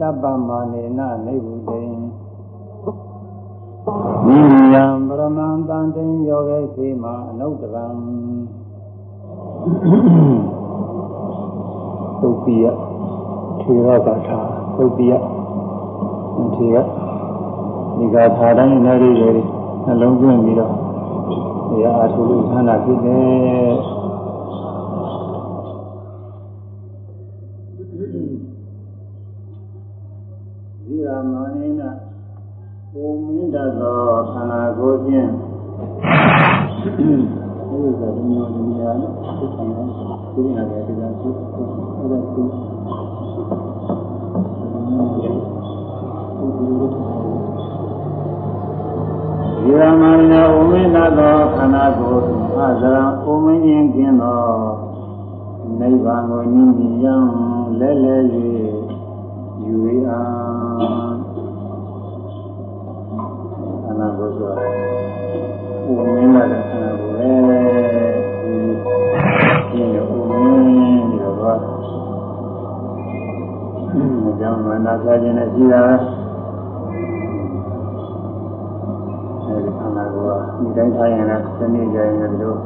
တပ္ပမာနေနနိဗ္ဗုတိနိယံပရမံတန်တိယောဂေသေမအနုတ္တရံသုတ်ပိယထေရကထာသုတ်ပိယထေရဒီကထာတိုင်းနေရီတွေနှလုံးသွင်းပြီးတော့ဒီအားထုတ်လို့ဆန္ဒဖြစ်တယ် ဒီကသုအဲ့ဒါသုဒီရမဏေဥမိနသောခန္ဓာကိုယ်အဇရံဥမင်းရင်ကျင်းသောနိဗ္ဗာန်ကိုနိမိယံလဲလဲ၍ ရှိတာအဲဒီခန္ဓာကိုယ်ကဒီတိုင်းထားရင်လည်းသနေ့ကြရင်လည်းတို့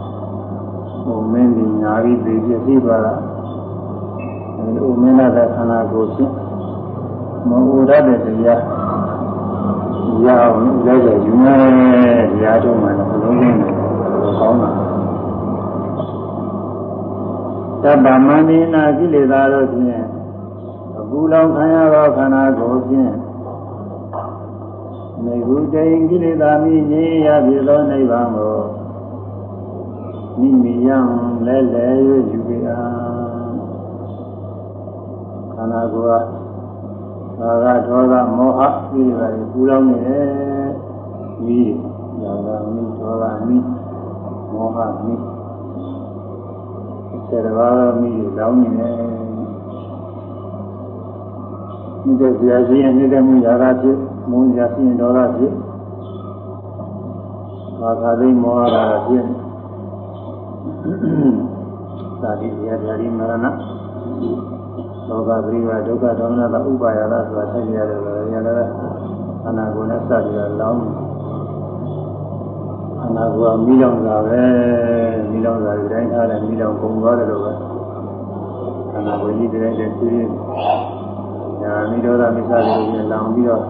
ဟိုမင်းဒီညာပြီးပြည်ပြည့်သွားတာအဲဒီဥမင်းလာတဲ့ခန္ဓာကိုယ်ဖြင့်မဟုတ်ရတဲ့တရားရအောင်လည်းလည်းယူနေတရားတို့မှလည်းဘလုံးရင်းတယ်ကောင်းတာသဗ္ဗမန္တိနာကိလေသာတို့ဖြင့်အ ကူလောင်ခံရသောခန္ဓာကိုယ်ဖြင့်နေဟုတိန်ကိလေသာမိငြိရပြီသောနိဗ္ဗာန်ကိုမိမိယံလဲလဲ၍ယူပြီအားခန္ဓာကိုယ်ကသာဂဒေါသမောဟကိလေသာတွေပူလောင်နေတယ်မိသာဂမိဒေါသမိမောဟမိစေတဘာမိလောင်နေတယ် မြစ်တဲ့ဇာရှိရင်မြစ်တဲ့မှုရာဂဖြစ်မုန်းရာရှိရင်ဒေါသဖြစ်ဘာသာသိမောဟရာဖြစ်သာတိဇာဓာရီမရဏလောကပရိဝဒုက္ခဒေါမနတဥပါယရဆိုတာသိရတယ်လို့ရတယ်အနာကိုနဲ့စပြီးတော့လောင်းအနာကမိလောင်တာပဲမိလောင်တာဒီတိုင်းထားတယ်မိလောင်ကုန်သွားတယ်လို့ပဲအနာကိုကြီးတဲ့တဲ့သိရင် ညာမိဒေါသမိစ္ဆာတွေနဲ့လောင်ပြီးတော့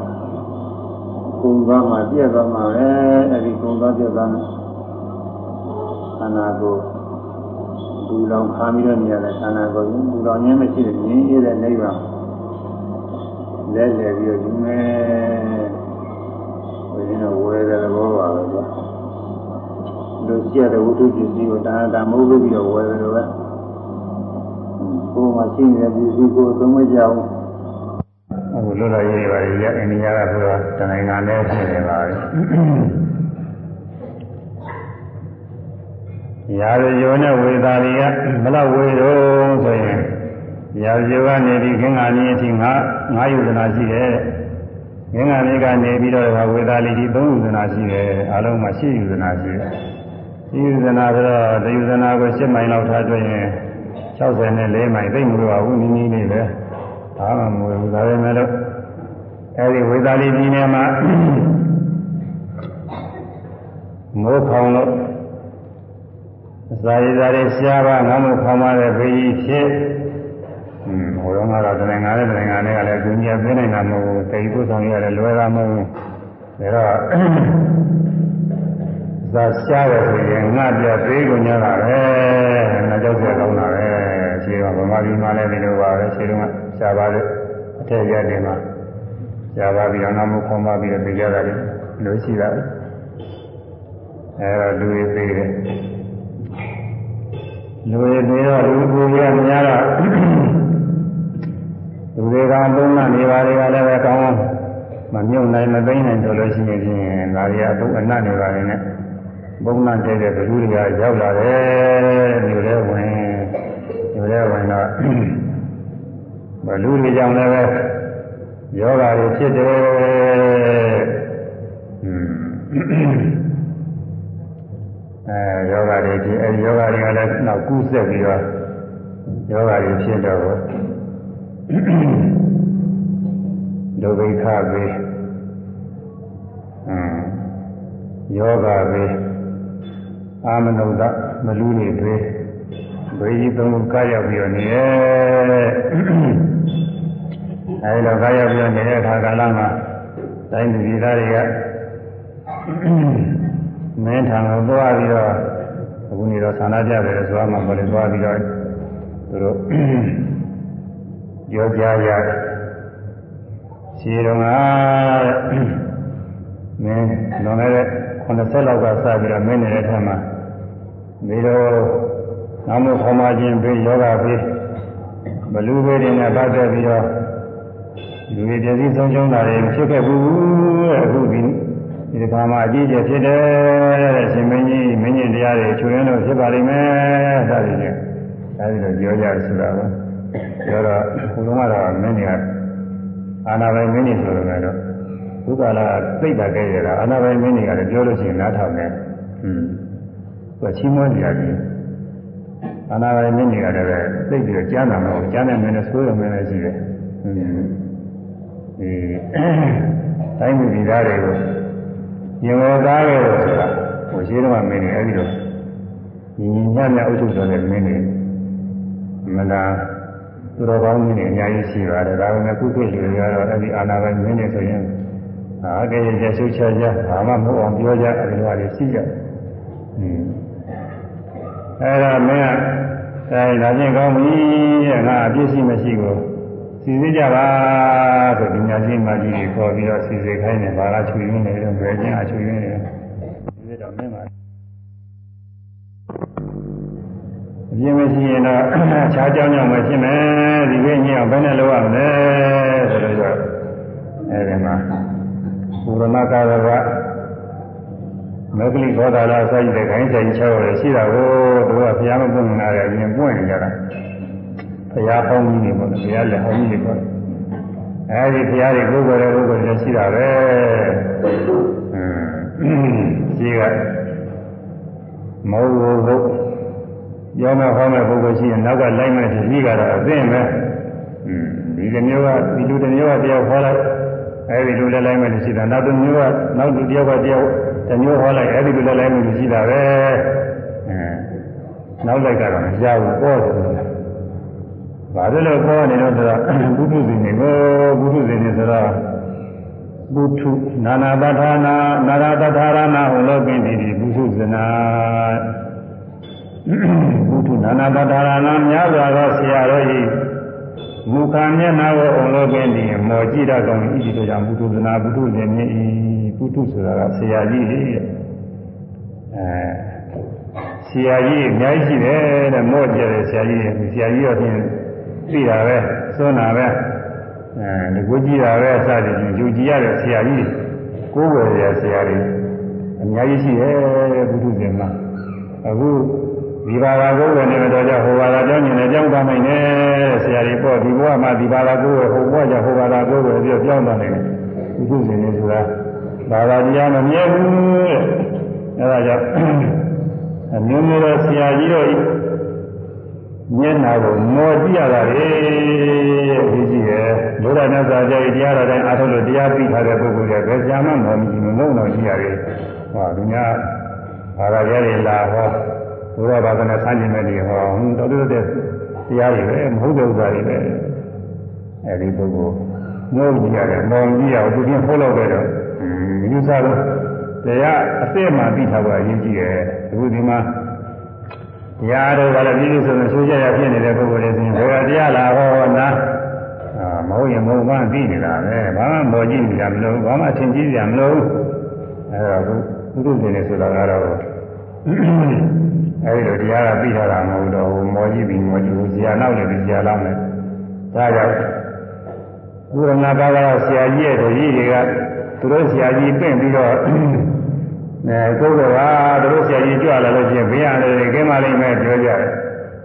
ကုံသွားမှပြည့်သွားမှပဲအဲဒီကုံသွားပြည့်သွားမယ်ခန္ဓာကိုယ်ဘူလောင်ခါပြီးတော့နေရတဲ့ခန္ဓာကိုယ်ဘူလောင်ခြင်းမရှိတဲ့ငြင်းရတဲ့နိဗ္ဗာန်လဲလဲပြီးတော့ဒီမဲ့ဘုရင်တော်ဝယ်တဲ့ဘောပါပဲကွာလူကြည့်တဲ့ဝိသုပစ္စည်းကိုဒါဒါမဟုတ်ပြီးတော့ဝယ်တယ်လို့ပဲကိုယ်မှရှိနေတဲ့ပစ္စည်းကိုသုံးမကြဘူး အခုလွတ်လပ်ရေးပါရအိန္ဒိယကဆိုတော့တနိုင်ငံနဲ့ဖြစ်နေပါပြီရာဇယုံနဲ့ဝေသာလီကဘလောက်ဝေတော့ဆိုရင်ရာဇယုံကနေဒီခင်္ဃာနည်းအထိငါငါယုဒနာရှိတယ်ခင်္ဃာနည်းကနေပြီးတော့ဝေသာလီဒီသုံးယုဒနာရှိတယ်အလုံးမှာရှစ်ယုဒနာရှိတယ်ရှစ်ယုဒနာဆိုတော့တယုဒနာကို7မိုင်လောက်ထားတွေ့ရင်64မိုင်သိမ့်မလို့ပါဘူးနည်းနည်းလေးပဲ ဒါမှမဟုတ်ဘူးဒါပေမဲ့လို့အဲဒီဝေသာလီပြည်နယ်မှာမိုးခေါင်လို့ဇာယဇာတွေရှားပါငါမို့ခေါင်ပါတဲ့ဘေးကြီးဖြစ်อืมဟိုတော့ကတော့တနင်္ဂနွေတနင်္ဂနွေကလည်းသူကြီးပြနေတာမဟုတ်ဘူးတိတ်ကိုဆောင်ရတယ်လွယ်တာမဟုတ်ဘူးဒါတော့ဇာရှားတယ်ဆိုရင်ငါပြသေးကိုညတာပဲငါကြောက်ရကောင်းတာ ပဲခြေတော့ဗမာပြည်မှာလည်းဒီလိုပါပဲခြေတော့ရှားပါတယ်အထက်ရက်တွေမှာရှားပါပြီးတော့ငါမို့ခေါင်ပါပြီးတော့သိကြတာလေလို့ရှိတာအဲတော့လူတွေသေးတယ်လူတွေသေးတော့လူကိုရများတော့လူတွေကသုံးကနေပါတွေကလည်းပဲကောင်းမမြုပ်နိုင်မသိနိုင်ဆိုလို့ရှိရင်ဖြင့်ဒါတွေအတုအနတ်နေပါနေနဲ့ဘုံနာတဲ့တဲ့လူတွေကရောက်လာတယ်လူတွေဝင် လူတွေဝင်တော့ဘလူတွေကြောင့်လည်းပဲယောဂါတွေဖြစ်တယ်อืมအဲယောဂတွေဖြစ်အဲဒီယောဂတွေကလည်းနောက်ကူးဆက်ပြီးတော့ယောဂတွေဖြစ်တော့ဒုဗိခဘေးအင်းယောဂဘေးအာမနုဒမလူနေဘေး ဘေးကြီးသုံးခုကားရောက်ပြီးတော့နေရဲ့အဲဒီတော့ကားရောက်ပြီးတော့နေတဲ့အခါကာလမှာတိုင်းပြည်သားတွေကမင်းထံကိုသွားပြီးတော့အခုနေတော့ဆန္ဒပြတယ်ဆိုမှမလို့သွားပြီးတော့သူတို့ပြောကြရတယ်ခြေတော်ကမင်းလွန်ခဲ့တဲ့80လောက်ကစပြီးတော့မင်းနေတဲ့ထက်မှာဒီလို နာမခေါ်မှခြင်းပြီးယောဂပြီးဘလူဘေးတွေနဲ့ပတ်သက်ပြီးတော့လူတွေပြည့်စည်ဆုံးရှုံးတာတွေဖြစ်ခဲ့ဘူးတဲ့အခုဒီဒီကမှာအကြီးကျယ်ဖြစ်တယ်တဲ့ရှင်မင်းကြီးမင်းကြီးတရားတွေချွေရင်းတော့ဖြစ်ပါလိမ့်မယ်စသည်ဖြင့်အဲဒီလိုပြောကြဆိုတာပါပြောတော့ဘုလုံးကတော့မင်းကြီးကအာနာပိုင်မင်းကြီးဆိုတော့လည်းဘုက္ကလာသိတာခဲ့ရတာအာနာပိုင်မင်းကြီးကလည်းပြောလို့ရှိရင်နားထောင်တယ်ဟွန်းသူချီးမွမ်းကြတယ် အာနာပိုင်မင်းကြီးကလည်းသိပြီးတော့ကြားနာမလို့ကြားနေမင်းနဲ့ဆိုးရမင်းလည်းရှိတယ်ဟွန်းဒီတိုင်းပြည်သားတွေကိုရင်ဝသားခဲ့လို့ဆိုတာဟိုရှိတော့မင်းကြီးအဲဒီလိုညီညီညံ့ညံ့အုပ်ချုပ်တော်တဲ့မင်းကြီးမလားသူတော်ကောင်းကြီးတွေအများကြီးရှိပါတယ်ဒါပေမဲ့ခုခေတ်လူတွေကတော့အဲ့ဒီအာနာပိုင်မင်းတွေဆိုရင်အာကဲရရှုချကြဘာမှမဟုတ်အောင်ပြောကြအဲ့ဒီလိုတွေရှိကြอืม အဲ့ဒါမင်းကအဲဒါချင်းကောင်းပြီတဲ့ငါအပြစ်ရှိမရှိကိုစီစစ်ကြပါဆိုပညာရှိမှကြီးတွေခေါ်ပြီးတော့စီစစ်ခိုင်းတယ်ဘာလားချွေရင်းနေတော့ဘယ်ချင်းအချွေရင်းနေဒီတော့မင်းကအပြင်းမရှိရင်တော့ခြားကြောင်းကြောင့်ပဲဖြစ်မယ်ဒီကိညအောင်ဘယ်နဲ့လုပ်ရမလဲဆိုတော့အဲဒီမှာပူရမကာရက မဂ္ဂလိသောတာလာစိုက်တဲ့ခိုင်းဆိုင်ချောရရှိတာကိုသူကဘုရားမပွင့်လာတဲ့အရင်ပွင့်နေကြတာဘုရားဟောင်းကြီးတွေပေါ့ဘုရားလက်ဟောင်းကြီးတွေပေါ့အဲဒီဘုရားတွေကိုယ်ကိုယ်ရဲ့ကိုယ်ကိုယ်ရဲ့ရှိတာပဲအင်းရှိကမောဘုဘုပြောမဲ့ဟောမဲ့ပုဂ္ဂိုလ်ရှိရင်နောက်ကလိုက်မဲ့တတိကတော့အသိပဲ။อืมဒီလိုမျိုးကဒီလူတစ်မျိုးကတယောက်ဟောလိုက်အဲဒီလူလည်းလိုက်မဲ့ရှိတာနောက်တစ်မျိုးကနောက်လူတယောက်ကတယောက် တစ်မျိုးဟောလိုက်အဲဒီလူလည်းလိုက်မဲ့ရှိတာပဲ။အဲနောက်လိုက်ကတော့မရဘူးပေါ့တယ်။ဘာလို့လဲပေါ်နေတော့ဆိုတော့ဘုဒ္ဓဇင်တွေကိုဘုဒ္ဓဇင်တွေဆိုတော့ဘုထုနာနာပဋ္ဌာနာနာရတ္ထာရဏဟောလို့ပင်ဒီဘုထုဇနာဘုထုနာနာပဒါရဏများစွာသောဆရာတော်ဤမူခာမျက်နာကိုအုံလို့ပင်ဒီမော်ကြည့်တတ်ကောင်းဤဒီတို့ကြောင့်ဘုထုသနာဘုထုရှင်မြင့် ဤဘုထုဆိုတာကဆရာကြီးလေအဲဆရာကြီးအများကြီးရှိတယ်တဲ့မော့ကြတဲ့ဆရာကြီးတွေဆရာကြီးတော့ဖြင့်သိတာပဲစွန်းတာပဲအဲဒီကိုကြည့်တာပဲစသည်ဖြင့်ယူကြည်ရတဲ့ဆရာကြီးကိုယ်ဝယ်ရဆရာတွေအများကြီးရှိတယ်ဘုထုရှင်မှာအခုဒီဘာသာကိုယ်ဝင်နေတော့ကြောင့်ဟိုဘာသာကြောင်းညင်နေကြောင်းသွားနိုင်တယ်ဆရာကြီးပေါ့ဒီဘဝမှာဒီဘာသာကိုယ်ဝဟိုဘဝကျဟိုဘာသာကိုယ်ဝပြီးပြောင်းသွားနိုင်တယ်ဒီခုစဉ်နေဆိုတာ ဘာသာတရားမမြဲဘူးတဲ့အဲဒါကြောင့်အမျိုးမျိုးသောဆရာကြီးတို့မျက်နာကိုမော်ကြည့်ရတာလေဒီကြည့်ရဲ့ဘုရားမြတ်စွာဘုရားတရားတော်တိုင်းအားထုတ်လို့တရားပြီးထားတဲ့ပုဂ္ဂိုလ်တွေဘယ်ဆရာမှမမရှိဘူးမုန်းတော့ရှိရတယ်ဟောသူများဘာသာကြားတွေလာဟောဘုရားဘာသာနဲ့ဆန်းကျင်မဲ့တွေဟောတော်တော်တဲ့တရားတွေပဲမဟုတ်တဲ့ဥစ္စာတွေပဲအဲဒီပုဂ္ဂိုလ်ငုံကြည့်ရတယ်မောင်ကြည့်ရအောင်သူချင်းဖိုးလို့ပဲတော့ ယူဆတော့တရားအစ်စ်မှပြီးထားဖို့အရေးကြီးတယ်အခုဒီမှာတရားတော်ကလည်းပြည့်ပြည့်စုံစုံဆိုးကြရဖြစ်နေတဲ့ပုဂ္ဂိုလ်တွေဆိုရင်ဘယ်ကတရားလာဟောနာအာမဟုတ်ရင်မဟုတ်မှသိနေတာပဲဘာမှမော်ကြည့်နေကြမလို့ဘာမှအထင်ကြီးကြမလို့အဲတော့ဘုသူရှင်နေဆိုတာကတော့အဲဒီလိုတရားကပြီးထားတာမဟုတ်တော့မော်ကြည့်ပြီးမော်ကြည့်ဘူးဇာနောက်လည်းဇာလောက်နဲ့ဒါကြောင့်ဘုရားနာပါကဆရာကြီးရဲ့တကြီးတွေက သူတို့ဆရာကြီးပြင့်ပြီးတော့အဲကိုယ်ကသူတို့ဆရာကြီးကြွလာလို့ချင်းဘေးရတယ်ကဲမလိမ့်မယ်ပြောကြတယ်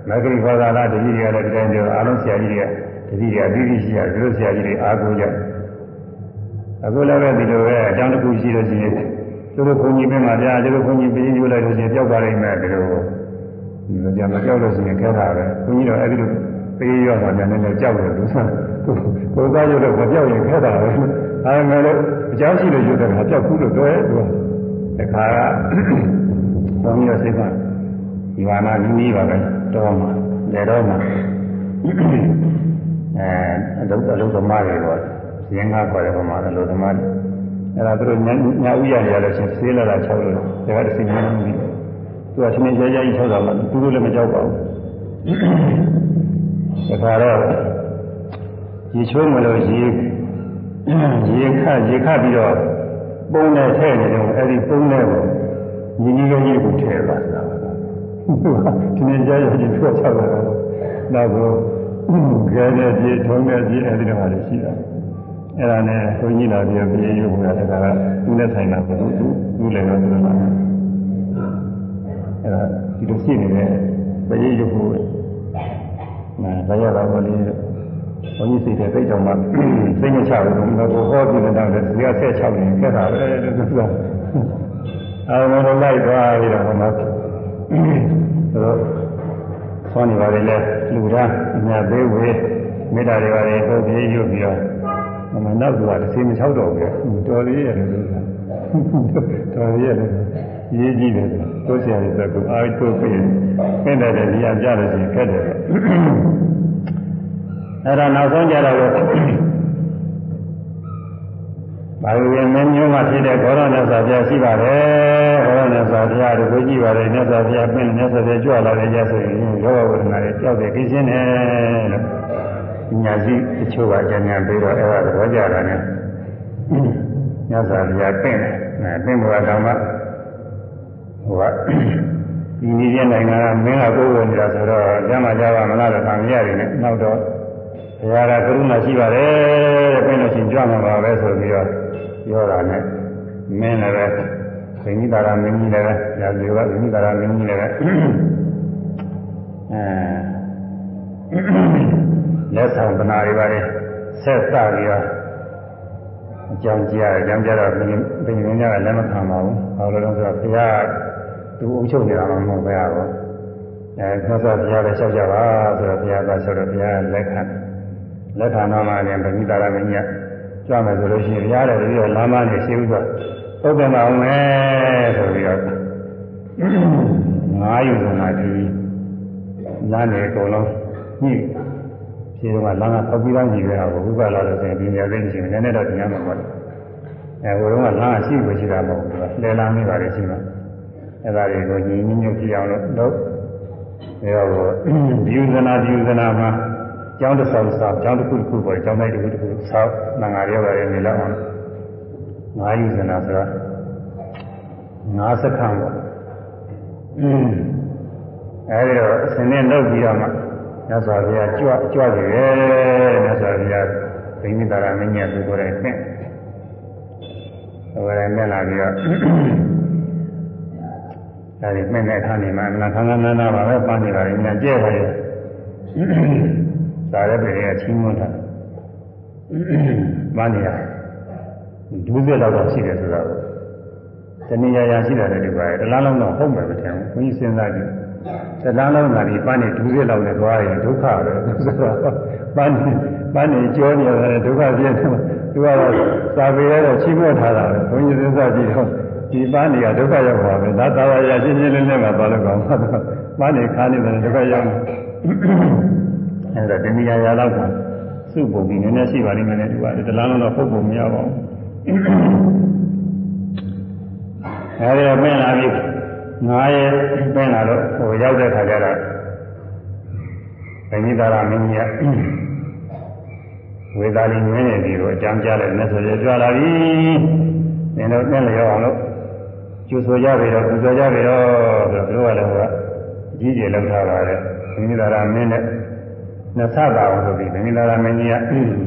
မဂ္ဂရိဖောသာလာတကြီးတွေကလည်းဒီတိုင်းပြောအားလုံးဆရာကြီးတွေကတကြီးတွေကပြီးပြီးရှိရတယ်သူတို့ဆရာကြီးတွေအားကိုးကြအခုလည်းပဲဒီလိုပဲအကြောင်းတစ်ခုရှိလို့ရှိရင်သူတို့ခွန်ကြီးပြမှာဗျာသူတို့ခွန်ကြီးပြင်းယူလိုက်လို့ရှိရင်ကြောက်ပါလိမ့်မယ်ဒီလိုဒီလိုကြမကြောက်လို့ရှိရင်ခဲတာပဲခွန်ကြီးတော့အဲ့ဒီလိုပေးရောတာလည်းနည်းနည်းကြောက်တယ်သူသူကိုယ်သားရုပ်တော့မပြောက်ရင်ခက်တာပဲ အဲမဲ့လို့အကြောင်းရှိလို့ရုပ်တော့မပြောက်ဘူးလို့ပြောရဲသူကတခါကဘုန်းကြီးတို့စိတ်ကဒီဝါနာနီးနီးပါပဲတော့မှလေတော့မှအဲအလုပ်အလုပ်သမားတွေပေါ့ရင်းကားခေါ်တယ်ပုံမှာအလုပ်သမားတွေအဲ့ဒါသူတို့ညညဥရရရလို့ချင်းဆေးလာတာ၆လို့ဒါကတစ်စိမ့်မှန်းမသိဘူးသူကသင်္ကြန်ကြာကြီး၆တာမှသူတို့လည်းမကြောက်ပါဘူးဒါကြတော့ရေချိုးမလို့ရေ ရေခရေခပြီးတော့ပုံနဲ့ထည့်နေတယ်အဲ့ဒီပုံနဲ့ကိုညီညီလေးကြီးကိုထည့်ပါတာဒီနေ့ကြာကြာကြီးပြောချတာတော့တော့ခဲတဲ့ပြေထုံးတဲ့ပြေအဲ့ဒီတော့လည်းရှိတာအဲ့ဒါနဲ့ဘုန်းကြီးလာပြီးပြေရုပ်ကတခါကသူ့နဲ့ဆိုင်တာဘုသူသူ့လည်းတော့သူ့လည်းအဲ့ဒါဒီလိုရှိနေတဲ့ပြေရုပ်ကိုအဲဒါရတာဘောလေး ဘုန်းကြီးစိတ်တဲ့သိကြောင်မှစိတ်မချဘူးတော့ဟောပြီးတော့ဒီကဆက်ချောက်နေခဲ့တာပဲလို့ဆိုတာအဲဒါတော့လိုက်သွားပြီးတော့ဟောမှာတော့ဆောင်းနေပါလေလေလူသားအများသေးဝေးမေတ္တာတွေပါလေဟောပြေရုပ်ပြီးတော့မမနောက်သူကတစ်စီမချောက်တော့ဘူးတော်သေးရတယ်လို့တော်သေးရတယ်ရေးကြည့်တယ်တိုးဆရာတွေဆိုတော့အားတိုးပြီးပြင်တယ်တယ်ဒီအကြတယ်စီခက်တယ် အဲ့ဒါနောက်ဆုံးကြတော့ဘာလို့လဲမင်းမျိုးမှဖြစ်တဲ့ဘောရနဲ့စာပြရှိပါတယ်ဘောရနဲ့စာပြတို့ကိုကြည့်ပါတယ်နဲ့စာပြပြင်နဲ့စာပြကြွလာတယ်ရဆိုရင်ယောဂဝေဒနာတွေကြောက်တယ်ခင်းရှင်းတယ်လို့ညာရှိတချို့ကကြံညာပြီးတော့အဲ့ဒါသဘောကြတာနဲ့ညစာပြပြင်တယ်အဲပြင်ဘုရားတော်မှာဟိုကဒီနည်းချင်းနိုင်ငံကမင်းကကိုယ်ဝင်နေတာဆိုတော့ကျမ်းမာကြပါမလားတော့ခံရတယ်နဲ့နောက်တော့ ဘုရားကကရုဏာရှိပါတယ်တဲ့ပြင်လို့ရှိရင်ကြွမှာပါပဲဆိုပြီးတော့ပြောတာနဲ့မင်းလည်းပဲဗိမိတာရမင်းကြီးလည်းပဲရာဇီဝဗိမိတာရမင်းကြီးလည်းပဲအဲလက်ဆောင်ပနာတွေပါလေဆက်သပြီးတော့အကြောင်းကြားအကြောင်းကြားတော့ဘုရင်ဘုရင်များကလက်မခံပါဘူး။ဘာလို့လဲဆိုတော့ဘုရားသူအုပ်ချုပ်နေတာမှမဟုတ်ပဲရော။အဲသစ္စာဘုရားလည်းလျှောက်ကြပါဆိုတော့ဘုရားကဆိုတော့ဘုရားလက်ခံ လက်ခံတော့မှလည်းဗိမိတာရမင်းကြီးကြွမယ်ဆိုလို့ရှိရင်ဘုရားလည်းပြီးတော့လမ်းမနဲ့ရှင်းဥစွာပုဒ်တယ်မအောင်မယ်ဆိုပြီးတော့ငါးယူစနာဒီလမ်းနေအကုန်လုံးညှိဖြေတော့လမ်းကဖောက်ပြီးသားညီပဲဟာကိုဥပ္ပါလာလို့ဆိုရင်ဒီနေရာသိရှိရင်လည်းတော့တင်ရမှာပေါ့အဲဟိုတုန်းကလမ်းကရှိကိုရှိတာမဟုတ်ဘူးလဲလမ်းနေပါလေရှိမှာအဲဒါတွေကိုညီညွတ်ကြည့်အောင်လို့တော့အဲတော့ဒီယူဇနာဒီယူဇနာမှာ ကျောင်းတစ်ဆောင်ဆောင်ကျောင်းတစ်ခုတစ်ခုပေါ်ကျောင်းတိုင်းတစ်ခုတစ်ခုဆောက်ငါငါရောက်ရတယ်နေလောက်အောင်ငါးယူဇနာဆိုတော့ငါးစခန်းပေါ့အင်းအဲဒီတော့အစင်းနဲ့လုပ်ပြီးတော့မှမြတ်စွာဘုရားကြွကြွကြတယ်မြတ်စွာဘုရားဗိမိတာရမင်းကြီးသူကိုယ်တိုင်ဖြင့်ဟိုလည်းမြင်လာပြီးတော့အဲဒီမြင်တဲ့အခါနေမှာအမှန်ခန္ဓာနာနာပါပဲပန်းနေတာလည်းညကျဲပါရဲ့ သာရပေတွေကချင်းမွန်းတာပန်းနေတာဒုစရတော့ရှိတယ်ဆိုတော့တဏှာရာရှိတယ်လည်းဒီပါရဲ့တလားလုံးတော့ဟုတ်မယ်မထင်ဘူးဘုန်းကြီးစဉ်းစားကြည့်တလားလုံးကဒီပန်းနေဒုစရလောက်နဲ့သွားရင်ဒုက္ခပဲဆိုတော့ပန်းနေပန်းနေကြောနေရတယ်ဒုက္ခပြည့်တယ်သူကတော့စာပေရတော့ချိမွတ်ထားတာပဲဘုန်းကြီးစဉ်းစားကြည့်တော့ဒီပန်းနေကဒုက္ခရောက်ပါပဲဒါသာဝရရှင်းရှင်းလင်းလင်းမှသွားလို့ကောင်းပါတော့ပန်းနေခါနေတယ်ဒုက္ခရောက် အဲဒါတဏှာရာလောက်ကစုပုံပြီးနည်းနည်းရှိပါလိမ့်မယ်လေဒီကတလားလုံးတော့ပုတ်ပုံမရပါဘူးအဲဒီတော့ပြင်လာပြီငါးရဲ့ပြင်လာတော့ဟိုရောက်တဲ့ခါကျတော့ဗိမိတာရမင်းကြီးကဝေသာလီငင်းနေပြီကိုအကြောင်းကြားလိုက်နဲ့ဆိုရကြွလာပြီ။နင်တို့နဲ့လျောအောင်လို့ကျူဆိုကြပြီတော့ပူဇော်ကြပြီတော့ဆိုတော့တို့ကလည်းဟိုကအကြီးကျယ်လောက်ထားပါတယ်။ဗိမိတာရမင်းနဲ့ နှစ်ဆပါအောင်ဆိုပြီးဗိမိတာရမင်းကြီးက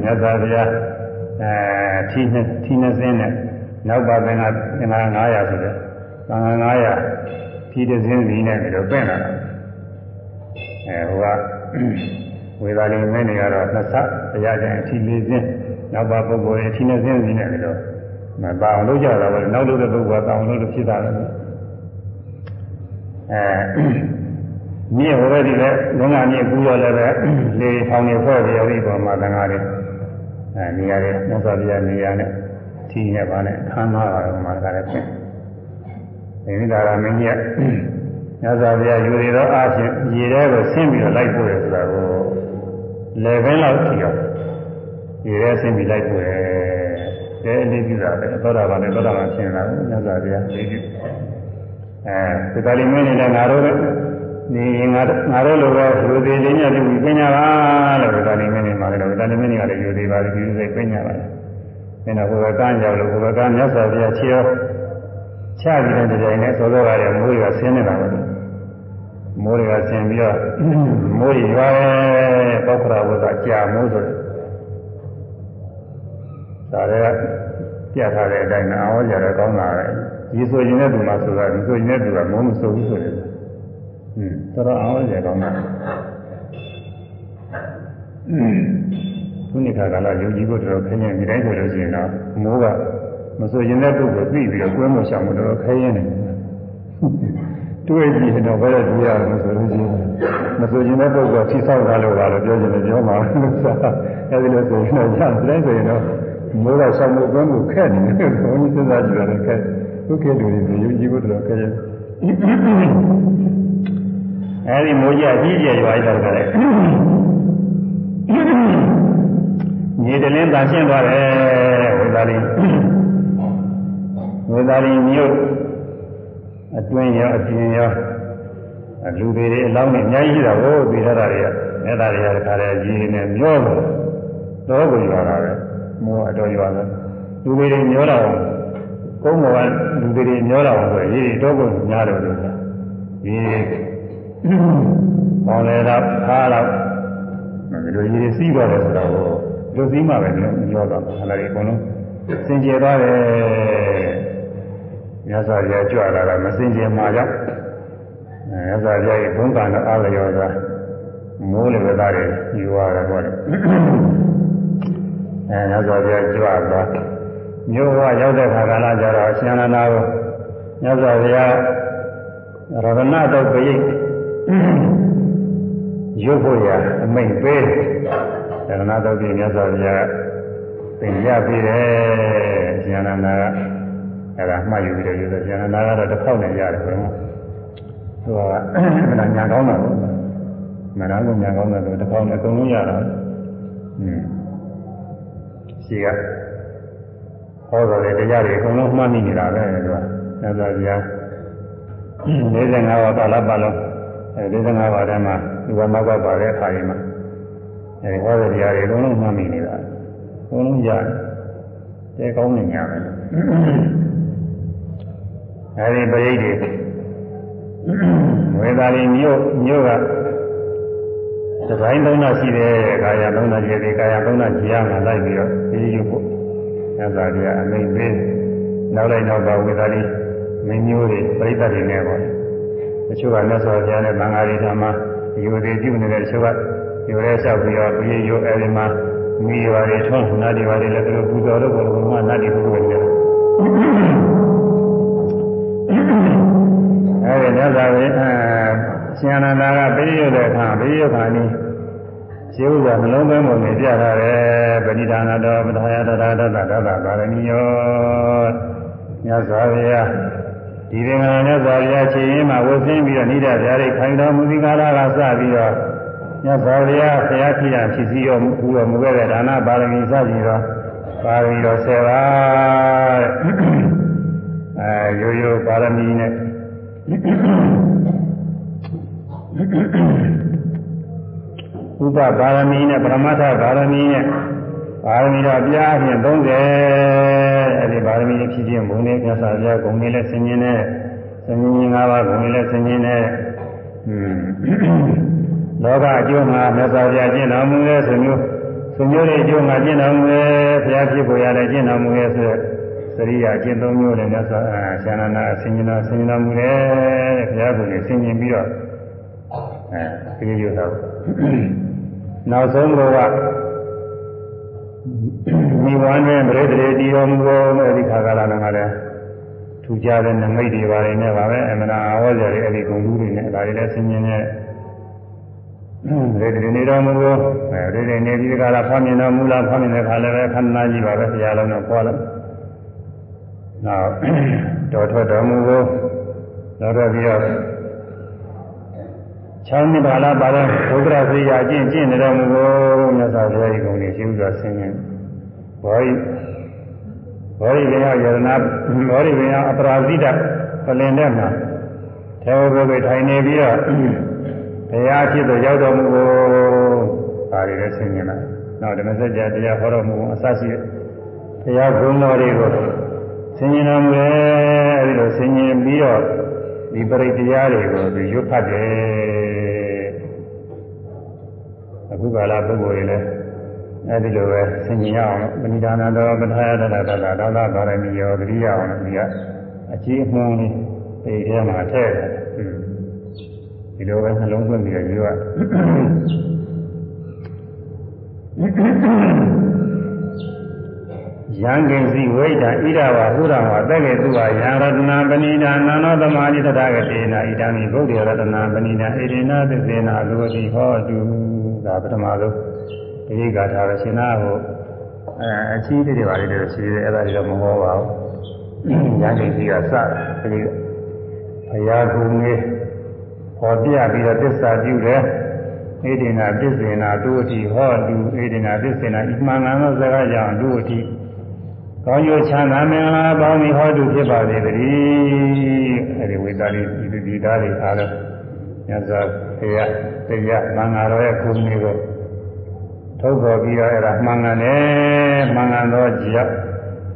မြတ်စွာဘုရားအဲထီးနဲ့ထီးနဲ့စင်းနဲ့နောက်ပါသင်္ဃသင်္ဃ900ဆိုတဲ့သံဃာ900ထီးတဲ့စင်းစီနဲ့ပြီးတော့ပြင်လာတာအဲဟိုကဝေဒာလီမင်းတွေကတော့နှစ်ဆတရားကျင်အထီးလေးစင်းနောက်ပါပုဂ္ဂိုလ်ရဲ့အထီးနဲ့စင်းစီနဲ့ပြီးတော့မပါအောင်လုပ်ကြတာပဲနောက်လုပ်တဲ့ပုဂ္ဂိုလ်ကတောင်းလို့ဖြစ်တာလည်းအဲ မြေဟိုဘက်ဒီလည်းငငါမြေကူရောလည်းပဲလေထောင်နေဖွဲ့ပြီးအဲဒီပေါ်မှာသံဃာတွေအဲနေရာတဲ့မြတ်စွာဘုရားနေရာနဲ့ထီနဲ့ဗာနဲ့ခမ်းနားပါတော့မှာလည်းဖြစ်ဒီမိသားမင်းကြီးကမြတ်စွာဘုရားယူရသောအားဖြင့်ရေထဲကိုဆင်းပြီးတော့လိုက်ပို့တယ်ဆိုတာကိုလေဘင်းလောက်ကြည့်တော့ရေထဲဆင်းပြီးလိုက်ပို့တယ်တဲအလေးပြုတာပဲသောတာပန်နဲ့သောတာပန်ရှင်းလာတယ်မြတ်စွာဘုရားလေးပြုအဲဒီကလေးမင်းနေတဲ့ငါတို့ နေငါငါတို့လိုပဲလူသေးလေးညပြုပြီးပြင်ကြပါလို့ဒီကနေ့မင်းနေမှာလည်းဒီကနေ့မင်းတွေကလည်းယူသေးပါပြီဒီစိတ်ပြင်ကြပါလားမင်းတို့ဘုရားကမ်းရောက်လို့ဘုရားကမ်းမြတ်စွာဘုရားချေရောချပြီးတဲ့တိုင်နဲ့သောသောကလည်းမိုးတွေကဆင်းနေတာပါမိုးတွေကဆင်းပြီးတော့မိုးတွေရွာတယ်ပောက္ခရာဘုရားကြာမိုးဆိုတယ်ဒါတွေကပြထားတဲ့အတိုင်းအာဝကြတယ်ကောင်းတာပဲဒီဆိုရင်လည်းဒီမှာဆိုတာဒီဆိုရင်လည်းဒီကမိုးမဆိုဘူးဆိုတယ် ဟွန်းတော်တော်အောင်ရကောင်းတာခုနှစ်ခါကလာယုံကြည်ဖို့တော်တော်ခင်းရင်ဒီတိုင်းဆိုလို့ရှိရင်တော့မိုးကမဆိုရင်တဲ့ပုဂ္ဂိုလ်သိပြီးတော့ကွဲမရှောင်မှုတော်တော်ခင်းရင်နေတွေ့ကြည့်တော့ဘယ်လိုတွေ့ရမလဲဆိုလို့ရှိရင်မဆိုရင်တဲ့ပုဂ္ဂိုလ်ထိဆောက်တာလို့ပါလို့ပြောချင်တယ်ပြောမှာအဲဒီလိုဆိုရင်တော့ညတိုင်းဆိုရင်တော့မိုးကဆောက်မှုကွဲမှုခက်နေတယ်ဘုန်းကြီးစဉ်းစားကြည့်ရတယ်ခက်ခုခေတ်လူတွေဆိုယုံကြည်ဖို့တော်တော်ခက်ရဲ့ အဲဒီမိုးကြကြီးကျယ်ရွာလိုက်တော့လည်းညီတလင်းတန်ရှင်းသွားတယ်ဝေသာလီဝေသာလီမြို့အတွင်းရောအပြင်ရောလူတွေအလောင်းနဲ့အများကြီးရှိတာကိုသိရတာတွေကအဲ့ဒါတွေကတခါတည်းကြီးနေမျောလို့တော့ကိုရွာတာပဲမိုးအတော်ရွာတယ်လူတွေမျောတာကုန်းပေါ်ကလူတွေမျောတာဆိုရေးတော့ကိုများတယ်လို့ဆိုတာရေး ပေါင်းလေတော့ခါတော့ဒီလိုရေးစီးသွားတယ်ဆိုတော့လူစည်းမှပဲပြောတော့ခလာတွေအကုန်လုံးစင်ကြယ်သွားတယ်မြတ်စွာဘုရားကြွလာတာမစင်ကြယ်မှာကြောင့်မြတ်စွာဘုရားရဲ့ဘုန်းကံတော်အားလျော်စွာမိုးလေဝသတွေယူရတာပေါ့လေအဲမြတ်စွာဘုရားကြွသွားမြို့ဘဝရောက်တဲ့ခါကလာကြတော့ရှင်နန္ဒာကိုမြတ်စွာဘုရားရတနာတော့ပြိ ရုပ်ဖို့ရအမိန်ပေးတယ်ရတနာတော့ပြမြတ်စွာဘုရားသင်ရပေးတယ်ရှင်နန္ဒာကအဲ့ဒါမှတ်ယူပြီးတော့ယူဆိုရှင်နန္ဒာကတော့တစ်ခေါက်နဲ့ရတယ်ဘယ်မှာသူကမနာညာကောင်းတာလို့မနာလို့ညာကောင်းတယ်တစ်ခေါက်နဲ့အကုန်လုံးရတာอืมရှိကဟောတော်တဲ့တရားတွေအကုန်လုံးမှတ်မိနေတာပဲသူကမြတ်စွာဘုရား45ပါးပါဠိပါလုံး အဲ45ပါးထဲမှာဒီဝမကပါတဲ့အခါကြီးမှာအဲဟောတဲ့တရားတွေအကုန်လုံးမှတ်မိနေတာအကုန်လုံးရတယ်တဲကောင်းနေညာပဲအဲဒီပရိတ်တွေဝေသာလီမြို့မြို့ကသပိုင်းသုံးနာရှိတယ်ကာယသုံးနာကျေသေးကာယသုံးနာကြည်ရမှာလိုက်ပြီးတော့ဒီယူဖို့သစ္စာပြအမိန်ပေးနောက်လိုက်နောက်ကဝေသာလီမင်းမျိုးတွေပြိတ္တတွေနဲ့ပေါ့ တချို့ကမြတ်စွာဘုရားနဲ့သံဃာတွေထမှာယူသေးပြုနေတဲ့တချို့ကယူရဲလျှောက်ပြီးတော့ပြည့်ရုပ်အဲဒီမှာမိရွာတွေထွန်းနာတွေပါလေလည်းသူတို့ပူဇော်တော့ဘုရားကနာတွေပူဇော်နေတယ်အဲဒီမြတ်စွာဘုရားရှင်အနန္ဒာကပြည့်ရုပ်တဲ့အခါပြည့်ရုပ်ခါနည်းရှိဥစွာနှလုံးသွင်းပုံနဲ့ပြထားတယ်ပဏိဒါနတော်ပဒါယတရတတတတပါရမီယောမြတ်စွာဘုရား ဒီပင်ကမြတ်စွာဘုရားခြေရင်းမှာဝတ်ဆင်းပြီးတော့နိဒဗျာဒိခိုင်တော်မူသီကာရကစပြီးတော့မြတ်စွာဘုရားဘုရားဖြစ်ရဖြစ်စီရောမူတော်မူခဲ့တဲ့ဒါနပါရမီစပြီးတော့ပါရမီတော်ဆယ်ပါတဲ့အဲရိုးရိုးပါရမီနဲ့ဥပပါရမီနဲ့ပရမတ္ထပါရမီနဲ့ ပါရမီတော်ပြားဖြင့်30အဲဒီပါရမီတွေဖြစ်ခြင်းဘုံနဲ့မြတ်စွာဘုရားဂုဏ်တွေလည်းဆင်ញင်းတဲ့ဆင်ញင်း၅ပါးဂုဏ်တွေလည်းဆင်ញင်းတဲ့อืมလောကအကျိုးမှာမြတ်စွာဘုရားကျင့်တော်မူတဲ့ဆိုမျိုးဆိုမျိုးတွေအကျိုးမှာကျင့်တော်မူတဲ့ဘုရားဖြစ်ပေါ်ရတဲ့ကျင့်တော်မူတဲ့ဆိုစရိယာကျင့်သုံးမျိုးနဲ့မြတ်စွာဆန္ဒနာဆင်ញင်းတော်ဆင်ញင်းတော်မူတဲ့ဘုရားကိုဆင်ញင်းပြီးတော့အဲဒီလိုတော့နောက်ဆုံးဘဝ မိဘနဲ့ပြိတ္တိတီတော်မူသောအဲဒီခါကာလကလည်းထူကြတဲ့နမိတ်တွေပါတယ်နဲ့ပါပဲအမှန်အာဝဇ္ဇတွေအဲဒီဂုံလူတွေနဲ့ဒါတွေလည်းဆင်ញင်နေဒီဒီနေတော်မူကိုအဲဒီဒီနေပြီးကြလားဖောင်းမြင်တော်မူလားဖောင်းမြင်တဲ့ခါလည်းပဲခန္ဓာကြီးပါပဲဘုရားလုံးတော့ပေါ်လာနောက်တော်ထွက်တော်မူကိုတော်ထွက်ပြီးတော့ ချောင်းနှစ်ပါးလားပါတော့ဒုက္ခရစေရကျင့်ကျင့်နေတော်မူကိုမြတ်စွာဘုရားကြီးကုံလေးရှိဥစွာဆင်းရင်ဘောရိဘောရိဘုရားယရနာဘောရိဘုရားအပရာဇိတပလင်တဲ့မှာသေဝဘုရားထိုင်နေပြီးတော့ဘုရားဖြစ်သူရောက်တော်မူကိုပါရတဲ့ဆင်းရင်လားနောက်ဓမ္မစကြာတရားဟောတော်မူအစရှိဘုရားဂုဏ်တော်တွေကိုဆင်းရင်တော်မူတယ်အဲဒီလိုဆင်းရင်ပြီးတော့ဒီပရိတရားတွေကိုသူရွတ်ဖတ်တယ် အခုကာလပုဂ္ဂိုလ်တွေလည်းအဲဒီလိုပဲဆင်ញင်ရအောင်လို့ပဏိဒါနတော်ပထာယတတတသာသာသာပါရမီရောဂရိယအောင်လို့ဒီကအကြီးအမှန်လေးဒီထဲမှာထည့်တယ်ဒီလိုပဲနှလုံးသွင်းပြီးတော့ယူရယံကိစီဝိဒာဣဒဝဟုရဝသက္ကေသူဝယံရတနာပဏိဒါနာနောသမာဓိတတဂတိနာဣဒံမိဗုဒ္ဓရတနာပဏိဒါဣရိနာသစ္စေနာလူတိဟောတု ဒါပထမဆုံးဒီဂါထာရရှင်နာကိုအဲအချီးတွေပါလေတော့ရှိတယ်အဲ့ဒါတွေတော့မဟောပါဘူးယံကိစီကစတယ်ဒီဘုရားကုငေးဟောပြပြီးတော့သစ္စာပြုတယ်ဣဒိနာပစ္စေနာဒုတိဟောတုဣဒိနာပစ္စေနာဣမှန်ငါသောစကားကြောင့်ဒုတိကောင်းကျိုးချမ်းသာမင်္ဂလာပေါင်းပြီးဟောတုဖြစ်ပါစေတည်းအဲဒီဝိသလိဒီဒီသားတွေအားလုံး ညဇာထေယတရားမင်္ဂလာတော်ရဲ့ခုမျိုးကိုထုတ်ပေါ်ပြီးတော့အဲ့ဒါမှန်ကန်တယ်မှန်ကန်သောကြောင့်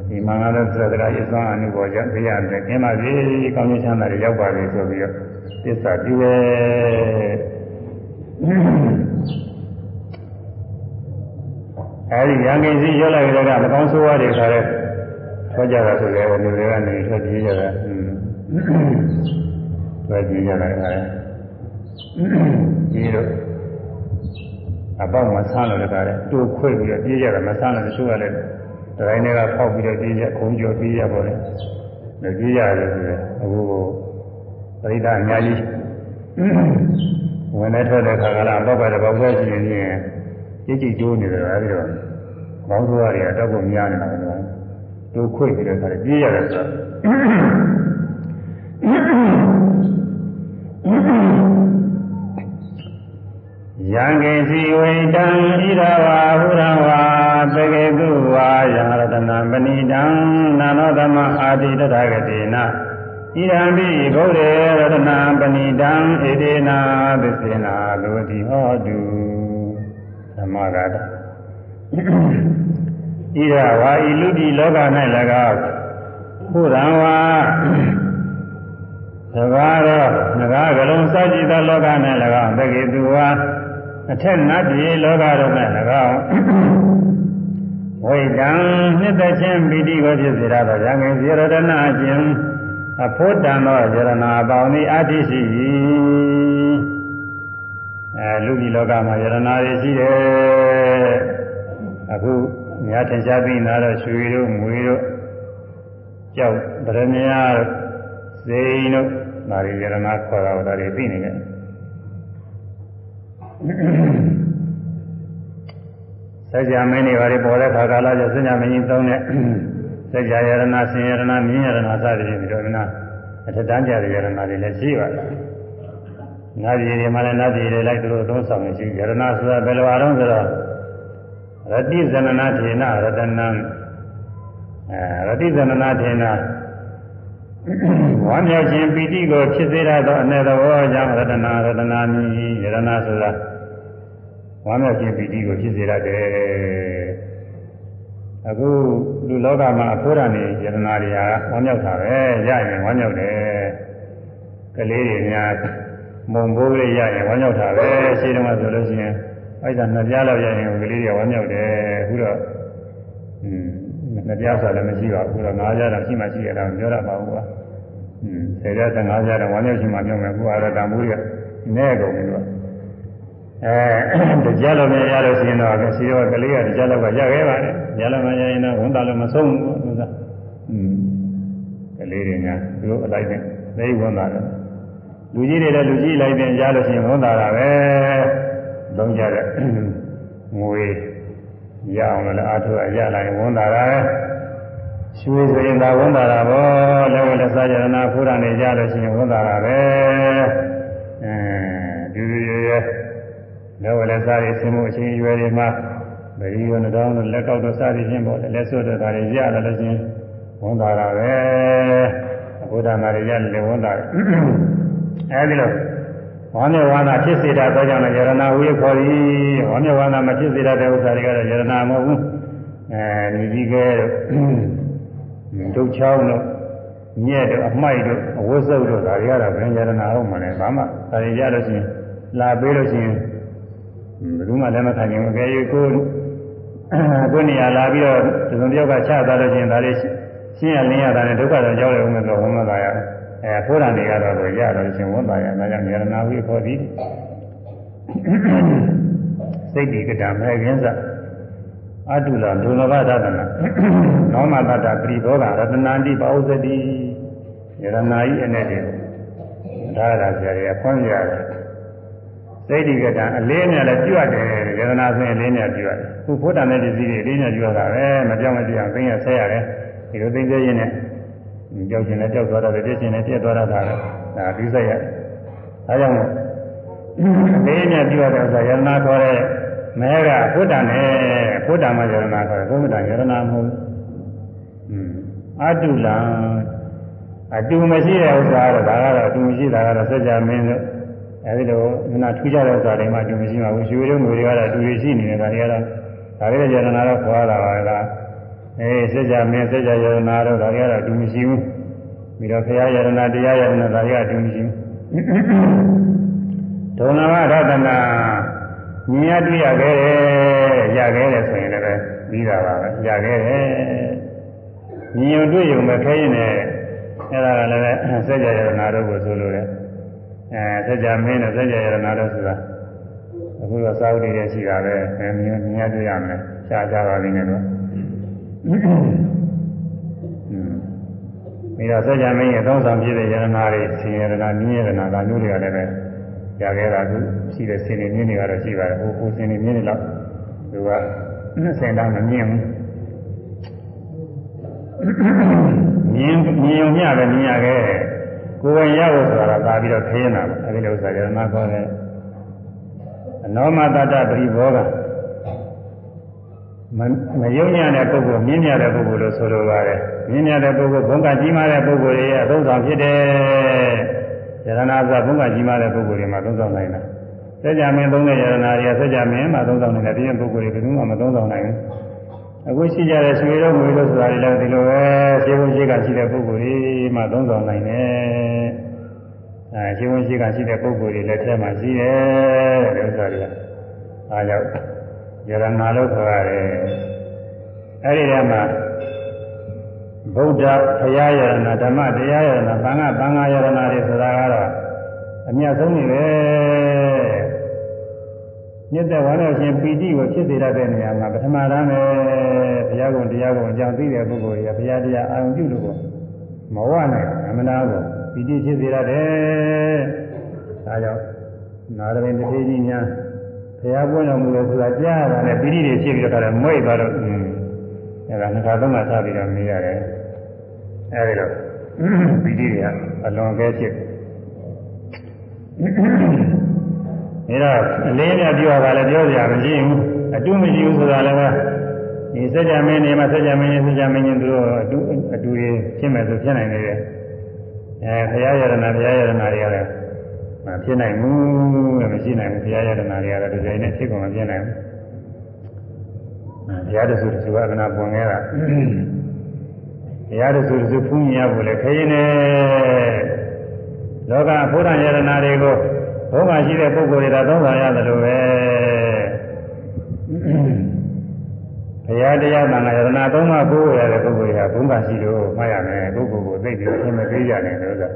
ဒီမင်္ဂလာသစ္စာရေးစွမ်းအမှုပေါ်ကြောင့်တရားနဲ့ကျင်းပါစေကောင်းကျိုးချမ်းသာတွေရောက်ပါစေဆိုပြီးတော့သစ္စာပြုရဲ့အဲဒီရံကိစီရောက်လာကြတဲ့မကောင်းဆိုးဝါးတွေခါတဲ့ထွက်ကြတာဆိုလည်းလူတွေကနေထွက်ပြေးကြတာอืมထွက်ပြေးကြတာခါတဲ့ ဒီလိုအပေါက်မဆန်းလို့လည်းခါတဲ့တူခွေပြီးတော့ပြေးကြတာမဆန်းလို့တချို့ကလည်းတိုင်းတွေကဖောက်ပြီးတော့ပြေးကြခုံကျော်ပြေးကြပါလေဒါပြေးရတယ်ဆိုတော့အခုပရိသတ်အများကြီးဝင်နေထွက်တဲ့ခါကလာတော့ပဲတော့ဘောက်ရှိနေရင်ကြည့်ကြည့်ကျိုးနေတယ်အဲဒီတော့ဘောင်းဆိုးရတွေတော့ကိုများနေတာပဲတို့ခွေပြီးတော့ခါပြေးရတယ်ဆို ယံကေစီဝိတံဣရဝါဟုရဝါသကေတုဝါယရတနာပဏိတံနာနောသမအာတိတထဂတိနာဣရံပိဘုရေရတနာပဏိတံဣတိနာသစ္စေနာလူတိဟောတုသမဂတာဣရဝါဤလူတိလောက၌၎င်းဟုရံဝါသဘာရောငကားကလုံးစကြည်သောလောက၌၎င်းသကေတုဝါ အထက်နတ်ပြည်လောကတို့၌၎င်းဝိတံနှစ်သက်ခြင်းပိဋိကိုဖြစ်စေရသောရံငယ်စေရတနာခြင်းအဖို့တန်သောယရနာပေါင်းဤအတ္တိရှိ၏အဲလူကြီးလောကမှာယရနာတွေရှိတယ်အခုများထင်ရှားသိနာတော့ရွှေတို့ငွေတို့ကြောက်ဗရမယစိန်တို့ဒါတွေယရနာခေါ်တာဒါတွေသိနေတယ် စัจ जा မင်းတွေဘာတွေပေါ်တဲ့ခါကာလကျစัจ जा မင်းကြီးသုံးတဲ့စัจ जा ယရနာဆင်ယရနာမြင်းယရနာစသည်ဖြင့်ဒီလိုနာအထက်တန်းကြတဲ့ယရနာတွေလည်းရှိပါတယ်။နာပြည်တွေမှာလည်းနာပြည်တွေလိုက်သူတို့သုံးဆောင်နေရှိယရနာဆိုတာဘယ်လိုအားလုံးဆိုတော့ရတိဇနနာထေနရတနံအဲရတိဇနနာထေန ဝမ်းမြောက်ခြင်းပီတိကိုဖြစ်စေရသောအနေတော်ကြောင့်ရတနာရတနာမြည်ယရနာဆိုတာဝမ်းမြောက်ခြင်းပီတိကိုဖြစ်စေရတယ်အခုလူလောကမှာအဖိုးရနေယရနာတွေကဝမ်းမြောက်တာပဲရရင်ဝမ်းမြောက်တယ်ကလေးတွေများမုံဘိုးလေးရရင်ဝမ်းမြောက်တာပဲရှိတယ်မှာဆိုလို့ရှိရင်အဲ့ဒါနှစ်ပြားလောက်ရရင်ကလေးတွေဝမ်းမြောက်တယ်အခုတော့อืม မတရားဆိုတာလည်းမရှိပါဘူးတော့9ရတာရှိမှရှိရတာပြောရပါဘူးကွာဆယ်ရတဲ့9ရတာဝမ်းမြောက်ရှိမှပြောမယ်ကိုအားရတာမိုးရနဲ့ကုန်ပြီတော့အဲတရားလုံးနဲ့ရလို့ရှိရင်တော့ဆီရောကလေးကတရားလုံးကရခဲ့ပါတယ်တရားလုံးမရရင်တော့ဝန်တာလည်းမဆုံးဘူးသူကအင်းကလေးတွေကသူတို့အလိုက်နဲ့သိဝန်တာတယ်လူကြီးတွေလည်းလူကြီးလိုက်နဲ့ရလို့ရှိရင်ဝန်တာတာပဲလုံးကြတဲ့ငွေ ရအောင်လည်းအားထုတ်ရလာရင်ဝန်တာတာပဲရွှေဆိုရင်ဒါဝန်တာတာပေါ့လည်းဝလက်စားရနာဖူးရနေကြလို့ရှိရင်ဝန်တာတာပဲအဲဒီလိုရရလည်းဝလက်စားရဆင်းမှုအချင်းရွယ်တွေမှာဗရီရောနှောင်းတို့လက်ကောက်တို့စားရခြင်းပေါ့လက်ဆွတ်တို့ဒါတွေရလာလို့ရှိရင်ဝန်တာတာပဲဘုရားနာရရလည်းဝန်တာတယ်အဲဒီလို ဝမ်းမြေဝါနာဖြစ်စေတာတော့ကြောင့်လည်းယရနာဝိခေါ်သည်ဝမ်းမြေဝါနာမဖြစ်စေတဲ့ဥစ္စာတွေကတော့ယရနာမဟုတ်ဘူးအဲဒီကြီးကဲဒုတ်ချောင်းတို့ညက်တို့အမိုက်တို့အဝတ်စုပ်တို့ဒါတွေကတော့ဘယ်ယရနာဟုတ်မှလဲဘာမှဒါတွေရလို့ရှိရင်လာပေးလို့ရှိရင်ဘယ်သူမှလည်းမခံနိုင်ဘူးအကယ်၍ကိုကိုနေရာလာပြီးတော့ဒီလိုပြောက်ကချသွားလို့ရှိရင်ဒါတွေရှင်းရလင်းရတာနဲ့ဒုက္ခတော့ကြောက်ရဦးမယ်ဆိုဝန်မသာရတယ် အဲဖိုးရံတွေကတော့ကိုရတော့ရှင်ဝန်ပါရအဲဒါကြောင့်ယရနာဝိခေါ်သည်စိတ်ဒီကတမဲခင်းစအတုလဒုလဘဒသနာနောမတတပရိဘောဂရတနာတိပါဥစတိယရနာဤအနေနဲ့ဒါရဆရာကြီးဖွင့်ရတယ်စိတ်ဒီကတအလေးနဲ့လည်းကျွတ်တယ်ယရနာဆိုရင်လေးနဲ့ကျွတ်တယ်ခုဖိုးတန်တဲ့ပစ္စည်းတွေလေးနဲ့ကျွတ်တာပဲမပြောင်းမပြောင်းသိရဆဲရတယ်ဒီလိုသိသေးရင်လည်း ကြောက်ခြင်းနဲ့ကြောက်သွားတာပဲပြည့်ခြင်းနဲ့ပြည့်သွားတာဒါပြီးဆိုင်ရအဲကြောင့်လေးနဲ့ပြုရတဲ့ဥစ္စာယရနာခေါ်တဲ့မဲကဖုဒ္ဒနဲ့ဖုဒ္ဒမှာယရနာခေါ်တယ်ဘုမတယရနာမဟုတ်ဘူးအတုလံအတူမရှိတဲ့ဥစ္စာတော့ဒါကတော့အတူမရှိတာကတော့စัจ जा မင်းတို့အဲဒီလိုမနာထူးကြတဲ့ဥစ္စာတွေမှအတူမရှိပါဘူးရွှေတို့ငွေတွေကတော့အတူရှိနေတယ်ဒါတွေကတော့ဒါတွေယရနာတော့ခေါ်တာပါလား အေးစัจ जा မင်းစัจ जा ယရနာတော့ဒါတွေကတော့အတူမရှိဘူးပြီးတော့ဘုရားယရနာတရားယရနာဒါတွေကအတူမရှိဘူးဒုံနာမရတနာမြင်ရတွေ့ရခဲ့တယ်ရခဲ့တယ်ဆိုရင်လည်းပြီးတာပါပဲရခဲ့တယ်မြင်ုံတွေ့ုံမခဲရင်လည်းအဲ့ဒါကလည်းစัจ जा ယရနာတို့ကိုဆိုလို့လေအဲစัจ जा မင်းနဲ့စัจ जा ယရနာတို့ဆိုတာအခုတော့စာအုပ်တွေရှိတာပဲမြင်မြင်ရတွေ့ရမယ်ရှားကြပါလိမ့်မယ်တော့ မိတော့စัจ जा မင်းရဲ့သုံးဆောင်ပြည့်တဲ့ယရနာတွေဆင်ယရနာမြင်းယရနာဒါမျိုးတွေကလည်းပဲရခဲ့တာသူရှိတဲ့ဆင်နေမြင်းတွေကတော့ရှိပါတယ်ဟိုဟိုဆင်နေမြင်းတွေတော့သူကဆင်တော့မမြင်ဘူးမြင်မြင်ုံမျှပဲမြင်ရခဲ့ကိုယ်ဝင်ရဖို့ဆိုတာသာပြီးတော့ခင်းတာပါအဲဒီလိုဥစ္စာယရနာခေါ်တယ်အနောမတတပရိဘောဂ မမယုံညံ့တဲ့ပုဂ္ဂိုလ်မြင့်မြတ်တဲ့ပုဂ္ဂိုလ်လို့ဆိုလိုပါတယ်မြင့်မြတ်တဲ့ပုဂ္ဂိုလ်ဘုံကကြီးမားတဲ့ပုဂ္ဂိုလ်ရဲ့အသုံးဆောင်ဖြစ်တယ်ယရနာဆိုဘုံကကြီးမားတဲ့ပုဂ္ဂိုလ်တွေမှာသုံးဆောင်နိုင်တာစัจ जा မင်းသုံးတဲ့ယရနာတွေကစัจ जा မင်းမှာသုံးဆောင်နိုင်တယ်ပြည့်ပုဂ္ဂိုလ်တွေဘယ်သူမှမသုံးဆောင်နိုင်ဘူးအခုရှိကြတဲ့ရွှေတို့ငွေတို့ဆိုတာတွေလည်းဒီလိုပဲရှင်းဖို့ရှိကရှိတဲ့ပုဂ္ဂိုလ်တွေမှသုံးဆောင်နိုင်တယ်အဲရှင်းဖို့ရှိကရှိတဲ့ပုဂ္ဂိုလ်တွေလည်းထဲမှာရှိတယ်တဲ့ဥစ္စာတွေကအားကြောင့် ယရနာလို့ခေါ်ရတယ်အဲဒီထဲမှာဗုဒ္ဓဘုရားယရနာဓမ္မတရားယရနာသံဃာသံဃာယရနာတွေဆိုတာကတော့အမြတ်ဆုံးနေပဲမြတ်တဲ့ဝါနဲ့ရှင်ပီတိကိုဖြစ်စေတတ်တဲ့နေရာမှာပထမတန်းပဲဘုရားကုံတရားကုံအကြောင်းသိတဲ့ပုဂ္ဂိုလ်တွေကဘုရားတရားအာရုံပြုလို့ကိုမဝနိုင်အမနာကိုပီတိဖြစ်စေတတ်တယ်ဒါကြောင့်နာရရင်တစ်သေးကြီးများ ဘုရားပွင့်တော်မူတယ်ဆိုတာကြားရတာနဲ့ပိဋိတွေဖြစ်ပြီးတော့ခါတယ်မိတ်သွားတော့อืมအဲဒါနှစ်ခါသုံးခါစပြီးတော့မြင်ရတယ်အဲဒီတော့ပိဋိတွေကအလွန်ကဲဖြစ်ဒါတော့အလေးနဲ့ပြောတာလည်းပြောစရာမရှိဘူးအတုမရှိဘူးဆိုတာလည်းပဲဒီစัจ jamin နေမှာစัจ jamin စัจ jamin ညင်တို့အတူအတူရင်းဖြစ်မယ်ဆိုဖြစ်နိုင်နေတယ်အဲဘုရားယရဏဘုရားယရဏတွေရတယ် မဖြစ်နိုင်ဘူးတဲ့မရှိနိုင်ဘူးဘုရားယရနာတွေကလည်းဒီဇိုင်းနဲ့ဖြစ်ကုန်မဖြစ်နိုင်ဘူးဘုရားတဆူတဆူကကနာပွန်ခဲ့တာဘုရားတဆူတဆူဖူးမြင်ရဖို့လေခရင်နေလောကဘုရားယရနာတွေကိုဘုံမှာရှိတဲ့ပုဂ္ဂိုလ်တွေဒါသုံးဆောင်ရတယ်လို့ပဲဘုရားတရားသံဃာယရနာသုံးပါးကိုရတဲ့ပုဂ္ဂိုလ်တွေကဘုံကရှိလို့မှားရမယ်ပုဂ္ဂိုလ်ကိုသိပြီးအရှင်းမပေးကြနဲ့လို့ဆို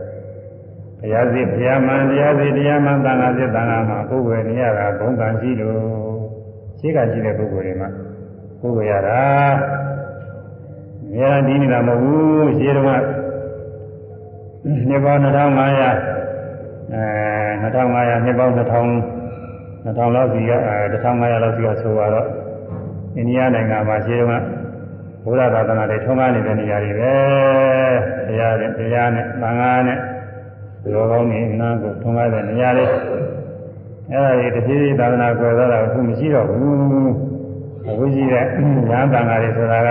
ဘုရားစီဘုရားမှန်တရားစီတရားမှန်သံဃာစီသံဃာမှပုဂ္ဂိုလ်နေရတာဘုံကရှိလို့ရှိကရှိတဲ့ပုဂ္ဂိုလ်တွေမှာပုဂ္ဂိုလ်ရတာအများကြီးနေတာမဟုတ်ဘူးရှင်းတော့နှစ်ပေါင်း2500အဲ2500နှစ်ပေါင်း2000 2000လောက်စီက1500လောက်စီကဆိုတော့အိန္ဒိယနိုင်ငံမှာရှင်းတော့ဘုရားသာသနာတွေထုံးကားနေတဲ့နေရာတွေပဲတရားနဲ့တရားနဲ့သံဃာနဲ့ ဒီလိုကောင်းနေနာကိုထုံးကားတဲ့နေရာတွေအဲ့ဒါတွေတဖြည်းဖြည်းသာသနာကွယ်သွားတာအခုမရှိတော့ဘူးအခုရှိတဲ့ညာသံဃာတွေဆိုတာက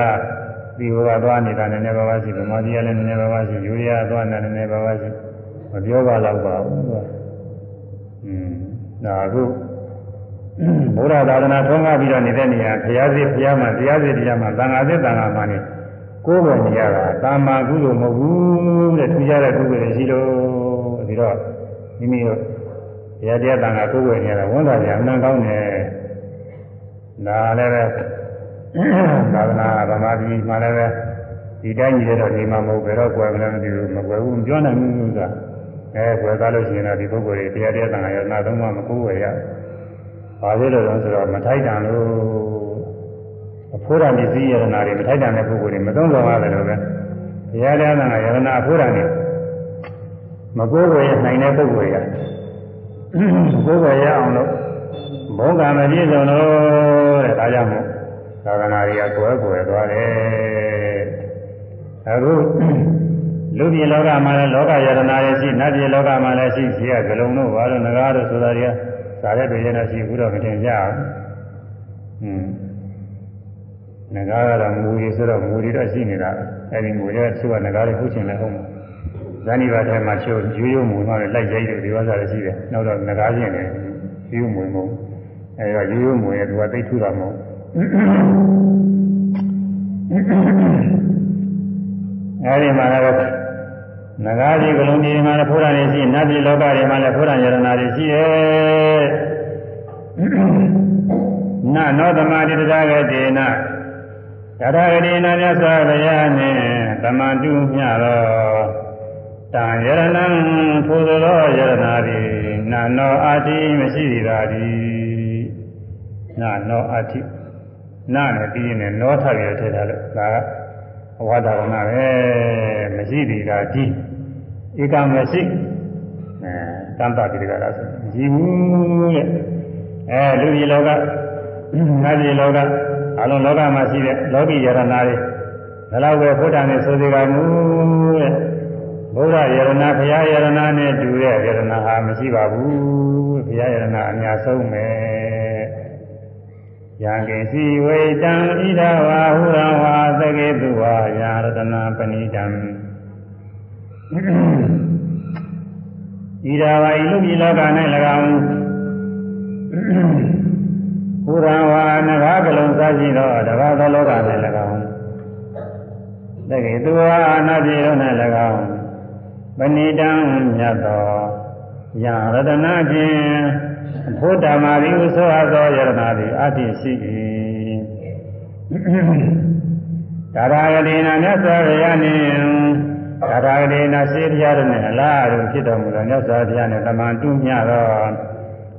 ဒီဘုရားသွားနေတာနည်းနည်းပါးပါးရှိဗမာပြည်ကလည်းနည်းနည်းပါးပါးရှိယူရီးယားသွားနေတာနည်းနည်းပါးပါးရှိမပြောပါတော့ပါဘူးကွာอืมဒါအခုဘုရားသာသနာထုံးကားပြီးတော့နေတဲ့နေရာဘုရားစစ်ဘုရားမှာတရားစစ်တရားမှာသံဃာစစ်သံဃာမှာနေ ကိုယ်ပဲနေရတာတာမာကုလို့မဟုတ်ဘူးတဲ့ထူးခြားတဲ့ကုသိုလ်တွေရှိလို့ဒီတော့မိမိတို့ဘုရားတရားသံဃာကိုယ်ပဲနေရတာဝန်တာကြအမှန်ကောင်းတယ်ဒါလည်းပဲသာသနာဗမာပြည်မှာလည်းပဲဒီတိုင်းကြီးတော့ဒီမှာမဟုတ်ဘယ်တော့ကွယ်မလဲမသိဘူးမကွယ်ဘူးမပြောနိုင်ဘူးဆိုတာအဲကွယ်သားလို့ရှိရင်တော့ဒီပုဂ္ဂိုလ်တွေတရားတရားသံဃာရောနာသုံးမှမကိုးဝယ်ရဘာဖြစ်လို့လဲဆိုတော့မထိုက်တန်လို့ အဖိုးရမြစည်းယရနာတွေမထိုက်တန်တဲ့ပုဂ္ဂိုလ်တွေမသုံးတော်ရတယ်လို့ပဲတရားတရားသံဃာယရနာအဖိုးရနေမကိုးဝယ်နိုင်တဲ့ပုဂ္ဂိုလ်တွေကကိုးဝယ်ရအောင်လို့ဘုံကံမပြည့်စုံလို့တဲ့ဒါကြောင့်မို့သာသနာတွေကကွယ်ကွယ်သွားတယ်အခုလူပြည်လောကမှာလည်းလောကယရနာတွေရှိနတ်ပြည်လောကမှာလည်းရှိရှိရဂလုံးတို့ဘာလို့ငကားတို့ဆိုတာတွေကစားတဲ့ပြည်နဲ့ရှိဘူးတော့မတင်ကြဘူး။อืม ငကားကတော့မူရီဆိုတော့မူရီတော့ရှိနေတာအဲဒီမူရီကသူကငကားတွေဟုတ်ချင်လည်းဟုတ်မှာဇာနိဘာထဲမှာချိုးရိုးရိုးမူတော့လိုက်ရိုက်တယ်ဒီဝါစားလည်းရှိတယ်နောက်တော့ငကားချင်းတယ်ရိုးမူမဟုတ်အဲဒါရိုးရိုးမူရဲ့သူကသိထူတာမဟုတ်အဲဒီမှာလည်းနဂါးကြီးကလုံးကြီးမှာလည်းဖိုးရနေရှိနတ်ပြည်လောကတွေမှာလည်းဖိုးရယရနာတွေရှိရဲ့နနောသမာတိတရားကတိန သရဂတိနာမြတ်စွာဘုရားနှင့်တမန်တုမြတော်တံယရဏံထိုသောယရနာသည်နာနောအာတိမရှိသည်သာသည်နာနောအာတိနာနဲ့ပြီးရင်လည်းနောထပြီးထည့်ထားလို့ဒါကဝါဒကနာပဲမရှိသည်သာဒီဧကမရှိအဲတန်တာတိကလားဆိုမရှိဘူးတဲ့အဲလူကြီးလောကနတ်ကြီးလောက အလုံးလောကမှာရှိတဲ့လောကီယရနာတွေဘယ်လောက်ပဲဘုရားနဲ့ဆိုသေးကမူတဲ့ဘုရားယရနာဘုရားယရနာနဲ့တူတဲ့ယရနာဟာမရှိပါဘူးဘုရားယရနာအများဆုံးပဲယံကိစီဝေတံဣဒဝါဟုရဝါသကေတုဝါယာရတနာပဏိတံဣဒဝါဤလူပြည်လောက၌၎င်း ဟုရဝါနဂါကလုံးစားရှိသောတဘာသောလောက၌၎င်းသကေတုဝါအနာပြေတို့၌၎င်းပဏိတံမြတ်သောယာရတနာဖြင့်ဘုဒ္ဓမာရိဥသောအသောယရနာသည်အတ္တိရှိ၏ဒါရဂတိနာမြတ်စွာဘုရားနှင့်ဒါရဂတိနာစေတရားတို့နဲ့အလားတူဖြစ်တော်မူသောမြတ်စွာဘုရားနှင့်တမန်တူမြသော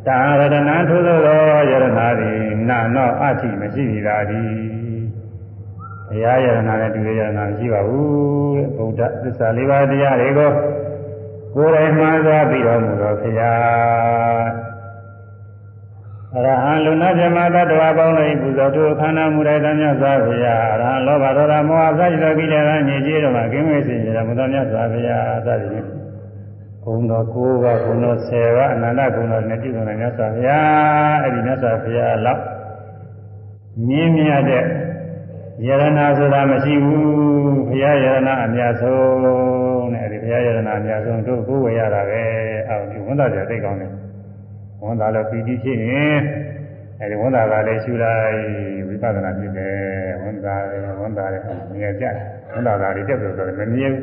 တာရတနာထိုသောယရနာသည်နာနောအတ္တိမရှိသည်သာသည်ဘုရားယရနာနဲ့တူရယရနာမရှိပါဘူးတဲ့ဗုဒ္ဓသစ္စာလေးပါးတရားတွေကိုကိုယ်တိုင်မှားသွားပြီးတော်မူသောဘုရားအရဟံလူနာဇမတတ္တဝါပေါင်းတို့၏ပူဇော်သူခန္ဓာမူတဲ့သမြတ်စွာဘုရားအရဟံလောဘဒေါသမောဟစသဖြင့်ကိလေသာညစ်ကြေးတို့မှာကင်းဝေးစေခြင်းမူသောမြတ်စွာဘုရားစသဖြင့် ဂုဏ်တော်၉ပါးဂုဏ်တော်၁၀ပါးအနန္တဂုဏ်တော်နဲ့ပြည့်စုံတဲ့မြတ်စွာဘုရားအဲ့ဒီမြတ်စွာဘုရားလောက်မြင်းမြတ်တဲ့ယရနာဆိုတာမရှိဘူးဘုရားယရနာအများဆုံးတဲ့ဒီဘုရားယရနာအများဆုံးတို့ကိုယ်ဝေရတာပဲအော်ဒီဝန်သားကြသိကောင်းတယ်ဝန်တာလည်းပီတိဖြစ်ရင်အဲဒီဝန်တာကလည်းရှူလိုက်ဝိပဿနာဖြစ်တယ်ဝန်တာလည်းဝန်တာလည်းမြင်ကြဝန်တာကလည်းတက်ဆိုတော့မမြင်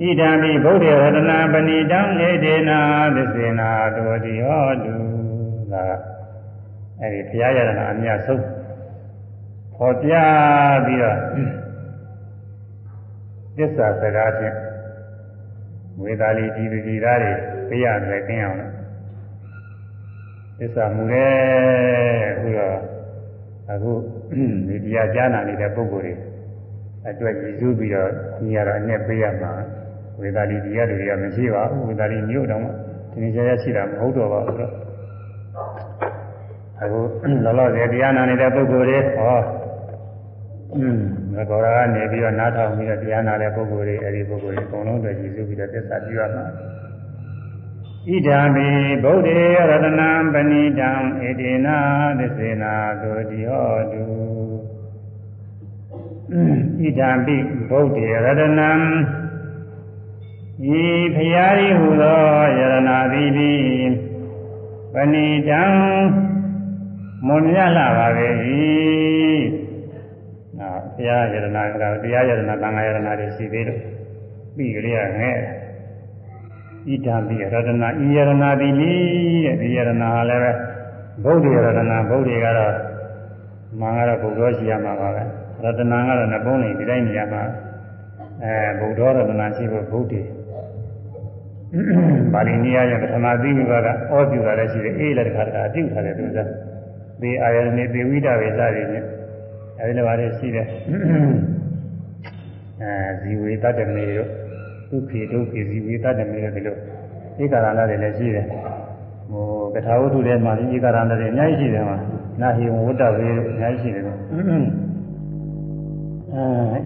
ဣဒံမိဗုဒ္ဓရတနာပဏိတံဧတေနာသစ္စေနာတောတိဟောတုဒါအဲဒီဘုရားရတနာအများဆုံးခေါ်ပြပြီးတော့သစ္စာစကားဖြင့်ဝေသာလီဒီဒီသားတွေပြရတယ်သိအောင်လို့သစ္စာမူရဲအခုတော့အခုဒီတရားကြားနာနေတဲ့ပုဂ္ဂိုလ်တွေအတွက်ရည်စူးပြီးတော့ညီရတာအနဲ့ပေးရမှာ ဝေသာလီဒီရတွေကမရှိပါဘူးဝေသာလီမြို့တောင်မှဒီနေ့ကျရရှိတာမဟုတ်တော့ပါဘူးတော့အခုလောလောဆယ်တရားနာနေတဲ့ပုဂ္ဂိုလ်တွေဟောอืมဘောရကနေပြီးတော့နားထောင်ပြီးတော့တရားနာတဲ့ပုဂ္ဂိုလ်တွေအဲဒီပုဂ္ဂိုလ်တွေအကုန်လုံးတွေကြည့်စုပြီးတော့သစ္စာပြုရမှာဣဒံမိဗုဒ္ဓေရတနံပဏိတံဣတိနာသစ္စေနာသောတိဟောတုဣဒံပိဗုဒ္ဓေရတနံ ဤဖရာဤဟူသောယရနာတိပိပဏိတံမွန်မြတ်လာပါပဲ၏နော်ဘုရားယရနာကတရားယရနာသံဃာယရနာတွေရှိသေးလို့ပြီးကြရငဲ့ဣဒံပိရတနာဤယရနာတိနိတဲ့ဒီယရနာလည်းပဲဗုဒ္ဓယရနာဗုဒ္ဓကတော့မှန်ကတော့ဘုရားရှိရမှာပါပဲရတနာကတော့နှပုံးနေဒီတိုင်းနေရမှာအဲဗုဒ္ဓရတနာရှိဖို့ဗုဒ္ဓ ပါဠိနည်းအရပထမသိဝိပါကဩပြုတာလည်းရှိတယ်အေးလည်းတစ်ခါတစ်ခါအပြုထားတယ်သူကသေအာယနေသေဝိဒဝေစရည်နဲ့အဲဒီလိုပါလေရှိတယ်အဲဇီဝေတတမေတို့ဒုက္ခေဒုက္ခေဇီဝေတတမေတို့ဒီလိုဧကရဏတွေလည်းရှိတယ်ဟိုကထာဝတ္ထုထဲမှာဧကရဏတွေအများကြီးရှိတယ်မှာနာဟိဝဝတ္တဝေတို့အများကြီးရှိတယ်အဲ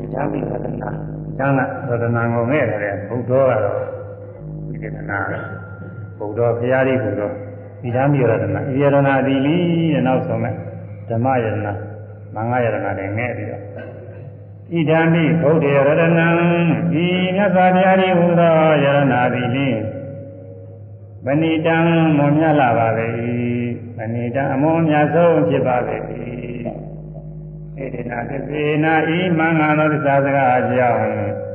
ဣဒာမိသတနာကျမ်းကသတနာကိုငဲ့တယ်ဘုဒ္ဓကတော့ ဝိသေသနာဘုဒ္ဓဘုရားကြီးဘုဒ္ဓဣဒာမိရတနာဣယရဏတိလီတဲ့နောက်ဆုံးမဲ့ဓမ္မယရဏမင်္ဂယရဏတွေငဲ့ပြီးတော့ဣဒာမိဘုဒ္ဓရတနာဤမြတ်စွာဘုရားကြီးဟူသောယရဏတိလီဗဏိတံမွန်မြတ်လာပါပဲဗဏိတံအမွန်မြတ်ဆုံးဖြစ်ပါပဲဧတေနာသစ္စေနာဤမင်္ဂလာသစ္စာစကားကြောင့်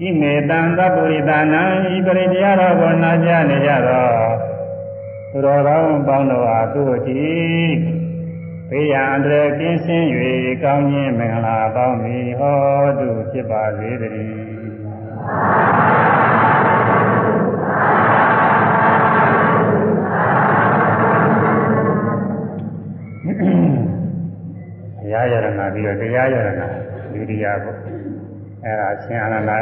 ဣမေတံသဗ္ဗုရိတနာဤပရိတရားတော်ကိုနာကြားနေကြတော့သူတော်ကောင်းပေါင်းတို့အားသူ့ကြည်ဘေးရန်အန္တရာယ်ကင်းရှင်း၍ကောင်းခြင်းမင်္ဂလာပေါင်းမီဟောတုဖြစ်ပါစေတည်းရားယရဏပြီးတော့တရားယရဏဒုတိယပေါ့ အဲဒါအရှင်အာနန္ဒာ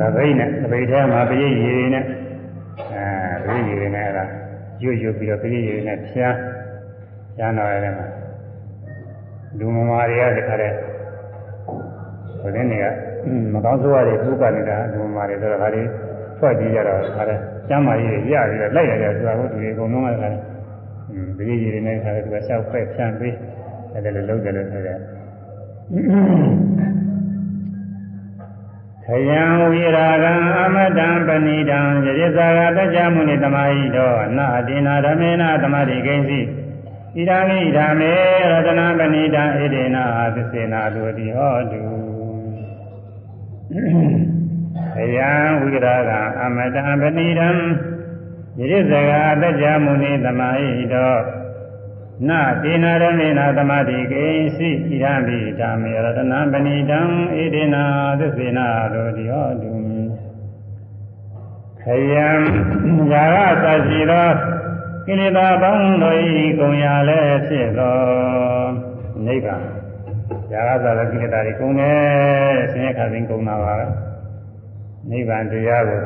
သဘိနဲ့သဘိထဲမှာပရိယေနဲ့အဲပရိယေနဲ့အဲဒါရွတ်ရွတ်ပြီးတော့ပရိယေနဲ့ဖြားဖြားတော့ရတယ်မှာလူမမာတွေကတခါတည်းဟိုတင်းတွေကမကောင်းဆိုးရတွေပုကနေတာလူမမာတွေဆိုတော့ဒါတွေထွက်ကြည့်ကြတော့ခါတည်းကျမ်းမာကြီးတွေရပြီးတော့လိုက်ရကြဆိုတာကိုသူတွေအကုန်လုံးကတခါတည်းပရိယေနဲ့ခါတည်းသူကရှောက်ဖက်ဖြန့်ပေးအဲ့ဒါလိုလုပ်တယ်လို့ဆိုတယ် ခယံဝိရာဂံအမတံပဏိတံယရိဇာဂတကြမုနိတမဟိတောနာအတိနာဓမေနာသမတိကိဉ္စီဣဒာမိဓမ္မေရတနာပဏိတံဣဒေနာသစ္စေနာတုတိဟောတုခယံဝိရာဂံအမတံပဏိတံယရိဇာဂတကြမုနိတမဟိတော နာတိနာရမေနာသမာတိကိစီဣရမိဓမ္မေရတနာပဏိတံဣတိနာသစ္စေနာတို့ဒီဟောတုခယံယာရသရှိသောကိလေသာပေါင်းတို့ဤကုံရလည်းဖြစ်သောနိဗ္ဗာန်ယာရသာကိလေသာတွေကုန်တယ်ဆင်းရဲခါစဉ်ကုန်တာပါပဲနိဗ္ဗာန်တရားကို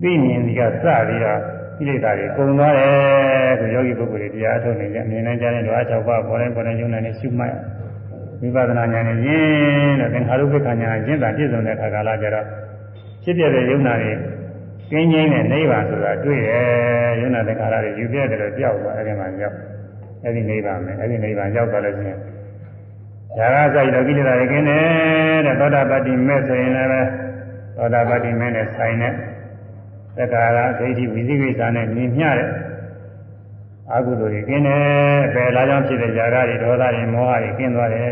သိမြင်ဒီကစပြီးတော့ ကိလေသာတွေကုန်သွားတယ်ဆိုယောဂီပုဂ္ဂိုလ်တွေတရားထုတ်နေကြအမြင်နဲ့ကြားတဲ့ဓဝါ၆ပါးပေါ်တိုင်းပေါ်တိုင်းယုံနိုင်နေရှုမှတ်ဝိပဿနာဉာဏ်နဲ့ယင်းတော့သင်္ခါရုပ္ပခဉာဏ်ကျင့်တာပြည့်စုံတဲ့အခါကာလကျတော့ဖြစ်ပြတဲ့ယုံနာတွေကင်းငြိမ်းတဲ့နိဗ္ဗာန်ဆိုတာတွေ့တယ်ယုံနာသင်္ခါရတွေယူပြတယ်လို့ကြောက်သွားအဲ့ဒီမှာရောက်အဲ့ဒီနိဗ္ဗာန်ပဲအဲ့ဒီနိဗ္ဗာန်ရောက်သွားလို့ရှိရင်ဇာကစိုက်တော့ကိလေသာတွေကင်းတယ်တဲ့သောတာပတ္တိမဲ့ဆိုရင်လည်းသောတာပတ္တိမဲ့နဲ့ဆိုင်တဲ့ သက္ကာရဒိဋ္ဌိဝိသိကိစ္စနဲ့မြင်မြတဲ့အကုသိုလ်တွေကင်းတယ်ပယ်လာကြောင့်ဖြစ်တဲ့ຢာကတွေဒေါသတွေမောဟတွေကင်းသွားတယ်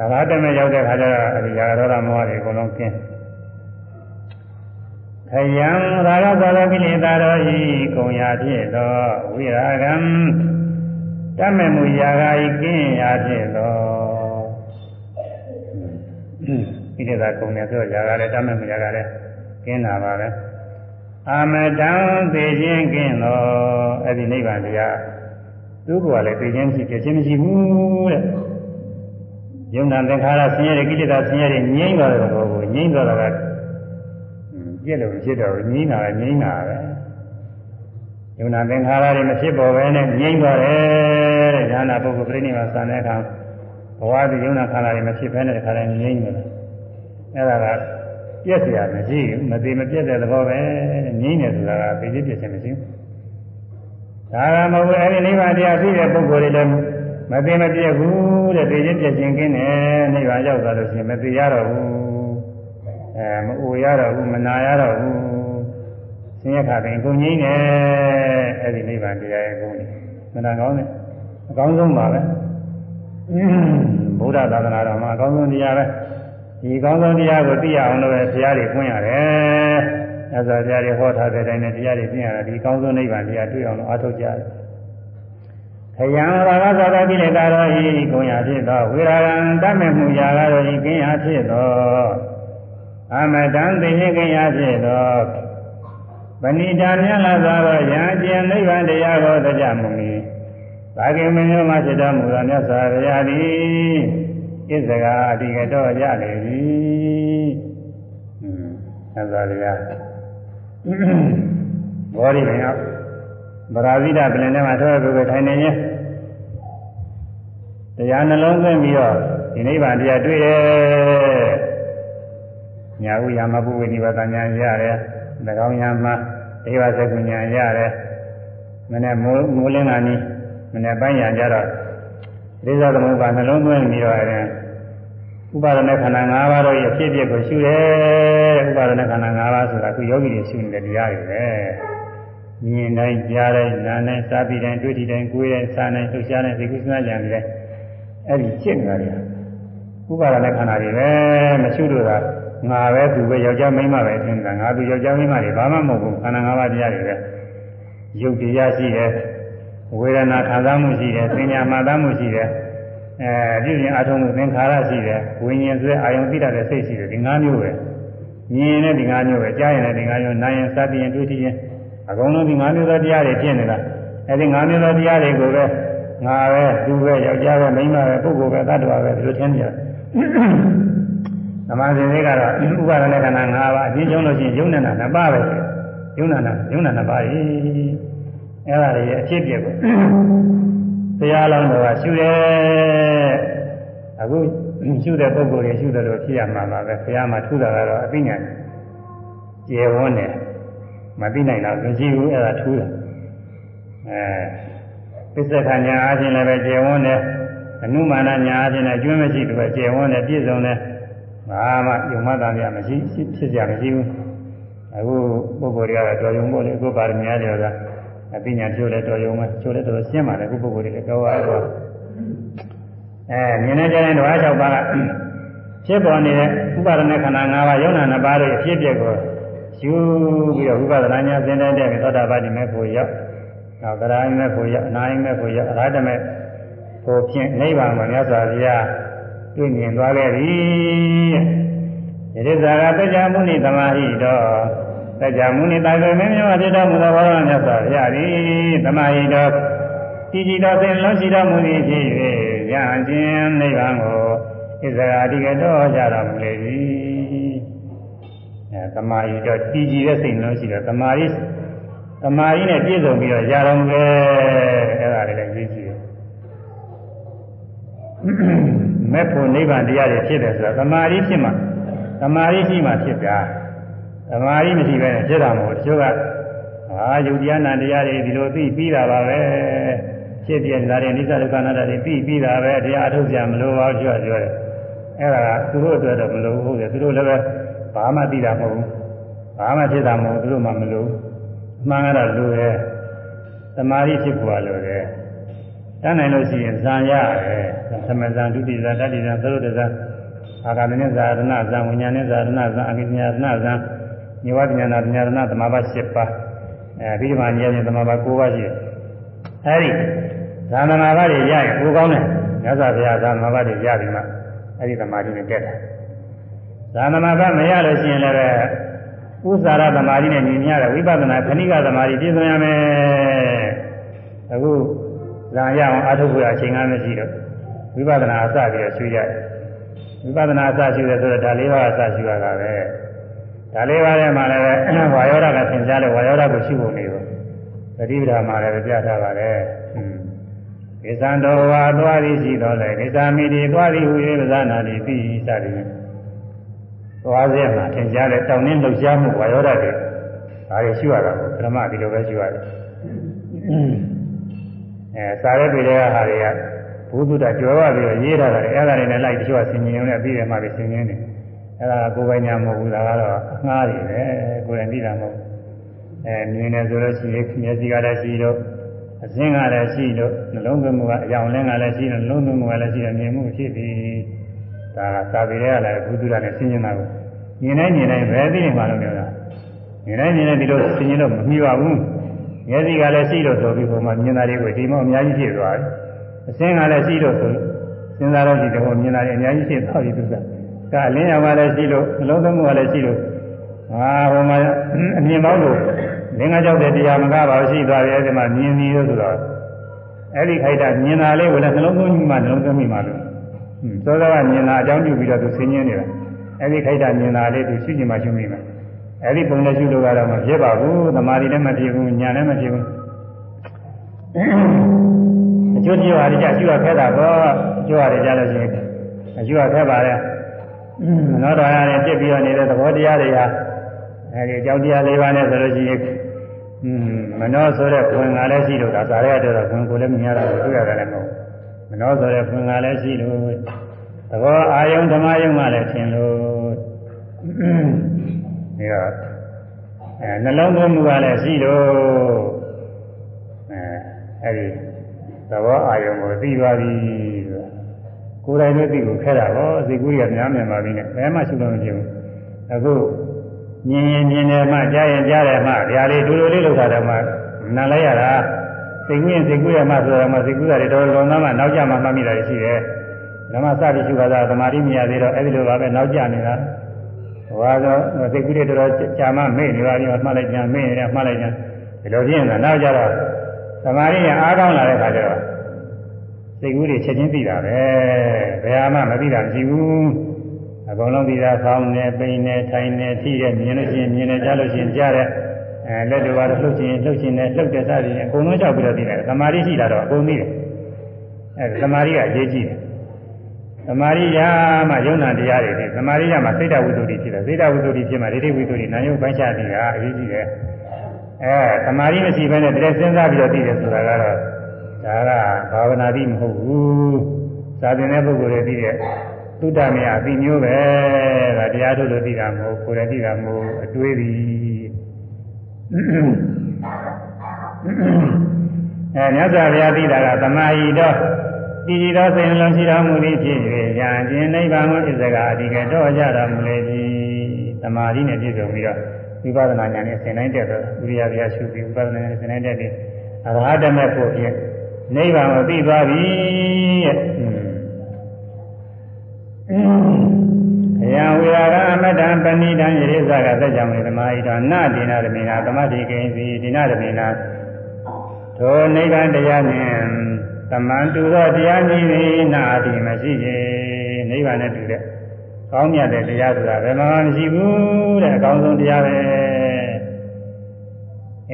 အဘတမေရောက်တဲ့ခါကျတော့အဲဒီຢာကဒေါသမောဟတွေအကုန်လုံးကင်းခယံရာဂသောကိလေသာတို့ဤကုံရာဖြစ်သောဝိရာဂံတမေမူရာဂဤကင်းရာဖြစ်သောကိလေသာကုံနေဆိုရာဂလည်းတမေမူရာဂလည်းကင်းတာပါပဲ။ အာမတံသိခြင်းကင်းသောအဲ့ဒီနိဗ္ဗာန်တရားသူ့ဘဝလည်းသိခြင်းရှိခြင်းမရှိဘူးတဲ့ယုံနာသင်္ခါရဆင်းရဲတဲ့ကိလေသာဆင်းရဲတဲ့ငြိမ့်သွားတဲ့ဘောကိုငြိမ့်သွားတာကပြည့်လို့ဖြစ်တော့ငြိမ်းတာငြိမ်းတာပဲယုံနာသင်္ခါရတွေမဖြစ်ပေါ်ပဲနဲ့ငြိမ်းသွားတယ်တဲ့ဉာဏပုဂ္ဂိုလ်ပြိဋိနိဗ္ဗာန်ဆံတဲ့အခါဘဝဒီယုံနာခန္ဓာတွေမဖြစ်ဘဲနဲ့တခါတည်းငြိမ်းတယ်အဲ့ဒါက ပြည့်စရာမရှိဘူးမသေးမပြည့်တဲ့သဘောပဲငြိမ်းတယ်ဆိုတာကသိသိပြည့်ခြင်းမရှိဘူးဒါကမဟုတ်ဘူးအဲ့ဒီနိဗ္ဗာန်တရားဖြစ်တဲ့ပုဂ္ဂိုလ်တွေလည်းမသေးမပြည့်ဘူးတဲ့သိချင်းပြည့်ခြင်းကင်းတယ်နိဗ္ဗာန်ရောက်သွားလို့ရှိရင်မသေးရတော့ဘူးအဲမအိုရတော့ဘူးမနာရတော့ဘူးဆင်းရဲခါပင်ကိုငြိမ်းတယ်အဲ့ဒီနိဗ္ဗာန်တရားရဲ့ဂုဏ်တွေမနာကောင်းတယ်အကောင်းဆုံးပါပဲဘုရားသာသနာတော်မှာအကောင်းဆုံးတရားပဲ ဒီအကောင်းဆုံးတရားကိုသိရအောင်လို့ပဲဘုရားတွေဖွင့်ရတယ်။အဲဆိုဘုရားတွေဟောထားတဲ့အတိုင်းနဲ့တရားတွေသိရတာဒီအကောင်းဆုံးနိဗ္ဗာန်တရားတွေ့အောင်လို့အားထုတ်ကြရတယ်။ခယံရာဂသာတိလေတာရောဤကိုရာဖြစ်သောဝိရာဂံတတ်မဲ့မှုရာဂရောဤကင်းရာဖြစ်သောအမတံသိဉ္ကင်းရာဖြစ်သောပဏိတာမြတ်လာသောယံကျင်နိဗ္ဗာန်တရားကိုသကြမှုမည်။ဘာကိမမျိုးမှဖြစ်တော်မူသောမြတ်စွာဘုရားသည် ဣဇဂာအတိကတော့ရလေပြီ။ဟွန်းမြတ်စွာဘုရားဘောရိပင်ကဗရာဇိတပြင်ထဲမှာထောက်ကိုယ်ထိုင်နေရင်တရားနှလုံးသွင်းပြီးတော့ဒီနိဗ္ဗာန်တရားတွေ့တယ်။ညာဟုယာမပုဝိနိဗ္ဗာန်ဉာဏ်ရတယ်။၎င်းညာမှာဒေဝသကုဉာဏ်ရတယ်။မနေ့မိုးမိုးလင်းလာနီးမနေ့ပိုင်းရကြတော့ရိဇသမုပ္ပါနှလုံးသွင်းပြီးတော့အဲ ဥပါဒณะခန္ဓာ၅ပါးတော့ရဖြစ်ဖြစ်ကိုရှုတယ်ဥပါဒณะခန္ဓာ၅ပါးဆိုတာခုယောဂီတွေရှုနေတဲ့တရားတွေပဲမြင်တိုင်းကြားတိုင်းနားတိုင်းစားပြီးတိုင်းတွေ့ထိတိုင်းကိုယ်တိုင်းစားတိုင်းလှုပ်ရှားတိုင်းသိကုသနာကြံပြီးတိုင်းအဲ့ဒီရှင်းနေတာတွေဥပါဒณะခန္ဓာတွေပဲမရှုလို့ကငါပဲသူပဲယောက်ျားမိန်းမပဲသင်တာငါသူယောက်ျားမိန်းမတွေဘာမှမဟုတ်ဘူးခန္ဓာ၅ပါးတရားတွေပဲယုတ်တရားရှိတယ်ဝေဒနာခံစားမှုရှိတယ်သင်ညာမှတ်သားမှုရှိတယ် အဲပြုရင်အထုံးမှုသင်္ခါရရှိတယ်ဝိညာဉ်ဆိုတဲ့အာယုံသိတတ်တဲ့စိတ်ရှိတယ်ဒီ၅မျိုးပဲမြင်ရင်လည်းဒီ၅မျိုးပဲကြားရင်လည်းဒီ၅မျိုးနားရင်စသည်ရင်တွေ့ထိရင်အကုန်လုံးဒီ၅မျိုးသောတရားတွေဖြစ်နေတာအဲဒီ၅မျိုးသောတရားတွေကိုပဲငါပဲသူပဲယောက်ျားပဲမိန်းမပဲပုဂ္ဂိုလ်ပဲသတ္တဝါပဲဒီလိုထင်ကြတယ်သမာဓိတွေကတော့ဥပါဒณะခန္ဓာ၅ပါးအချင်းချင်းလို့ရှိရင်ယုံနာနာနှစ်ပါးပဲယုံနာနာယုံနာနှစ်ပါးကြီးအဲ့ဒါတွေရဲ့အဖြစ်ပြက်ကို တရားလောင်းတော်ကရှုတယ်အခုရှုတဲ့ပုဂ္ဂိုလ်တွေရှုတယ်လို့ဖြစ်ရမှာပါပဲဘုရားမှာထူတာကတော့အသိဉာဏ်ကျေဝန်းတယ်မသိနိုင်တော့မရှိဘူးအဲ့ဒါထူးတယ်အဲပစ္စကညာအားဖြင့်လည်းပဲကျေဝန်းတယ်အနုမာနညာအားဖြင့်လည်းကျွမ်းမရှိသူပဲကျေဝန်းတယ်ပြည့်စုံတယ်ဘာမှယုံမှတန်ရမရှိဖြစ်ကြမရှိဘူးအခုပုဂ္ဂိုလ်တွေကတော့တော်ယုံဖို့လေကိုယ်ပါရမီများတွေက အသိဉာဏ်ချိုးလဲတော်ယုံမယ်ချိုးလဲတော်ရှင်းပါလေခုပုဂ္ဂိုလ်တွေလည်းကောအားတော့အဲမြင်နေကြတဲ့ဓဝါ၆ပါးကဖြစ်ပေါ်နေတဲ့ဥပါဒณะခန္ဓာ၅ပါးယုံနာ၅ပါးတို့အဖြစ်အပျက်ကိုယူပြီးတော့ဥပါဒနာညာစင်တဲ့တဲ့သောတာပတိမေဖို့ရောက်နောက်သရဟိမေဖို့ရောက်အနာဟိမေဖို့ရောက်အရဟတမေဖို့ဖြင့်နိဗ္ဗာန်မှာမြတ်စွာဘုရားတွေ့မြင်သွားခဲ့ပြီတဲ့ဒီဇာကတကြမုနိသမာဟိတော့ တကြမုနိတာကေမင်းများဖြစ်တော်မူသောဘောရမြတ်စွာဘုရားသည်သမာဟိတော်ကြည်ကြည်တော်သင်လုံးရှိတော်မူသည်ဖြစ်၍ရဟန်းချင်းနိဗ္ဗာန်ကိုဣဇရာတိကတော်ကြတော်မူလေသည်အဲသမာဟိတော်ကြည်ကြည်တဲ့စိတ်လုံးရှိတော်သမာဟိသမာဟိနဲ့ပြည့်စုံပြီးတော့ရတော်မူလေအဲဒါလေးလည်းရေးကြည့်တယ်မဲ့ဖို့နိဗ္ဗာန်တရားတွေဖြစ်တယ်ဆိုတာသမာဓိဖြစ်မှသမာဓိရှိမှဖြစ်တာ သမာဓိမရှိဘဲနဲ့ဖြစ်တာမဟုတ်တချို့ကအာယုတ်တရားနာတရားတွေဒီလိုသိပြီးတာပါပဲဖြစ်ပြနေတာတွေနိစ္စဒုက္ခနာတွေသိပြီးတာပဲတရားအထုတ်ကြမလို့ပါပြောပြောတယ်အဲ့ဒါကသူတို့အတွက်တော့မလို့ဟုတ်တယ်သူတို့လည်းပဲဘာမှသိတာမဟုတ်ဘူးဘာမှဖြစ်တာမဟုတ်သူတို့မှမလို့အမှန်ကတော့လိုတယ်သမာဓိဖြစ်ဖို့လိုတယ်တန်းနိုင်လို့ရှိရင်ဇံရတယ်သမဇံဒုတိယဇံတတိယဇံသရုပ်တဇံအာဂမနိဇာရဏဇံဝိညာဉ်နိဇာရဏဇံအကိညာရဏဇံ ညဝပညာနာပညာရဏသမာဘ7ပါးအဲဒီမှာဉာဏ်နဲ့သမာဘ9ပါးရှိတယ်အဲဒီဇာမနာပါတွေရရင်ကိုကောင်းတယ်မြတ်စွာဘုရားဇာမနာပါတွေရပြီမှအဲဒီသမာဓိနဲ့တက်တယ်ဇာမနာပါမရလို့ရှိရင်လည်းဥစ္စာရသမာဓိနဲ့ညီမျှတဲ့ဝိပဿနာခဏိကသမာဓိပြည့်စုံရမယ်အခုဇာရအောင်အထုပ်ဖို့အချိန်ကားမရှိတော့ဝိပဿနာအစပြီးတော့ရှုရတယ်ဝိပဿနာအစရှုတယ်ဆိုတော့ဒါလေးပါးအစရှုရတာပဲ ဒါလေးပါးထဲမှာလည်းဝါယောဓာကသင်ကြားလို့ဝါယောဓာကိုရှိဖို့နေဘူးသတိပ္ပာမှာလည်းပြထားပါတယ်ကိသံတော်ဝါသွားသည်ရှိတော်လေကိသမိတိသွားသည်ဟူ၍ပဇာနာတိသိစသည်သွားစေမှာသင်ကြားတဲ့တောင်းနှင်းလှုပ်ရှားမှုဝါယောဓာတွေဒါတွေရှိရတာကိုပထမဒီလိုပဲရှိရတယ်အဲစာရဲတွေကဟာတွေကဘုသူတ္တကြော်ရပြီးတော့ရေးထားတာလေအဲ့ဒါတွေနဲ့လိုက်တချို့ကဆင်ញင်နေပြီးတယ်မှပဲဆင်ញင်နေ အဲ့ဒါကိုယ်ပိုင်ညာမဟုတ်ဘူးဒါကတော့အငှားတွေပဲကိုယ်တိုင်ပြီးတာမဟုတ်အဲမြင်နေဆိုလို့ရှိရင်မျက်စိကလည်းရှိတော့အစင်းကလည်းရှိလို့နှလုံးသွင်းမှုကအယောင်လင်းကလည်းရှိလို့နှလုံးသွင်းမှုကလည်းရှိတယ်မြင်မှုဖြစ်ပြီးဒါကစာပေတွေကလည်းဘုသူတ္တနဲ့ဆင်ញင်တာကိုမြင်တိုင်းမြင်တိုင်းပဲသိနေမှလို့ပြောတာမြင်တိုင်းမြင်တိုင်းဒီလိုဆင်ញင်လို့မမြင်ပါဘူးမျက်စိကလည်းရှိလို့ဆိုပြီးပုံမှမြင်တာတွေကိုဒီမောအများကြီးဖြစ်သွားတယ်အစင်းကလည်းရှိလို့ဆိုစဉ်းစားတော့ဒီတော့မြင်တာတွေအများကြီးဖြစ်သွားပြီသူ ကအလင်းရောင်ကလည်းရှိလို့နှလုံးသွင်းမှုကလည်းရှိလို့ဟာဟိုမှာအမြင်ပေါင်းလို့လင်္ကာကြောက်တဲ့တရားမကပါရှိသွားတယ်အဲဒီမှာမြင်ပြီးလို့ဆိုတော့အဲ့ဒီခိုက်တာမြင်တာလေးကိုလည်းနှလုံးသွင်းမှနှလုံးသွင်းမိမှလို့သောသောကမြင်တာအကြောင်းပြုပြီးတော့သူဆင်းရဲနေတာအဲ့ဒီခိုက်တာမြင်တာလေးသူရှိချင်မှရှိမိမှာအဲ့ဒီပုံနဲ့ရှိလို့ကတော့မဖြစ်ပါဘူးသမာဓိလည်းမဖြစ်ဘူးညာလည်းမဖြစ်ဘူးအကျိုးတရားတွေကြရှိရခဲ့တာပေါ့အကျိုးရတယ်ကြလို့ရှိရင်အကျိုးရခဲ့ပါလေ မနောတော်ရတယ်ပြစ်ပြီးတော့နေတဲ့သဘောတရားတွေဟာအဲဒီအကြောင်းတရား၄ပါးနဲ့ဆိုလို့ရှိရင်မနောဆိုတဲ့ခွင်ကလည်းရှိလို့ဒါသာရတဲ့တော့ခွင်ကိုလည်းမြင်ရတာကိုတွေ့ရတယ်လည်းမဟုတ်မနောဆိုတဲ့ခွင်ကလည်းရှိလို့သဘောအာယုံဓမ္မယုံကလည်းထင်လို့ဒီတော့အဲနှလုံးသွင်းမှုကလည်းရှိလို့အဲအဲဒီသဘောအာယုံကိုသိသွားပြီ ကိုယ်တိုင်လည်းသိကိုခဲတာပေါ့စိတ်ကူးရများမြန်ပါပြီနဲ့ဘယ်မှရှိလို့မဖြစ်ဘူးအခုမြင်ရင်မြင်တယ်မှကြားရင်ကြားတယ်မှဒါလေးဒူလိုလေးလောက်တာတော့မှနားလိုက်ရတာစိတ်ကူးရင်စိတ်ကူးရမှဆိုတော့မှစိတ်ကူးတာတွေတော်တော်များများနောက်ကျမှမှတ်မိတာရှိတယ်ဓမ္မစပြီးရှုခါသာသမာဓိမရသေးတော့အဲ့ဒီလိုပါပဲနောက်ကျနေတာဟောတော့စိတ်ကူးတွေတော်တော်ကြာမှမေ့နေပါပြီမှတ်လိုက်ကြမေ့နေတယ်မှတ်လိုက်ကြဒီလိုဖြစ်နေတာနောက်ကျတော့သမာဓိရအားကောင်းလာတဲ့ခါကျတော့ စိတ်ကူးတွေချက်ချင်းသိတာပဲဘယ်မှမသိတာမရှိဘူးအကုန်လုံးသိတာဆောင်းနေပိန်နေထိုင်နေထိတဲ့မြင်လို့ရှိရင်မြင်နေကြလို့ရှိရင်ကြားတဲ့အဲလက်တွေကတော့လှုပ်ချင်လှုပ်ချင်တယ်လှုပ်တဲ့စသည်အကုန်လုံးကြောက်ပြီးတော့သိတယ်သမာဓိရှိတာတော့အကုန်သိတယ်အဲသမာဓိကအရေးကြီးတယ်သမာဓိရမှယုံနာတရားတွေသိသမာဓိရမှစိတ်တဝိသုဒ္ဓိဖြစ်တယ်စိတ်တဝိသုဒ္ဓိဖြစ်မှဒိဋ္ဌိဝိသုဒ္ဓိနာယုတ်ပိုင်းခြားသိတာအရေးကြီးတယ်အဲသမာဓိမရှိဘဲနဲ့တည်းစဉ်းစားပြီးတော့သိတယ်ဆိုတာကတော့ ဒါကဘာဝနာတိမဟုတ်ဘူးသာသင်တဲ့ပုဂ္ဂိုလ်တွေသိတဲ့သုတ္တမေအသိမျိုးပဲဒါတရားထုတ်လို့သိတာမဟုတ်ကိုယ်လည်းသိတာမဟုတ်အတွေးသည်အဲမြတ်စွာဘုရားသိတာကသမာဟိတော့တည်ကြည်သောစိတ်လုံးရှိတော်မူသည်ဖြစ်၍ညာခြင်းနိဗ္ဗာန်ကိုဣဇဂာအဓိကတော့ကြတော်မူလေသည်သမာဓိနဲ့ပြည့်စုံပြီးတော့ဝိပဿနာဉာဏ်နဲ့ဆင်တိုင်းတက်တော့ဥရိယဗျာရှုပြီးဝိပဿနာဉာဏ်ဆင်တိုင်းတက်ပြီးအရဟတမေဖို့ဖြင့် နိဗ္ဗာန်ကိုသိသွားပြီရဲ့အယံဝိရာဂအမတံပဏိတံယရိဇကသက်ကြောင့်လေသမာဟိတောနတိနာဓမေနာသမတိကိဉ္စီဒီနာဓမေနာထိုနိဗ္ဗာန်တရားနှင့်သမန်တူသောတရားကြီးသည်နာတိမရှိစေနိဗ္ဗာန်နဲ့တူတဲ့ကောင်းမြတ်တဲ့တရားဆိုတာဘယ်မှမရှိဘူးတဲ့အကောင်းဆုံးတရားပဲ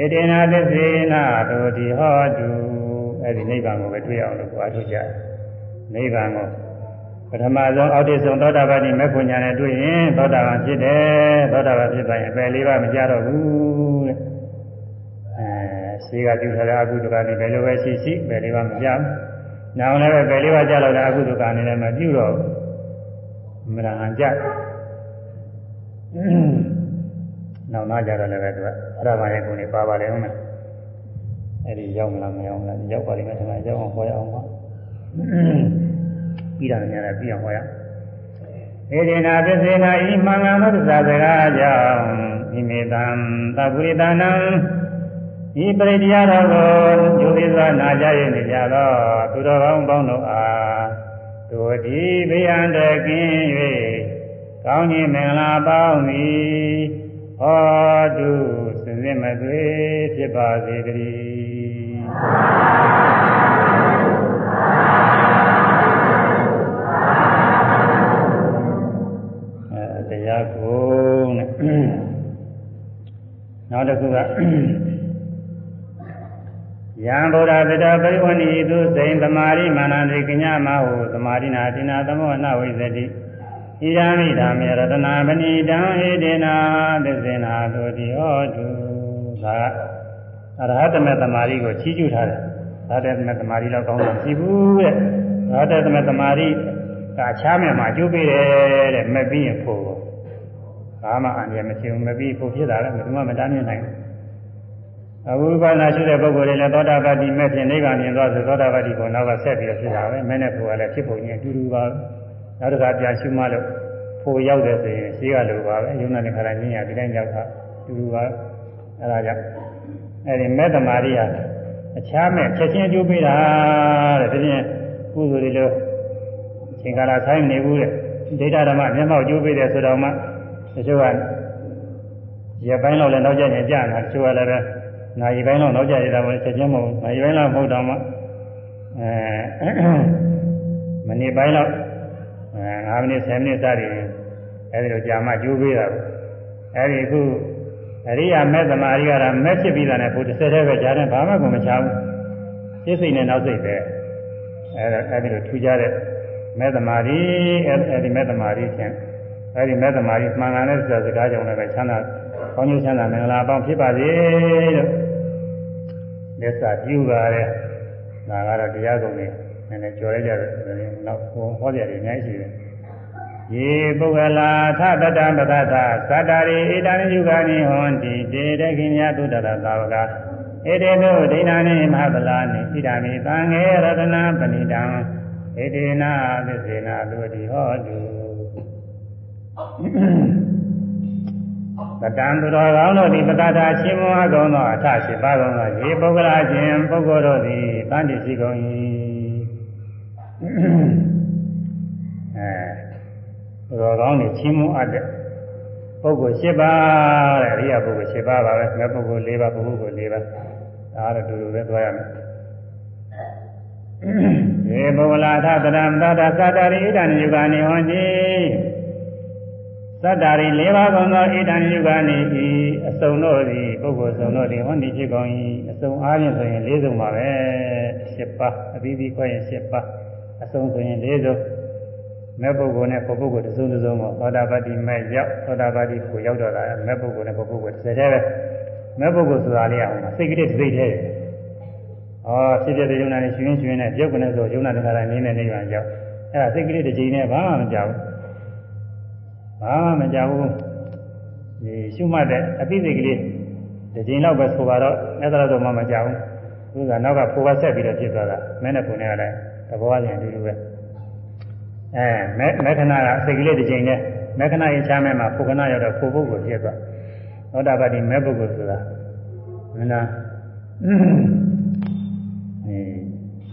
ဧတေနာသစ္စေနာတို့ဒီဟောတု အဲ့ဒီနိဗ္ဗာန်ကိုပဲတွေ့အောင်လို့ကြွားထုတ်ကြတယ်နိဗ္ဗာန်ကိုပထမဆုံးအောက်တိဆုံးသောတာပတိမေဖို့ညာနဲ့တွေ့ရင်သောတာပန်ဖြစ်တယ်သောတာပန်ဖြစ်သွားရင်အပယ်လေးပါးမကြတော့ဘူးတဲ့အဲရှိကပြုထားတဲ့အကုသိုလ်ကနေဘယ်လိုပဲရှိရှိပယ်လေးပါးမကြဘူးနောင်လည်းပဲပယ်လေးပါးကြတော့တဲ့အကုသိုလ်ကနေလည်းမပြုတော့ဘူးမရဟန်ကြနောင်နာကြတော့လည်းပဲသူကအရဘာရဲ့ကိုယ်နေပါပါလေဦးမယ် အဲ့ဒီရောက်မလားမရောက်မလားရောက်ပါလိမ့်မယ်ဒီမှာရောက်အောင်ဟောရအောင်ပါပြီးတာများတယ်ပြီးအောင်ဟောရဧဒေနာပစ္စေနာဤမင်္ဂလာသစ္စာစကားကြောင့်ဣမေတံသဗ္ဗုရိတနံဤပရိတရားတော်ကိုကျိုးသေးစွာနာကြရနေကြသောသူတော်ကောင်းပေါင်းတို့အားတို့ဒီဘေးရန်တကင်း၍ကောင်းကြီးမင်္ဂလာပေါင်းသည်ဟောတုစင်စစ်မသွေဖြစ်ပါစေတည်းအဲ တရားကိုနဲ့ယံဗုဒ္ဓသတ္တပရိဝဏီသူစိန်သမာရိမာနန္တိကညမဟုသမာရိနာတိနာသမောနဝိသတိဣဒာမိဓမ္မေရတနာပဏိတံဣဒေနာသစ္စေနာသုတိဟောတုဒါ အရဟတမေသမာရိကိုချီးကျူးထားတယ်ရဟတမေသမာရိတော့ကောင်းတာရှိဘူးတဲ့ရဟတမေသမာရိကချားမယ်မှာအကျိုးပေးတယ်တဲ့မပြီးရင်ဖို့ဘာမှအန္တရာယ်မရှိဘူးမပြီးဖို့ဖြစ်တာလည်းဘယ်သူမှမတားမြင်နိုင်ဘူးအခုဝိပဿနာရှိတဲ့ပုဂ္ဂိုလ်တွေလည်းသောတာပတ္တိမဲ့ဖြင့်နိဗ္ဗာန်မြင်သွားဆိုသောတာပတ္တိကိုနောက်ကဆက်ပြီးဖြစ်တာပဲမဲနဲ့ဖို့ကလည်းဖြစ်ပုံချင်းအတူတူပါနောက်တစ်ခါပြန်ရှုမှလို့ဖို့ရောက်တယ်ဆိုရင်ရှိကလိုပါပဲယုံနာနဲ့ခါတိုင်းမြင်ရဒီတိုင်းရောက်တာအတူတူပါအဲဒါကြောင့် အဲဒီမဲ့သမารိယအခြားမဲ့ချက်ချင်းအကျိုးပေးတာတဲ့ဒီပြင်ကုသိုလ်တွေလို့အချိန်ကာလဆိုင်နေဘူးတဲ့ဒိဋ္ဌဓမ္မမျက်မှောက်ကျိုးပေးတယ်ဆိုတော့မှတချို့ကရပိုင်းလောက်လည်းနောက်ကျရင်ကြာတာတချို့ကလည်းနာရီပိုင်းလောက်နောက်ကျရတာပေါ့ချက်ချင်းမဟုတ်နာရီပိုင်းလောက်မဟုတ်တော့မှအဲမိနစ်ပိုင်းလောက်အဲ9မိနစ်10မိနစ်စသည်အဲဒီလိုကြာမှကျိုးပေးတာပေါ့အဲဒီအခု အရိယာမဲ့သမာရိကတော့မဲ့ဖြစ်ပြီးတာနဲ့ဘုတစ်ဆက်တည်းပဲကြားတယ်ဘာမှကိုမချဘူးစိတ်စိတ်နဲ့နောက်စိတ်ပဲအဲအဲဒီလိုထူကြတဲ့မဲ့သမာရိအဲဒီမဲ့သမာရိချင်းအဲဒီမဲ့သမာရိမှန်ကန်တဲ့စကားကြောင့်လည်းချမ်းသာကောင်းကျိုးချမ်းသာမင်္ဂလာပေါင်းဖြစ်ပါစေလို့လက်စာပြုပါတဲ့ဒါကတော့တရားကုန်နေနည်းနည်းကြော်ရကြတယ်နောက်ဟောကြတယ်အများကြီးရှိတယ် ယေပုဂ္ဂလာသတတံပဒသသတ္တရိဣဒံယုဂာနိဟောတိတေတခိမြတုတ္တရသာဝကဧတေနုဒိဏာနိမဟာဗလာနိဣဒာမိသံဃေရတနာပဏိတံဧတေနာသစ္စေနာလူတိဟောတုပတံသူတော်ကောင်းတို့သည်ပတ္တာချင်းမွားကုန်သောအထရှိပါကုန်သောရေပုဂ္ဂလာချင်းပုဂ္ဂိုလ်တို့သည်တန်တိရှိကုန်၏အဲသူ တော်ကောင်းတွေချင်းမွားတဲ့ပုဂ္ဂိုလ်၈ပါးတဲ့အရိယာပုဂ္ဂိုလ်၈ပါးပါပဲငါပုဂ္ဂိုလ်၄ပါးပုဂ္ဂိုလ်၄ပါးဒါတော့တူတူပဲသွားရမယ်ေဘဝလာသတရံသတ္တသတ္တရိဣဒံယုဂာနိဟောတိသတ္တာရိ၄ပါးကုန်သောဣဒံယုဂာနိဤအစုံတို့သည်ပုဂ္ဂိုလ်စုံတို့သည်ဟောဒီဖြစ်ကုန်၏အစုံအားဖြင့်ဆိုရင်၄စုံပါပဲ၈ပါးအပြီးပြီးခွဲရင်၈ပါးအစုံဆိုရင်၄စုံ မဲ့ပုဂ္ဂိုလ်နဲ့ပုဂ္ဂိုလ်တစ်စုံတစ်စုံကိုသောတာပတ္တိမဲ့ရောက်သောတာပတ္တိကိုရောက်တော့တာမဲ့ပုဂ္ဂိုလ်နဲ့ပုဂ္ဂိုလ်တစ်စက်တည်းပဲမဲ့ပုဂ္ဂိုလ်ဆိုတာလေးအောင်စိတ်ကလေးတစ်စိတ်တည်းဩဖြစ်ဖြစ်တဲ့ယုံနာနဲ့ရှင်ရှင်နဲ့ပြုတ်ကနေဆိုယုံနာတခါတိုင်းနင်းနေနေပြန်ရောက်အဲ့ဒါစိတ်ကလေးတစ်ချိန်နဲ့ဘာမှမကြောက်ဘူးဘာမှမကြောက်ဘူးဒီရှုမှတ်တဲ့အသိစိတ်ကလေးတစ်ချိန်လောက်ပဲဆိုပါတော့အဲ့ဒါတော့မှမကြောက်ဘူးသူကနောက်ကဖိုးပါဆက်ပြီးတော့ဖြစ်သွားတာမဲနဲ့ပုံနဲ့ကလည်းသဘောအချင်းအတူတူပဲ အဲမဲမဲခဏကစိတ်ကလေးတစ်ချိန်နဲ့မဲခဏရင်ချမ်းမဲမှာဖိုခဏရောက်တော့ဖိုပုဂ္ဂိုလ်ဖြစ်သွားသောတာပတိမဲပုဂ္ဂိုလ်ဆိုတာမင်းလား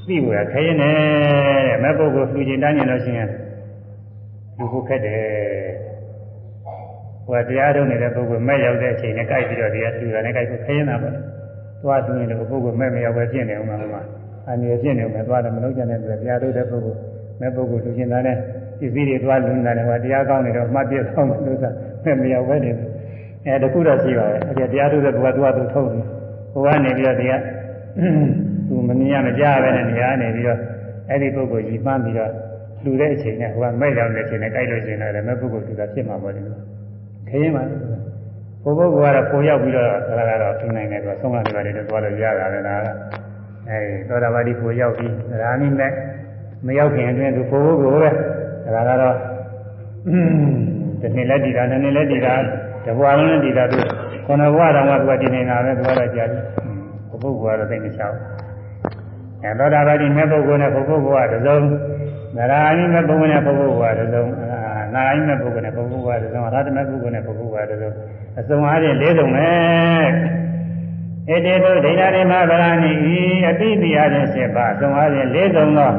သိဖို့ရခဲရင်နဲ့မဲ့ပုဂ္ဂိုလ်လူကျင်တန်းကျင်လို့ရှိရင်လူဖို့ခက်တယ်ဟိုတရားထုတ်နေတဲ့ပုဂ္ဂိုလ်မဲ့ရောက်တဲ့အချိန်နဲ့ကြိုက်ပြီးတော့ဒီကလူတာနဲ့ကြိုက်ဖို့ခဲရင်တာပေါ့သွားသူရင်လည်းပုဂ္ဂိုလ်မဲ့မရောက်ပဲဖြစ်နေအောင်မှာမှာအနည်းဖြစ်နေအောင်သွားတယ်မလုပ်ကြတဲ့တရားထုတ်တဲ့ပုဂ္ဂိုလ် မဲ့ပုဂ္ဂိုလ်လူကျင်တန်းနဲ့ပစ္စည်းတွေသွားလူနေတာနဲ့ဟောတရားကောင်းနေတော့မှတ်ပြဆောင်လို့ဆိုမဲ့မရောက်ပဲနေအဲတခုတော့ရှိပါရဲ့အဲဒီတရားထုတ်တဲ့ဘုရားသူကသူထုတ်တယ်ဟိုကနေပြီးတော့ဒီကသူမမြင်ရမကြားပဲနဲ့နေရာနေပြီးတော့အဲ့ဒီပုဂ္ဂိုလ်ကြီးမှန်းပြီးတော့လူတဲ့အချိန်နဲ့ဟိုကမဲ့ရောက်တဲ့အချိန်နဲ့ကြိုက်လို့ရှိရင်လည်းမဲ့ပုဂ္ဂိုလ်သူကဖြစ်မှာပေါ့လေခရင်ပါလေဘုပုဂ္ဂိုလ်ကတော့ပုံရောက်ပြီးတော့ဒါကတော့သူနိုင်တယ်သူကဆုံးမတွေပါတယ်တော့သွားလို့ရတာလည်းဒါကအဲဒီသောတာပတိပုံရောက်ပြီးဒါနည်းနဲ့ မရောက်ခင်အတွင်းသူဘုပုဂ္ဂိုလ်ပဲဒါကတော့ဒီနေ့လက်တည်တာနှစ်နေ့လက်တည်တာတဘွားလုံးလက်တည်တာသူခုနဘွားတော်ကသူကတည်နေတာပဲသူကတော့ကြာပြီပုဂ္ဂိုလ်ကတော့သိနေချောင်းအဲသောတာပတိမဲ့ပုဂ္ဂိုလ်နဲ့ပုဂ္ဂိုလ်ကတစ်စုံနရာယိမဲ့ပုဂ္ဂိုလ်နဲ့ပုဂ္ဂိုလ်ကတစ်စုံနာယိမဲ့ပုဂ္ဂိုလ်နဲ့ပုဂ္ဂိုလ်ကတစ်စုံရတမဲ့ပုဂ္ဂိုလ်နဲ့ပုဂ္ဂိုလ်ကတစ်စုံအစုံအားဖြင့်၄စုံပဲဧတေတုဒိဋ္ဌာရိမဗရာဏိဤအတိတိအားဖြင့်၈ပါးအစုံအားဖြင့်၄စုံသော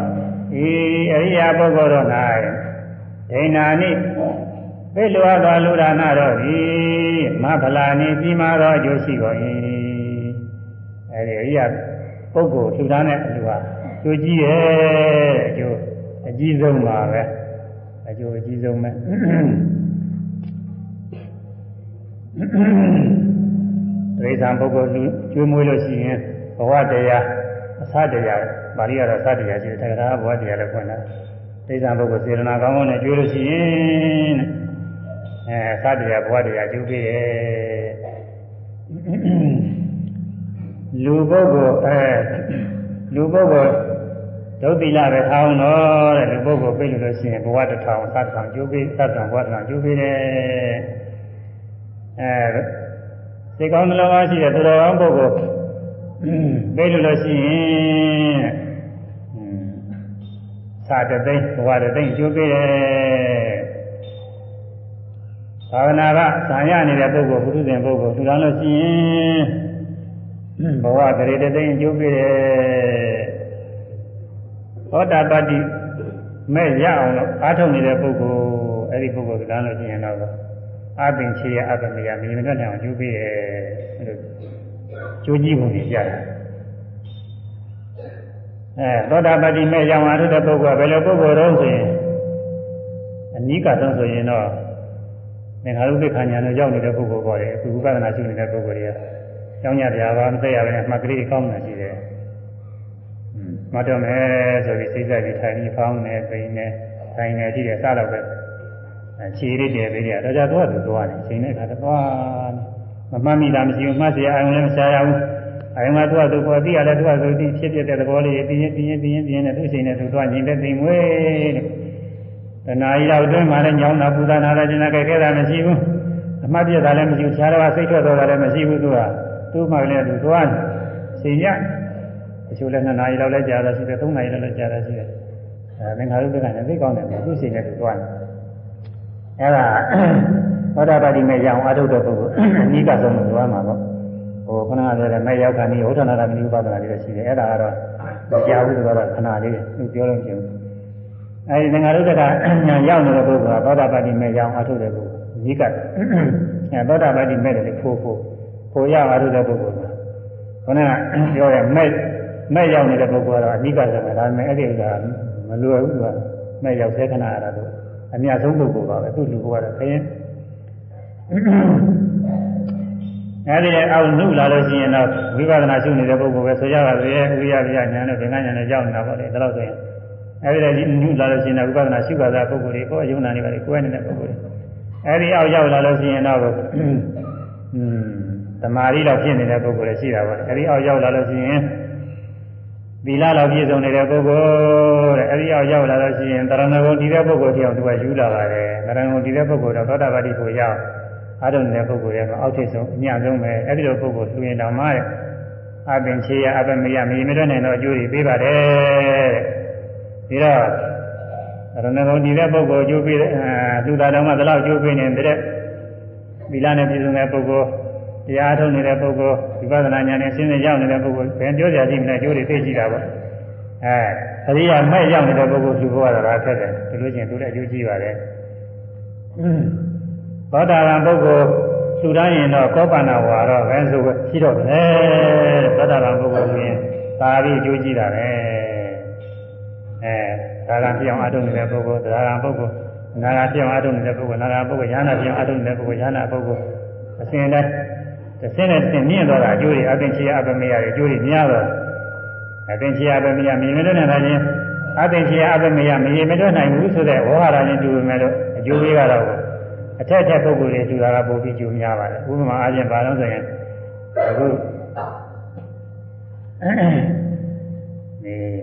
ဤအရိယာပုဂ္ဂိုလ်တို့၌ဒိဏာနိပိလွာသောလူဒါနတော်ဤမဖလာနိပြီးမှသောအကျိုးရှိကုန်၏အဲဒီအရိယာပုဂ္ဂိုလ်ထူထားတဲ့အကျိုးဟာကျိုးကြီးရဲ့အကျိုးအကြီးဆုံးပါပဲအကျိုးအကြီးဆုံးပဲတိရစ္ဆာန်ပုဂ္ဂိုလ်လူကျွေးမွေးလို့ရှိရင်ဘဝတရားအစတရား ပါဠိကတော့အစတရားရှိတယ်တက္ကရာဘဝတရားလည်းဖွင့်တာတိရစ္ဆာန်ပုဂ္ဂိုလ်စေတနာကောင်းကောင်းနဲ့ကျွေးလို့ရှိရင်အဲအစတရားဘဝတရားကျုပ်ပြည့်ရဲ့လူပုဂ္ဂိုလ်အဲလူပုဂ္ဂိုလ်ဒုတိလပဲထောင်းတော့တဲ့လူပုဂ္ဂိုလ်ပြည့်လို့ရှိရင်ဘဝတစ်ထောင်သတ်ထောင်ကျိုးပြီးသတ်ထောင်ဘဝတစ်ထောင်ကျိုးပြီးတယ်အဲစိတ်ကောင်းနှလုံးသားရှိတဲ့သူတော်ကောင်းပုဂ္ဂိုလ်ပြည့်လို့လို့ရှိရင် သာတသိဘဝတသိကျိုးပြီးတယ်သာဝနာကဇာရနေတဲ့ပုဂ္ဂိုလ်ဘုရုဇဉ်ပုဂ္ဂိုလ်ထူထောင်လို့ရှိရင်ဘဝကလေးတသိကျိုးပြီးတယ်သောတာပတ္တိမဲ့ရအောင်လို့အားထုတ်နေတဲ့ပုဂ္ဂိုလ်အဲ့ဒီပုဂ္ဂိုလ်ကလည်းလို့ရှိရင်တော့အပင်ချေရအပမယမြင်မြင်တော့အောင်ကျိုးပြီးရဲ့အဲ့လိုကျိုးကြီးမှုတွေကြတယ် အဲသောတာပတိမေရောင်အားထုတ်တဲ့ပုဂ္ဂိုလ်ကဘယ်လိုပုဂ္ဂိုလ်တော့ဆိုရင်အနိကဆုံးဆိုရင်တော့သင်္ခါရုပ္ပခဏညာနဲ့ရောက်နေတဲ့ပုဂ္ဂိုလ်ပေါ်တယ်အခုဥပဒနာရှိနေတဲ့ပုဂ္ဂိုလ်တွေကကျောင်းရတရားပါမသိရဘဲနဲ့မှတ်ကလေးအကောင်းတာရှိတယ်။မတော်မယ်ဆိုပြီးစိတ်ဆက်ပြီးထိုင်ပြီးဖောင်းနေပိန်နေထိုင်နေကြည့်တယ်စတော့ပဲခြေရည်တည်ပေးတယ်တော့ကြတော့သူသွားတယ်ချိန်နဲ့ခါတော့မမှတ်မိတာမရှိဘူးမှတ်စရာအယုံလည်းမရှားရဘူး။ အာရုံကသူ့အတူပေါ်သိရတယ်သူ့အတူသိဖြစ်ဖြစ်တဲ့သဘောလေးပြင်းပြင်းပြင်းပြင်းပြင်းနဲ့သူ့ချိန်နဲ့သူသွားညီတဲ့သိမ်မွေးတဲ့တဏှာကြီးတော့အတွင်းမှာလည်းညောင်းတာပူဇာနာလည်းကျင်နာကြဲခဲ့တာမရှိဘူးအမှတ်ပြတာလည်းမရှိဘူးခြားတော့စိတ်ထွက်တော့တာလည်းမရှိဘူးသူကသူ့မှလည်းသူသွားချိန်ရတချို့လည်း2နာရီလောက်လည်းကြာတာရှိတယ်3နာရီလောက်လည်းကြာတာရှိတယ်အဲသင်္ခါရုပ္ပကနဲ့သိကောင်းတယ်သူ့ချိန်နဲ့သူသွားတယ်အဲဒါသောတာပတိမဲ့ရအောင်အထုတ်တဲ့ပုဂ္ဂိုလ်အနိကဆုံးလို့ပြောမှာပေါ့ ဟိုခဏကလည်းမဲ့ရောက်ခါနေဥဒ္ဒနာရမဏိဥပဒနာတွေလည်းရှိတယ်အဲ့ဒါကတော့မကြာဘူးဆိုတော့ခဏလေးသူပြောလို့ပြောအဲဒီသင်္ခါရုပ္ပကညာရောက်နေတဲ့ပုဂ္ဂိုလ်ကသောတာပတိမဲ့ရအောင်အထုတ်တဲ့ပုဂ္ဂိုလ်အနိကအဲသောတာပတိမဲ့တယ်ဖိုးဖိုးဖိုးရအောင်အထုတ်တဲ့ပုဂ္ဂိုလ်ကခဏပြောရမဲ့မဲ့ရောက်နေတဲ့ပုဂ္ဂိုလ်ကတော့အနိကဆုံးပဲဒါပေမဲ့အဲ့ဒီဥစ္စာမလွယ်ဘူးကမဲ့ရောက်သေးခဏရတာတော့အများဆုံးပုဂ္ဂိုလ်ပါပဲသူ့လူကတော့ခရင် အဲဒီအောက်နုလာလို့ရှိရင်တော့ဝိပဿနာရှုနေတဲ့ပုဂ္ဂိုလ်ပဲဆိုကြပါလေဥရိယပြညာနဲ့ဘင်္ဂညာနဲ့ကြောက်နေတာပေါ့လေဒါတော့ဆိုရင်အဲဒီနုလာလို့ရှိရင်တော့ဝိပဿနာရှုပါသားပုဂ္ဂိုလ်တွေကိုအယုံနာနေပါလေကိုယ်နေတဲ့ပုဂ္ဂိုလ်တွေအဲဒီအောက်ရောက်လာလို့ရှိရင်တော့อืมသမာဓိတော့ဖြစ်နေတဲ့ပုဂ္ဂိုလ်တွေရှိတာပေါ့အဲဒီအောက်ရောက်လာလို့ရှိရင်သီလလောက်ပြည့်စုံနေတဲ့ပုဂ္ဂိုလ်တဲ့အဲဒီအောက်ရောက်လာလို့ရှိရင်တရဏဂုံတည်တဲ့ပုဂ္ဂိုလ်တယောက်သူကယူလာပါတယ်တရဏဂုံတည်တဲ့ပုဂ္ဂိုလ်တော့သောတာပတိကိုရောက် အားထုတ်နေတဲ့ပုဂ္ဂိုလ်ရဲ့အောက်ထိပ်ဆုံးအညဆုံးပဲအဲဒီလိုပုဂ္ဂိုလ်လူရင်တော်မှာအပင်ချေရအပမရမရမတွနိုင်တော့အကျိုးတွေပေးပါတယ်ပြီးတော့ရဏဂုံတည်တဲ့ပုဂ္ဂိုလ်အကျိုးပေးလူသားတော်မှာဒီလောက်အကျိုးပေးနေတဲ့သီလနဲ့ပြည့်စုံတဲ့ပုဂ္ဂိုလ်တရားထုတ်နေတဲ့ပုဂ္ဂိုလ်ဝိပဿနာဉာဏ်နဲ့ရှင်းနေရောက်နေတဲ့ပုဂ္ဂိုလ်ဘယ်ပြောကြကြည့်မလဲကျိုးတွေသိကြည့်တာပေါ့အဲအရိယာမဲ့ရောက်နေတဲ့ပုဂ္ဂိုလ်သူဘဝတော့ဆက်တယ်ဒီလိုချင်းသူလည်းအကျိုးကြည့်ပါတယ် သောတာပန်ပုဂ္ဂိုလ်သူတိုင်းရင်တော့ကောပန္နဝါတော့ဘယ်ဆိုရှိတော့တယ်သောတာပန်ပုဂ္ဂိုလ်ဆိုရင်သာပြီးအကျိုးကြည့်တာပဲအဲဒါကပြောင်းအထုတ်နေတဲ့ပုဂ္ဂိုလ်ဒါကပုဂ္ဂိုလ်နာဂပြောင်းအထုတ်နေတဲ့ပုဂ္ဂိုလ်နာဂပုဂ္ဂိုလ်ယာနာပြောင်းအထုတ်နေတဲ့ပုဂ္ဂိုလ်ယာနာပုဂ္ဂိုလ်အစဉ်တိုင်းတစ်ဆင်းနဲ့တစ်ဆင်းမြင့်သွားတာအကျိုးတွေအပင်ချေအပမေရတွေအကျိုးတွေများတော့အပင်ချေအပမေရမြင်မလို့နေတာချင်းအပင်ချေအပမေရမမြင်မလို့နိုင်ဘူးဆိုတဲ့ဝဟရာချင်းတူပေမဲ့လို့အကျိုးလေးကတော့ အထက်ထက်ပုဂ္ဂိုလ်တွေတူတာကပိုပြီးကျိုးများပါတယ်ဥပမာအားဖြင့်ဘာလို့ဆိုရင်အခုဒီ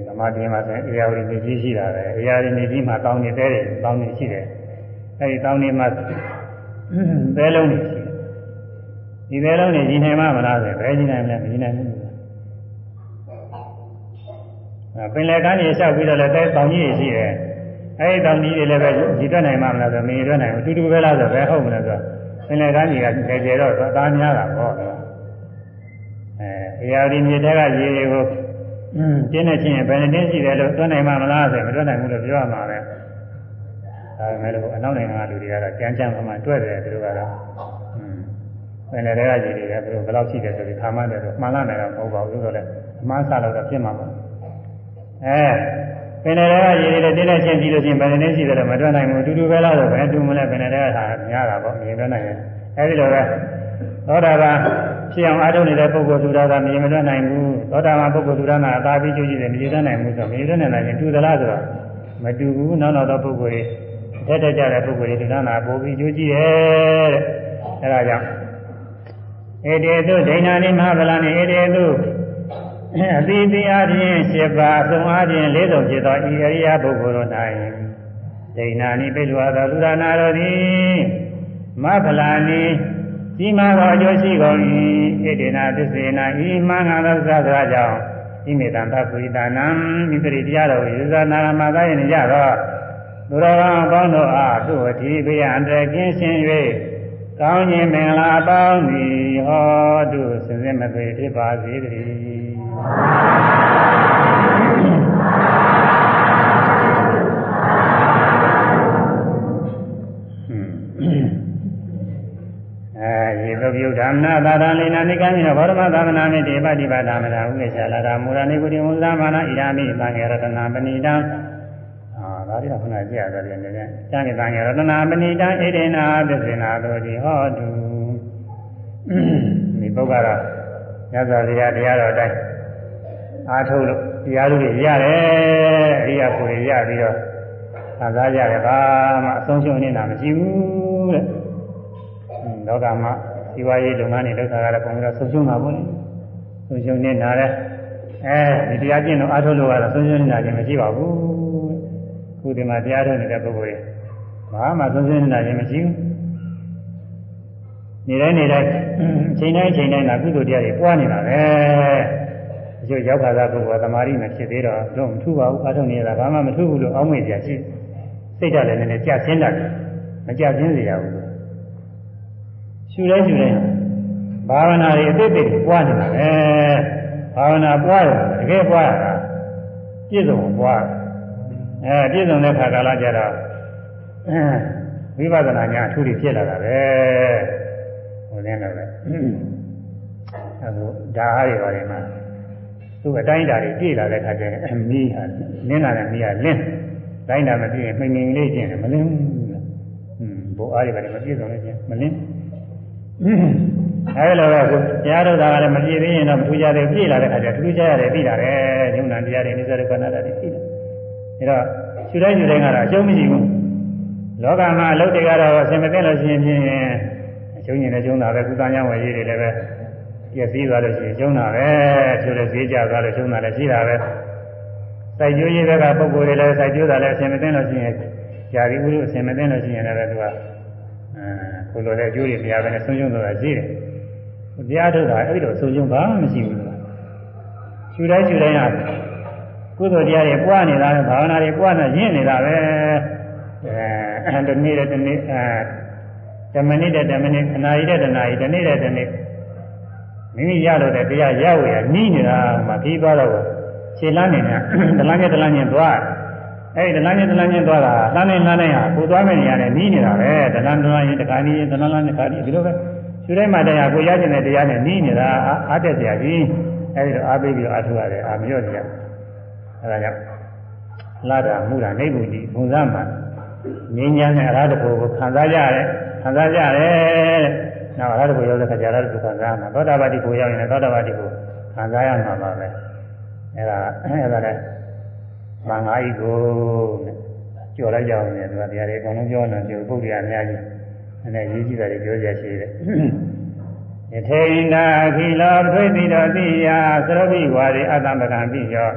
ဗမာပြည်မှာဆိုရင်အေယာဝတီနေကြီးရှိတာပဲအေယာဝတီနေကြီးမှာတောင်းနေတဲ့တယ်တောင်းနေရှိတယ်အဲဒီတောင်းနေမှာသဲလုံးတွေရှိဒီသေးလုံးနေကြီးနိုင်မှာမလားဆိုဘယ်ကြီးနိုင်မလဲမကြီးနိုင်ဘူးအဲပင်လယ်ကမ်းကြီးလျှောက်ပြီးတော့လည်းတဲတောင်ကြီးရှိတယ် အဲဒီတောင်ကြီးတွေလည်းပဲကြီးတွက်နိုင်မှာမလားဆိုမကြီးတွက်နိုင်ဘူးအတူတူပဲလားဆိုဘယ်ဟုတ်မလဲဆိုပင်လယ်ကမ်းကြီးကကျေကျေတော့အသားများတာပေါ့အဲအရာဒီမြေတဲကရေတွေကိုอืมကျင်းနေချင်းဘယ်နဲ့ရှိတယ်လို့တွက်နိုင်မှာမလားဆိုမတွက်နိုင်ဘူးလို့ပြောရမှာပဲဒါပေမဲ့လို့အနောက်နိုင်ငံကလူတွေကတော့ကြမ်းကြမ်းမှမှတွက်တယ်သူတို့ကတော့ပင်လယ်တွေကကြီးတွေကသူတို့ဘယ်လောက်ရှိတယ်ဆိုပြီးခါမှန်းတယ်ဆိုမှန်လာတယ်တော့မဟုတ်ပါဘူးဆိုတော့လည်းအမှန်ဆလို့တော့ဖြစ်မှာပါအဲ ပင်လယ်တွေကကြီးတွေတင်းတဲ့ချင်းပြီးလို့ချင်းဘယ်နည်းရှိတယ်တော့မတွက်နိုင်ဘူးအတူတူပဲလားဆိုဘယ်တူမလဲပင်လယ်တွေကဟာများတာပေါ့မြင်တွက်နိုင်ရင်အဲဒီလိုပဲသောတာပန်ဖြစ်အောင်အားထုတ်နေတဲ့ပုဂ္ဂိုလ်သူတော်ကမြင်မလွတ်နိုင်ဘူးသောတာပန်ပုဂ္ဂိုလ်သူတော်ကအသာပြီးကျိုးကြည့်တယ်မြင်လွတ်နိုင်ဘူးဆိုမြင်လွတ်နိုင်တယ်တူသလားဆိုတော့မတူဘူးနောက်နောက်သောပုဂ္ဂိုလ်တွေတက်တက်ကြတဲ့ပုဂ္ဂိုလ်တွေဒီကနာပို့ပြီးကျိုးကြည့်တယ်တဲ့အဲဒါကြောင့်ဧတေတုဒိဏာနိမဟာဗလာနိဧတေတု အတိတိအပြင်7ပါးအဆုံးအပြင်၄ဆုံးဖြစ်သောဤအရိယပုဂ္ဂိုလ်တို့၌ဒိဏာနိပိဋ္ဌဝါသောလူရနာတို့သည်မဖလာနိကြီးမားသောအကျိုးရှိကုန်၏ဣတိနာသစ္စေနာဤမှန်ငါသောသစ္စာကြောင့်ဤမေတ္တာသကုိတာနံမိပရိတရားတော်ယေဇနာမသာယနေကြသောသူတော်ကောင်းပေါင်းတို့အားသူ့အထီးဘေးအန္တရာယ်ကင်းရှင်း၍ကောင်းခြင်းမင်္ဂလာပေါင်းသည်ဟောတုစင်စစ်မသွေဖြစ်ပါစေတည်း အဲရေသုပြုဓမ္မနာသာရလိနာနိကံညောဘောဓမသာသနာမိတိပฏิပါဒမနာဥစ္စာလာတာမူရဏိကုတိမူဇာမာနဣရာမိသံဃရတနာပဏိတံအာဒါရီကခုနကြည့်ရတယ်လည်းလည်းကျမ်းကသံဃရတနာပဏိတံဣဒေနာသစ္စေနာတို့ဒီဟောတုဒီပုဂ္ဂရာညဇာတရားတရားတော်တိုင်း အားထုတ်လို့တရားလူတွေရတယ်အရိယာကိုရရပြီးတော့သာသာရတယ်ဘာမှအဆုံးရှုံးနေတာမရှိဘူးတဲ့လောကမှာဇီဝရေးလုပ်ငန်းတွေလုပ်တာကတော့ပုံပြီးတော့ဆုံးရှုံးတာပေါ့လေဆုံးရှုံးနေတာလေအဲဒီတရားကျင့်လို့အားထုတ်လို့ကတော့ဆုံးရှုံးနေတာချင်းမရှိပါဘူးခုဒီမှာတရားထုတ်နေတဲ့ပုဂ္ဂိုလ်တွေဘာမှဆုံးရှုံးနေတာချင်းမရှိဘူးနေတိုင်းနေတိုင်းချိန်တိုင်းချိန်တိုင်းကကုသိုလ်တရားတွေပွားနေတာပဲ အကျိုးရောက်ခါသာပုဂ္ဂိုလ်ကသမာဓိမဖြစ်သေးတော့တော့မထူပါဘူးအားထုတ်နေရတာဘာမှမထူဘူးလို့အောင်းမေ့ကြရှိစိတ်ဓာတ်လည်းနည်းနည်းကြဆင်းတတ်တယ်မကြဆင်းစေရဘူးရှူလဲရှူလဲဘာဝနာတွေအသိသိပွားနေတာပဲဘာဝနာပွားရတယ်တကယ်ပွားရတာပြည့်စုံပွားအဲပြည့်စုံတဲ့ခါကာလကြတော့ဝိပဿနာညာအထူးဖြစ်လာတာပဲဟိုလည်းတော့ပဲအခုဒါအားတွေပါတယ်မှာ သူ့အတိုင်းဓာတ်တွေပြည့်လာတဲ့ခါကျရင်မီးဟာနင်းလာတဲ့မီးဟာလင်းတိုင်းတာမပြည့်ရင်မှိန်မှိန်လေးကျင်တယ်မလင်းဘူးဟွန်းဘိုးအားတွေပါတယ်မပြည့်စုံလို့ကျင်မလင်းအဲလိုပဲကိုတရားတော်တာကလည်းမပြည့်သေးရင်တော့မထူးကြသေးပြည့်လာတဲ့ခါကျထူးကြရတယ်ပြီးတာပဲညုံနာတရားတွေနိစ္စတွေခန္ဓာတွေပြီးတယ်ဒါတော့ခြူတိုင်းခြူတိုင်းကတော့အကျုံးမရှိဘူးလောကမှာအလုပ်တွေကတော့အစင်မသိလို့ရှိရင်ဖြင့်အကျုံးညင်နဲ့ကျုံးတာပဲကုသညာဝယ်ရေးတွေလည်းပဲ ပြည့်စည်သွားလို့ရှိရင်ကျုံးတာပဲဖြိုးလည်းဈေးကြသွားလို့ကျုံးတာလည်းရှိတာပဲစိုက်ကျိုးရေးတဲ့ကပုံကိုယ်တွေလည်းစိုက်ကျိုးတာလည်းအစင်မသိလို့ရှိရင်ຢာဒီဥလို့အစင်မသိလို့ရှိရင်လည်းသူကကိုလိုတဲ့အကျိုးတွေမရဘဲနဲ့ဆုံးရှုံးသွားတာရှိတယ်။တရားထုတ်တာအဲ့ဒီတော့ဆုံးရှုံးဘာမှမရှိဘူးလို့။ရှူတိုင်းရှူတိုင်းကကုသိုလ်တရားတွေပွားနေတာပဲဘာဝနာတွေပွားနေရင့်နေတာပဲ။အဲတနေ့တဲ့တနေ့အဲဓမ္မနေ့တဲ့ဓမ္မနေ့ခဏရီတဲ့တနာရီတနေ့တဲ့တနေ့ မိမိရလို့တဲ့တရားရဝရနီးနေတာမှပြီးသွားတော့ခြေလမ်းနေညာဒလန်းကျဒလန်းချင်းသွားတယ်အဲ့ဒီဒလန်းချင်းဒလန်းချင်းသွားတာလှမ်းနေလှမ်းနေဟာကိုသွားမယ့်နေရာနဲ့နီးနေတာပဲဒလန်းဒလန်းရင်တခါနီးရင်ဒလန်းလန်းတခါနီးဒီလိုပဲရှုတိုင်းမှာတရားကိုရကျင်တဲ့တရားနဲ့နီးနေတာအားတက်စရာကြီးအဲ့ဒီတော့အားပေးပြီးအားထုတ်ရတယ်အာမရော့စရာအဲ့ဒါကြောင့်လာတာမှုတာနေဘူးကြီးဘုံစားမှာငြင်းညာနဲ့အရာတကူကိုခံစားကြရတယ်ခံစားကြရတယ် နောက်အရာတကူရောက်တဲ့ခါကျတော့သူခံစားမှာသောတာပတိကိုရောက်ရင်သောတာပတိကိုခံစားရမှာပါပဲအဲ့ဒါအဲ့ဒါလည်းမင်္ဂလာဤကိုကြော်လိုက်ကြအောင်လေသူကတရားတွေအကုန်လုံးပြောနေတယ်ပုဂ္ဂိုလ်အများကြီးအဲ့ဒါရေးကြည့်တာတွေပြောကြရှိတယ်ယထေန္ဒာခိလောဒွေတိတော်တိယသရဝိဝါရေအတ္တမကံပိယော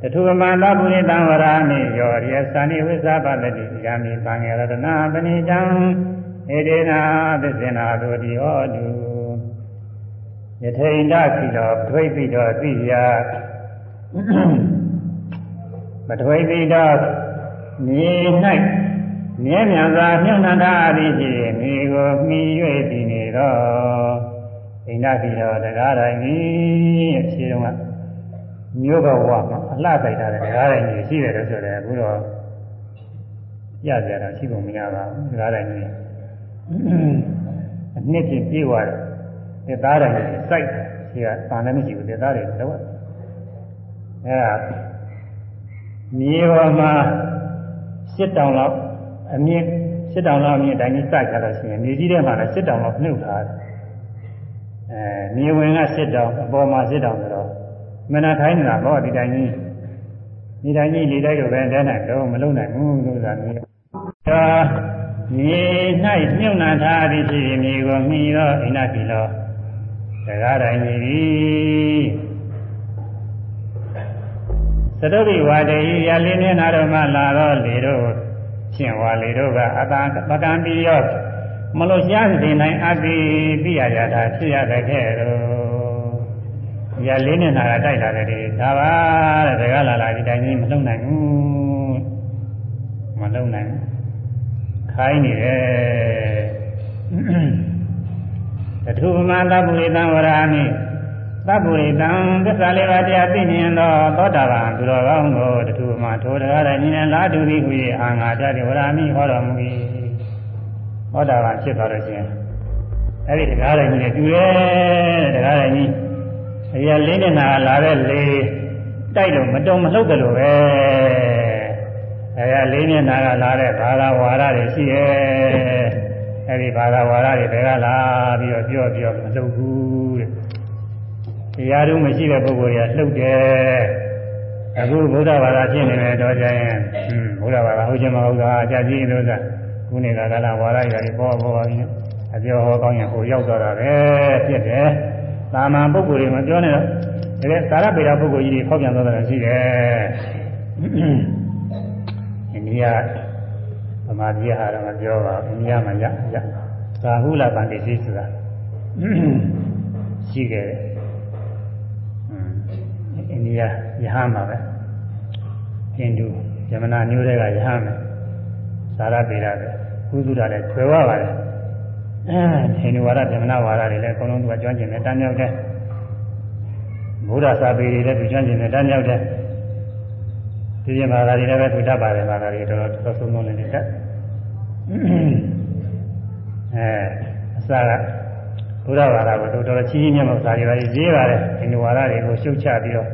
တထုမန္တပုရိတံဝရာမိယောရိယသဏိဝိသပတတိယာမိသံဃရတနာပဏိတံ ဧတေနာသစ္စေနာတို့တိဟောတုယထေန္ဒာခိလောဒွေတိတော်တိယမထွေတိတော့မြေ၌မြဲမြံစွာမြုပ်နှံထားသည်ဖြင့်မြေကိုမှီ၍တည်နေတော့ဣန္ဒတိတော်တရားတိုင်းကြီးအရှိတုန်းကမြို့ဘဝမှာအလှတိုက်ထားတဲ့တရားတိုင်းကြီးရှိတယ်လို့ဆိုတယ်အခုတော့ရကြတာရှိပုံမရပါဘူးတရားတိုင်းကြီး အနှစ်ချင်းပြေးသွားတယ်တရားတိုင်းကြီးစိုက်ရှိကသာလည်းမရှိဘူးတရားတွေတော့အဲဒါမြေပေါ်မှာရှစ်တောင်လောက်အမြင့်ရှစ်တောင်လောက်အမြင့်တိုင်းကြီးစိုက်ကြလို့ရှိရင်မြေကြီးထဲမှာလည်းရှစ်တောင်လောက်နှုတ်ထားတယ်အဲမြေဝင်ကစစ်တောင်အပေါ်မှာစစ်တောင်ဆိုတော့မနာထိုင်းနေတာဘောဒီတိုင်းကြီးဒီတိုင်းကြီးလေတိုက်တော့ပဲတဲနိုင်တော့မလုံနိုင်ဘူးလို့ဆိုတာမျိုးဒါ မြေ၌မြုပ်နှံထားသည်ဖြစ်မြေကိုမြည်သောအိနာပြီလောတကားတိုင်းကြီးသည်သတုပိဝါတေယရလေးမျက်နာတော်မှလာတော့လေတို့ဖြင့်ဝါလေတို့ကအတန်ပကံပြီးရောမလို့ရှားစေနိုင်အပ်ပြီးပြရရတာဖြစ်ရတဲ့ခဲ့တော့ရလေးမျက်နာကတိုက်လာတယ်ဒီဒါပါတဲ့တကားလာလာဒီတိုင်းကြီးမလုံနိုင်ဘူးမလုံနိုင်ဘူး ခိုင်းနေတယ်တထုပမသဗ္ဗုရိတံဝရာမိသဗ္ဗုရိတံသစ္စာလေးပါးတရားသိမြင်သောသောတာပန်သူတော်ကောင်းကိုတထုပမထိုတရားတဲ့ဉာဏ်လာတူသည်ဟူ၍အာငါတတိဝရာမိဟောတော်မူ၏သောတာပန်ဖြစ်သွားလို့ရှိရင်အဲ့ဒီတရားတိုင်းကြီးနဲ့တူတယ်တရားတိုင်းကြီးအရာလေးနဲ့နာလာတဲ့လေတိုက်လို့မတုံမလှုပ်တယ်လို့ပဲ အဲဒါလေးမျက်နာကလာတဲ့ဘာသာဝါဒတွေရှိရဲ့အဲဒီဘာသာဝါဒတွေဘယ်ကလာပြီးတော့ပြောပြောမလှုပ်ဘူးတဲ့တရားတို့မရှိတဲ့ပုဂ္ဂိုလ်တွေကလှုပ်တယ်အခုဘုရားဘာသာဖြစ်နေတယ်တော့ကြရင်ဟွန်းဘုရားဘာသာဟုတ်ချင်မဟုတ်တာအကြကြီးလို့သာခုနေကကလာဝါဒတွေပေါ်ပေါ်ပါပြီအပြောဟောကောင်းရင်ဟိုရောက်သွားတာပဲဖြစ်တယ်တာမန်ပုဂ္ဂိုလ်တွေမပြောနဲ့တော့ဒါကသာရပေတာပုဂ္ဂိုလ်ကြီးတွေဖောက်ပြန်သွားတာရှိတယ် အိန္ဒိယဗမာပြည်ဟာတော့မပြောပါဘူးအိန္ဒိယမှာရရသာဟုလပန္တိသိဆိုတာရှိခဲ့တယ်အိန္ဒိယယဟန်မှာပဲဟိန္ဒူယမနာမျိုးတွေကယဟန်မယ်သာရပေတာပဲကုသတာလည်းကျွယ်ဝပါတယ်အဲဟိန္ဒူဝါဒယမနာဝါဒတွေလည်းအကုန်လုံးသူကကျွမ်းကျင်တယ်တန်းမြောက်တယ်ဘုရားစာပေတွေလည်းသူကျွမ်းကျင်တယ်တန်းမြောက်တယ် ဒီပြင်ဘာသာတွေလည်းပဲသူတတ်ပါတယ်ဘာသာတွေတော်တော်သုံးသုံးလေးနဲ့တတ်အဲအစကဘုရားဘာသာကိုတော်တော်ချီးမြှောက်မှုစာတွေပါရေးပါတယ်ဒီလိုဝါဒတွေကိုရှုတ်ချပြီးတော့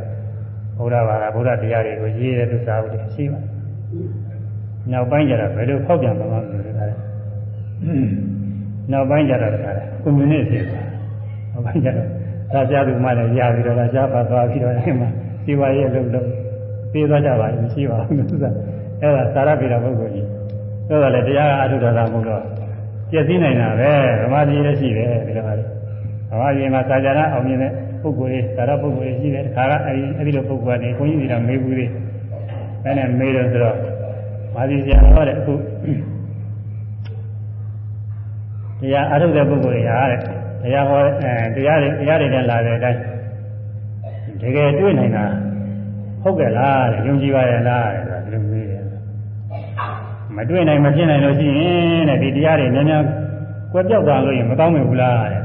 ဘုရားဘာသာဘုရားတရားတွေကိုရေးတဲ့သူစာအုပ်တွေရှိပါတယ်နောက်ပိုင်းကျတော့ဘယ်လိုဖောက်ပြန်မှာမလို့လဲတဲ့နောက်ပိုင်းကျတော့တခါကွန်မြူနစ်ဖြစ်သွားနောက်ပိုင်းကျတော့ဒါကြားသူမှလည်းရပြီးတော့ဒါကြားပါသွားပြီးတော့အဲဒီမှာစီဝါရေးလုပ်လို့ ပြေးသွားကြပါလိမ့်မရှိပါဘူးသူကအဲ့ဒါသာရပေတာပုဂ္ဂိုလ်ကြီးဆိုတော့လေတရားအထုတော်တာမဟုတ်တော့ပြည့်စည်နိုင်တာပဲဗမာပြည်လည်းရှိတယ်ဒီလိုပါလေဗမာပြည်မှာစာကြရအောင်မြင်တဲ့ပုဂ္ဂိုလ်တွေသာရပုဂ္ဂိုလ်တွေရှိတယ်ခါကအဲဒီအဲဒီလိုပုဂ္ဂိုလ်ကနေခွန်ကြီးတွေကမေးဘူးသေးအဲ့နဲ့မေးတော့ဆိုတော့မာသီဆရာဟောတဲ့အခုတရားအထုတဲ့ပုဂ္ဂိုလ်တွေဟာတဲ့တရားဟောအဲတရားတွေတရားတွေနဲ့လာတဲ့အတိုင်းတကယ်တွေ့နိုင်တာ ဟုတ်ကဲ့လားတဲ့ယုံကြည်ပါရဲ့လားတဲ့ဒါဒီလိုမေးတယ်မတွေ့နိုင်မဖြစ်နိုင်လို့ရှိရင်တဲ့ဒီတရားတွေများများကွက်ပြောက်သွားလို့ရင်မကောင်းမယ်ဘူးလားတဲ့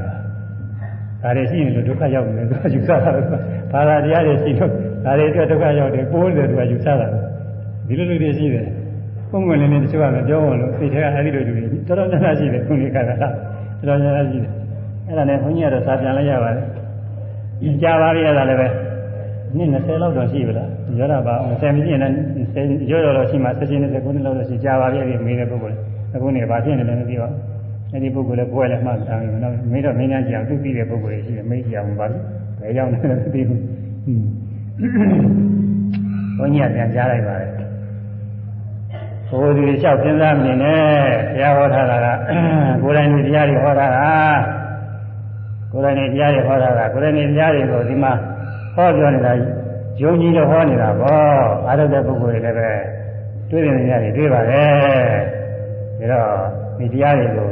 ဒါတွေရှိရင်လို့ဒုက္ခရောက်နေတယ်သူကယူဆတာဘာသာတရားတွေရှိလို့ဒါတွေအတွက်ဒုက္ခရောက်တယ်ပိုးတယ်သူကယူဆတာဒီလိုလူတွေရှိတယ်ပုံမှန်လည်းတချို့ကလည်းပြောဝင်လို့စိတ်ထဲကအဲဒီလိုလူတွေတော်တော်များများရှိတယ်ခုနေခါကတော်တော်များများရှိတယ်အဲ့ဒါနဲ့ခွန်ကြီးကတော့စာပြန်လိုက်ရပါတယ်ကြားပါရတာလည်းပဲ နှစ်20လောက်တော့ရှိပြီလားရောတာပါ20မကြည့်ရင်20ရောရောတော့ရှိမှ16 20ခုနှစ်လောက်တော့ရှိကြာပါပြီအဲ့ဒီမေးတဲ့ပုဂ္ဂိုလ်အခုနေဘာဖြစ်နေလဲမသိပါဘူးအဲ့ဒီပုဂ္ဂိုလ်လည်းဘွယ်လည်းမှတ်တာပြီနော်မေးတော့မင်းများကြည့်အောင်သူသိတဲ့ပုဂ္ဂိုလ်တွေရှိတယ်မေးကြည့်အောင်ပါပြီဘယ်ရောက်နေလဲမသိဘူးဘုန်းကြီးကပြန်ကြားလိုက်ပါတယ်ဘိုးဒီလျှောက်စဉ်းစားမနေနဲ့ဘုရားဟောထားတာကကိုယ်တိုင်ဒီတရားတွေဟောထားတာကိုယ်တိုင်ဒီတရားတွေဟောထားတာကိုယ်တိုင်ဒီတရားတွေကိုဒီမှာ ဟောပြောနေတာယုံကြည်လို့ဟောနေတာပေါ့အားထုတ်တဲ့ပုဂ္ဂိုလ်တွေလည်းပဲတွေ့တဲ့နေရာတွေတွေ့ပါလေဒါတော့ဒီတရားတွေကို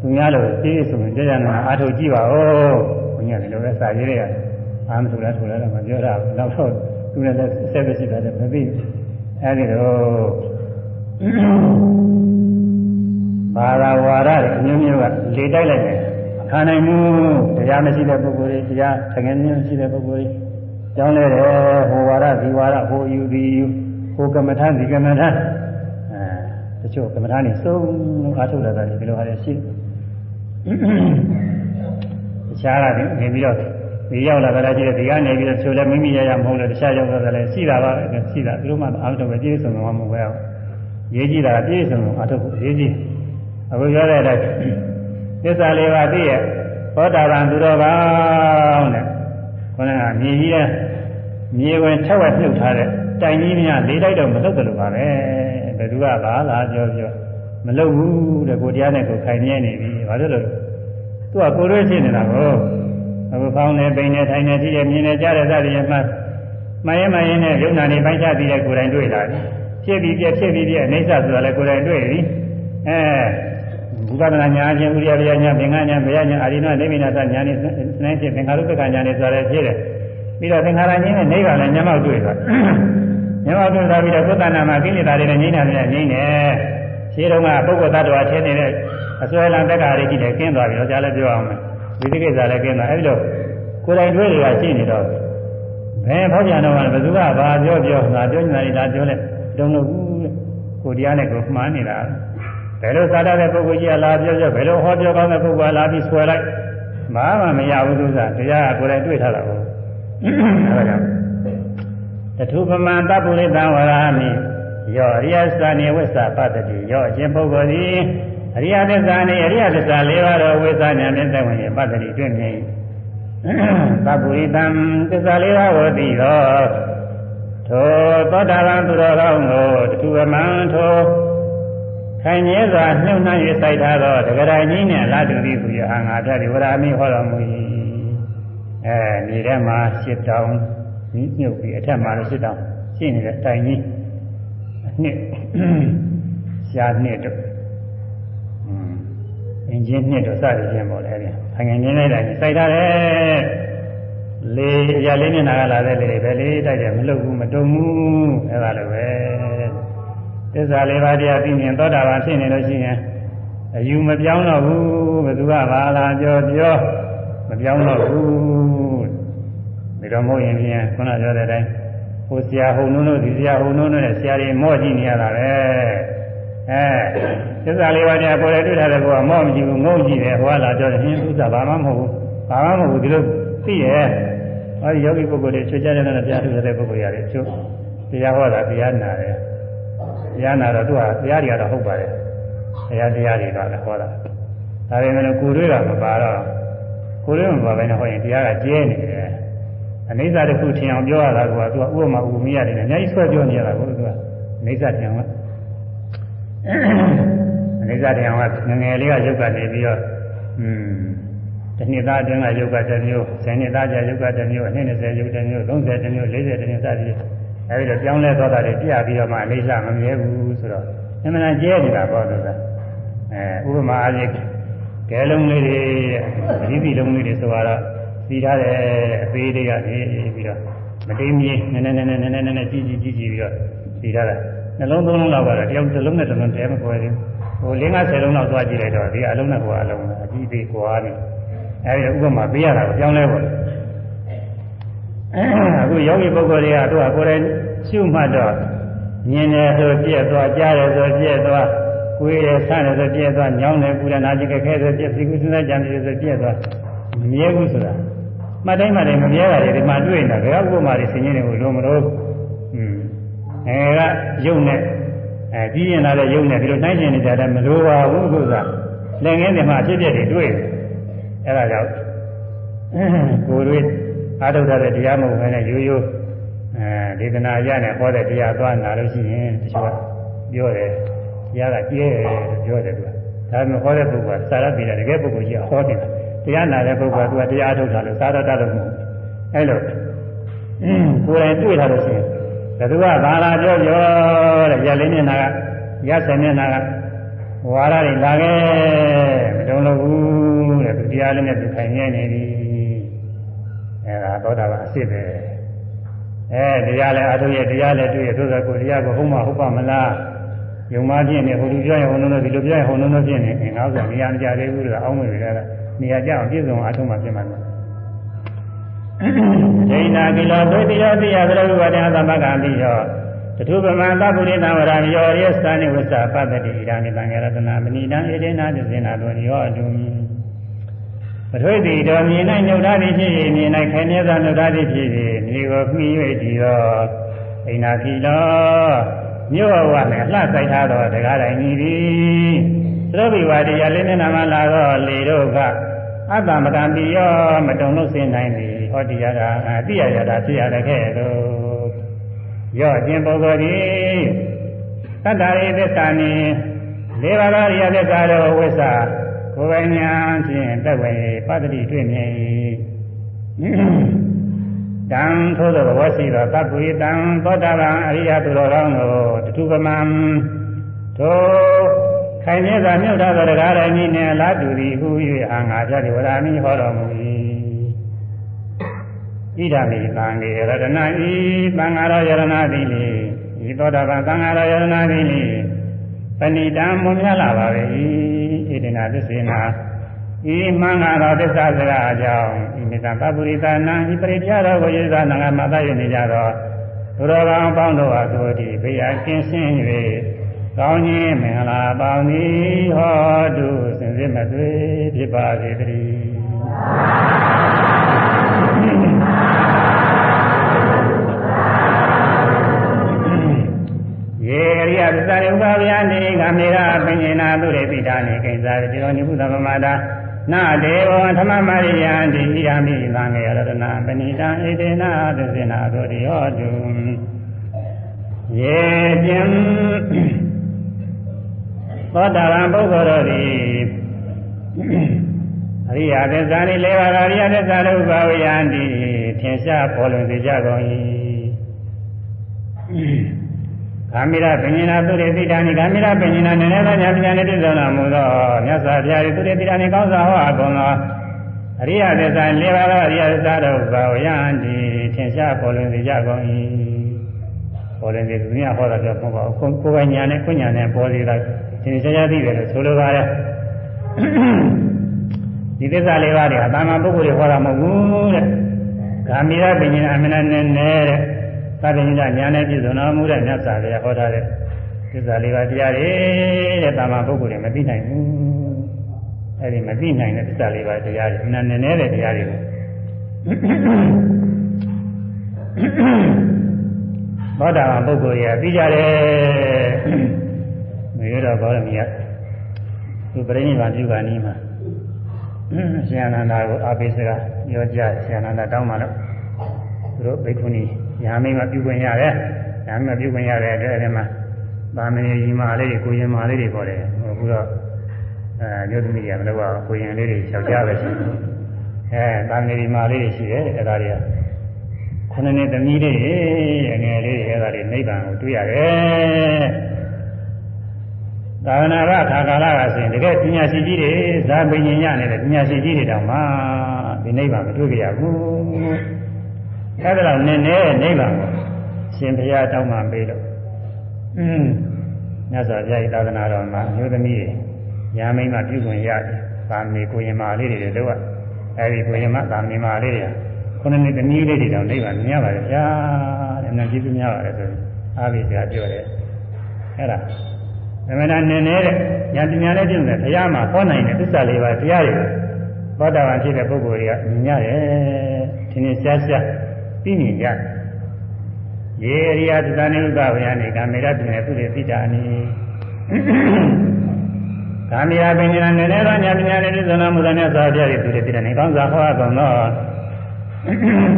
သူများလို့သိဆိုရင်တရားနာအားထုတ်ကြည့်ပါဦးဘုရားဒီလိုပဲစာရေးရတယ်အာမထူလားထူလားတော့မပြောတာဘူးနောက်တော့သူလည်းဆက်ပဲရှိတာလည်းမသိဘူးအဲဒီတော့ဘာသာဝါဒတွေအမျိုးမျိုးကလေတိုက်လိုက်တယ်ခံနိုင်မှုတရားမရှိတဲ့ပုဂ္ဂိုလ်တွေတရားတကယ်မျိုးရှိတဲ့ပုဂ္ဂိုလ်တွေ ကျောင်းလဲတယ်ဟိုဝါဒဒီဝါဒဟိုယူဒီယူဟိုကမ္မထာဒီကမ္မထာအဲတချို့ကမ္မထာနေစုံအားထုတ်လာတာဒီလိုဟာရှိတခြားကနေပြီးတော့ဒီရောက်လာတာရှိတယ်ဒီကနေပြီးတော့ဆိုလဲမိမိရရမဟုတ်လို့တခြားရောက်လာတယ်ရှိတာပါရှိတာသူတို့မှအားထုတ်ပဲပြည့်စုံမှာမဟုတ်ဘူးရေးကြည့်တာပြည့်စုံအောင်အားထုတ်ဖို့ရေးကြည့်အခုပြောတဲ့အတိုင်းသစ္စာလေးပါးသိရဲ့သောတာပန်သူတော်ကောင်းတဲ့ခொနကမြေကြီးရဲ့ မြေဝင်ထက်ဝက်နှုတ်ထားတဲ့တိုင်ကြီးများလေးတိုက်တော့မလုပ်တယ်လို့ပါပဲဘယ်သူကပါလားပြောပြောမလုပ်ဘူးတဲ့ကိုတရားနဲ့ကိုခိုင်မြဲနေပြီဘာလို့လဲသူကကိုရွေးရှိနေတာကိုအခုဖောင်းနေပိန်နေထိုင်နေထိရမြင်နေကြတဲ့သတိရမှမရင်မရင်နဲ့ယုံနာနေပိုင်းခြားပြီးတဲ့ကိုယ်တိုင်တွေ့လာတယ်ဖြစ်ပြီးပြဖြစ်ပြီးပြအိဋ္ဌဆိုတာလည်းကိုယ်တိုင်တွေ့ပြီအဲဘုရားနာညာချင်းဥရိယဗျာညာဘင်္ဂညာဗျာညာအာရိနနေမိနာသညာနဲ့နိုင်ဖြစ်သင်္ခါရုပ္ပကညာနဲ့ဆိုရဲဖြစ်တယ် ပြီးတော့သင်္ခါရချင်းနဲ့နိဗ္ဗာန်လည်းမျက်မှောက်တွေ့သွားမျက်မှောက်တွေ့သွားပြီးတော့ကုသနာမှာကိလေသာတွေနဲ့ငြိမ်းတာတွေနဲ့ငြိမ်းတယ်ရှင်းတော့ကပုဂ္ဂိုလ်သတ္တဝါချင်းနေတဲ့အစွဲလမ်းတက္ကရာကြီးလည်းကျင်းသွားပြီတော့ကြားလည်းပြောအောင်မယ်ဒီတိကိစ္စလည်းကျင်းသွားအဲဒီလိုကိုယ်တိုင်တွေ့တွေကရှိနေတော့ဘယ်ဖောက်ပြန်တော့မှဘယ်သူကဘာပြောပြောငါပြောနေတာပြောလဲတုံးလို့ကိုတရားနဲ့ကိုမှားနေတာဘယ်လိုသာတတဲ့ပုဂ္ဂိုလ်ကြီးကလာပြောပြောဘယ်လိုဟောပြောကောင်းတဲ့ပုဂ္ဂိုလ်ကလာပြီးဆွဲလိုက်ဘာမှမရဘူးသူကတရားကကိုယ်တိုင်တွေ့ထားတာကို အဲဒါကြောင့်တထုပမံတပုရိသံဝရမိယောအရိယသနေဝိသပတ္တိယောအရှင်ပုဂ္ဂိုလ်သည်အရိယသစ္စာနေအရိယသစ္စာ၄ပါးသောဝိသညာနှင့်သက်ဝင်ပတ္တိတွေ့မြင်သဗ္ဗုရိတံသစ္စာ၄ပါးကိုသိတော့ထိုသောတာပန်သူတော်ကောင်းကိုတထုပမံထိုခိုင်မြဲစွာနှုတ်နှံ့၍စိုက်ထားသောတဂရကြီးနှင့်လာတူသည်ဟူ၍အာငါပြတိဝရမိဟောတော်မူ၏ အဲမြေထဲမှာရှစ်တောင်မြုပ်ပြီးအထက်မှာလည်းရှစ်တောင်ရှိနေတဲ့တိုင်ကြီးအနှစ်ရှားနှစ်တို့အင်းချင်းနှစ်တို့စသည်ဖြင့်ပေါ့လေအဲဒီအငယ်ငင်းလိုက်တာကြီးစိုက်ထားတယ်လေရလေးမျက်နှာကလာတဲ့လေပဲလေးတိုက်တယ်မလုဘူးမတုံဘူးအဲဒါလိုပဲသစ္စာလေးပါးတရားသိမြင်သောတာပန်ဖြစ်နေလို့ရှိရင်အယူမပြောင်းတော့ဘူးဘယ်သူကပါလားပြောပြောမ ပြောင်းတော့ဘူးဒီတော့မဟုတ်ရင်ဖြင့်ခုနပြောတဲ့အတိုင်းဟိုဆရာဟိုနုံတို့ဒီဆရာဟိုနုံတို့နဲ့ဆရာတွေမော့ကြည့်နေရတာပဲအဲသစ္စာလေးပါးတရားကိုယ်လည်းတွေ့ထားတဲ့ကောမော့မကြည့်ဘူးငုံကြည့်တယ်ဟိုကလာပြောတယ်ဟင်းဥစ္စာဘာမှမဟုတ်ဘူးဘာမှမဟုတ်ဘူးဒီလိုသိရဲ့အဲဒီယောဂီပုဂ္ဂိုလ်တွေချွတ်ကြတဲ့နဲ့တရားထုတ်တဲ့ပုဂ္ဂိုလ်ရတယ်ချွတ်တရားဟောတာတရားနာတယ်တရားနာတော့သူကတရားတွေကတော့ဟုတ်ပါတယ်တရားတရားတွေကလည်းဟောတာဒါပေမဲ့ကိုယ်တွေကမပါတော့ ကိုယ်တွေမပါဘဲနဲ့ဟောရင်တရားကကျဲနေတယ်အနိစ္စတစ်ခုထင်အောင်ပြောရတာကသူကဥပမာဥပမိရတယ်အများကြီးဆွဲပြောနေရတာကိုသူကအနိစ္စထင်အောင်အနိစ္စထင်အောင်ကငငယ်လေးကရုပ်ကနေပြီးတော့อืมတစ်နှစ်သားအတွင်းကရုပ်ကတစ်မျိုးဆယ်နှစ်သားကျရုပ်ကတစ်မျိုးအနှစ်20ရုပ်တစ်မျိုး30တစ်မျိုး40တစ်မျိုးစသည်အဲဒီတော့ပြောင်းလဲသွားတာတွေပြပြီးတော့မှအိဋ္ဌမမြဲဘူးဆိုတော့အမှန်တန်ကျဲနေတာပေါ့သူကအဲဥပမာအားဖြင့် ကဲလုံးလေးတွေအဒီပီလုံးလေးတွေဆိုတော့ပြီးထားတယ်အသေးလေးကနေပြီးတော့မတိမ်မြေနည်းနည်းနည်းနည်းနည်းနည်းနည်းကြီးကြီးကြီးကြီးပြီးတော့ပြီးထားတာနှလုံးသုံးလုံးလောက်ကတော့တယောက်တစ်လုံးနဲ့တစ်လုံးတည်းမကွဲဘူးဟို၄50လုံးလောက်သွားကြည့်လိုက်တော့ဒီအလုံးနဲ့ဟိုအလုံးအကြီးသေးကွာနေအဲဒီဥပမာပေးရတာကိုကြောင်းလဲပေါ့အခုယောဂီပုဂ္ဂိုလ်တွေကသူကကိုယ်တိုင်ရှုမှတ်တော့မြင်တယ်ဆိုပြည့်သွားကြားတယ်ဆိုပြည့်သွား ကိုယ်ရဆန်းတယ်ဆိုပြည့်သွားညောင်းတယ်ပူတယ်နာကျင်ကြခဲဆိုပြည့်စီကုသနာကြံတယ်ဆိုပြည့်သွားမမြဲဘူးဆိုတာမှတ်တိုင်းမှတ်တိုင်းမမြဲတာတွေဒီမှာတွေ့နေတာဘယ်ဥပမာတွေဆင်ញင်းတွေကိုလုံးမလို့อืมအဲကယုံနဲ့အဲကြီးရင်လာတဲ့ယုံနဲ့ဒီလိုနှိုင်းကျင်နေကြတယ်မလိုပါဘူးဥစ္စာလက်ငင်းတွေမှာအဖြစ်အပျက်တွေတွေ့တယ်အဲဒါကြောင့်ကိုယ်တွေအားထုတ်တဲ့တရားမဟုတ်ဘဲနဲ့ရိုးရိုးအဲဒေသနာရနဲ့ဟောတဲ့တရားသွားနာလို့ရှိရင်တချို့ကပြောတယ် တရားကကျဲတယ်ပြောတယ်သူကဒါမှမဟုတ်ဟောတဲ့ပုဂ္ဂိုလ်ကစာရပြည်တယ်တကယ်ပုဂ္ဂိုလ်ကြီးကဟောနေတာတရားနာတဲ့ပုဂ္ဂိုလ်ကသူကတရားထုတ်တာလို့သာရတတ်လို့မဟုတ်အဲလိုကိုယ်တိုင်တွေ့ထားလို့ရှိရင်ဘယ်သူကဘာလာပြောပြောတဲ့ရလေးမျက်နှာကရဆယ်မျက်နှာကဝါရတွေလာခဲ့မတုံလို့ဘူးတဲ့သူတရားလေးနဲ့သူခိုင်နေနေပြီအဲဒါသောတာပန်အစ်စ်ပဲအဲတရားလည်းအထုရဲ့တရားလည်းတွေ့ရသို့သောကိုတရားကိုဟုတ်မှဟုတ်ပါမလား ယုံမဖြစ်နေဟိုလူပြောရင်ဟိုလုံးလုံးဒီလိုပြောရင်ဟိုလုံးလုံးဖြစ်နေငါ့ဆိုနေရာမကြသေးဘူးလို့အောင်းဝင်ကြတာနေရာကြအောင်ပြည့်စုံအထုမှဖြစ်မှာလို့ဒိဏကိလောဒုတိယတိယသရဝဝတ္တသမဂ္ဂံတိယောတထုပမံသဗ္ဗုရိတံဝရမယောရိသနိဝစ္စပတ္တိဣဒာနိတံငရတနာမဏိတံဣတိနာသစ္စေနာတောယောအတုပထွေတိတော်မြင်၌ညုတ်ထားသည်ဖြစ်၍မြင်၌ခဲနေသောညုတ်ထားသည်ဖြစ်၍မြေကိုမှီ၍တည်သောအိနာခိလော မြို့ဝနဲ့အလှဆိုင်ထားသောတရားတိုင်းဤသည်သရုပ်ဘိဝတရားလေးမျက်နှာမှလာသောလေတို့ကအတ္တမကံပိယောမတုံလို့စင်နိုင်သည်ဟောတရားကအတိယရတာဖြစ်ရတဲ့ခဲ့သို့ရော့ခြင်းပုဂ္ဂိုလ်သည်သတ္တရိသစ္စာနိလေးပါးသောရိယသစ္စာတို့ဝိသကိုယ်ပိုင်ညာဖြင့်တက်ဝင်ပတ္တိတွေ့မြင် တံထို့သောဘောရှိသောသဗ္ဗေတံသောတာပန်အရိယသူတော်ကောင်းတို့တထုပမံထိုခိုင်မြဲစွာမြုပ်ထားသောတရားတော်ကြီးနှင့်လာတူသည်ဟု၍အာငါပြတိဝရမိဟောတော်မူ၏ဣဒာမိသံဃေရတနာဤသံဃာတော်ယရနာတိလေဤသောတာပန်သံဃာတော်ယရနာတိလေပဏိတံမွန်မြတ်လာပါပဲဣဒနာသစ္စေနာ ဤမှန်တော်သစ္စာစကားအကြောင်းဤမေတ္တာပပုရိသနာဤပရိပြတော်ကိုယေသနာငါမသရနေကြသောသူတော်ကောင်းပေါင်းတို့အားသို့ဒီဘေးအကင်းရှင်း၍ကောင်းခြင်းမင်္ဂလာပေါင်းသည်ဟောတုစင်စစ်မသွေဖြစ်ပါစေတည်းယေရိယသစ္စာဥပဗျာနေကမေရပဉ္စနာသူရေပိတာနေကိစ္စတိရောနိဗ္ဗာန်မတာ နာဒေဝဓမ္မမရိယံတိဣရာမိသံဃေရတနာပဏိတံဣတေနာသစ္စေနာသောတိဟောတုယေပြင်းသောတာပန်ပုဂ္ဂိုလ်တို့သည်အရိယာသစ္စာလေးလေးပါးအရိယာသစ္စာတို့ဘာဝယံတိထင်ရှားပေါ်လွင်စေကြကုန်၏ ကာမိရပညာသူရေတိတာနိကာမိရပညာနည်းနည်းသောညာပညာနဲ့ပြည့်စုံတော်မူသောမြတ်စွာဘုရား၏သူရေတိတာနိကောင်းစွာဟောအပ်ကုန်သောအရိယသစ္စာလေးပါးသောအရိယသစ္စာတို့ဘာဝယံတိထင်ရှားပေါ်လွင်စေကြကုန်၏ပေါ်လွင်စေသူများဟောတာပြောမဟုတ်ပါဘူးကိုယ်ပိုင်ညာနဲ့ကိုယ်ညာနဲ့ပေါ်စေတာသင်ရှားရှားသိတယ်လို့ဆိုလိုပါတယ်ဒီသစ္စာလေးပါးတွေအတမန်ပုဂ္ဂိုလ်တွေဟောတာမဟုတ်ဘူးတဲ့ဂာမိရပညာအမနာနဲ့နဲ့တဲ့ သဗ္ဗညညာနဲ့ပြည့်စုံတော်မူတဲ့မြတ်စွာဘုရားဟောထားတဲ့သစ္စာလေးပါးတရားတွေတဲ့တာမန်ပုဂ္ဂိုလ်တွေမသိနိုင်ဘူးအဲဒီမသိနိုင်တဲ့သစ္စာလေးပါးတရားတွေအမနာနဲ့နဲ့တဲ့တရားတွေကိုသောတာပန်ပုဂ္ဂိုလ်ရဲ့ပြီးကြတယ်မေရတော်မီယသူပြိဋိဘံပြုကနီးမှာရှင်အနန္ဒာကိုအာပိစကပြောကြရှင်အနန္ဒာတောင်းပါလို့သူတို့ဘိက္ခုနီ ညာမင်းမပြုခွင့်ရတယ်ညာမင်းမပြုခွင့်ရတဲ့အတွက်အဲဒီမှာဗာမဏေကြီးမာလေးတွေကိုရင်မာလေးတွေပေါ်တယ်အခုတော့အဲညုသမီးရမလို့ကကိုရင်လေးတွေယောက်ျားပဲရှိတယ်အဲဗာမဏေကြီးမာလေးတွေရှိတယ်အဲဒါတွေကခုနှစ်နှစ်သမီးလေးတွေအငယ်လေးတွေအဲဒါတွေနိဗ္ဗာန်ကိုတွေ့ရတယ်သာသနာ့ခါကာလကဆိုရင်တကယ်ပညာရှိကြီးတွေဇာပင်ညညနေတဲ့ပညာရှိကြီးတွေတောင်မှဒီနိဗ္ဗာန်မတွေ့ကြရဘူး အဲဒါတော့နည်းနည်းနိဗ္ဗာန်ကိုရှင်ဘုရားတောင်းမှပေးလို့อืมမြတ်စွာဘုရားဤသာသနာတော်မှာမျိုးသမီးညာမိန်းမပြုခွင့်ရတယ်။သာမေကိုရင်မလေးတွေတော့အဲဒီကိုရင်မသာမေမလေးတွေခုနှစ်နှစ်သမီးလေးတွေတောင်နိဗ္ဗာန်မြင်ရပါရဲ့ဗျာတဲ့။နံကြည့်ပြများပါတယ်ဆိုရင်အာဘိဆရာပြောတယ်။အဲ့ဒါသမဏနင်းနေတဲ့ညာပညာနဲ့ပြည့်စုံတဲ့ဘုရားမှာဟောနိုင်တဲ့သစ္စာလေးပါးတရားတွေသောတာပန်ဖြစ်တဲ့ပုဂ္ဂိုလ်တွေကမြင်ရတယ်ထင်ထင်ရှားရှား သိမြင်ကြတယ်ရေရိယသစ္စာနိဥပဗယနေကာမေရပညာသူတွေသိတာနိကာမေရပညာနဲ့လည်းသောညာပညာနဲ့ပြည့်စုံတော်မူတဲ့သောဘုရားတွေသူတွေသိတယ်နေကောင်းစွာဟောကုန်သော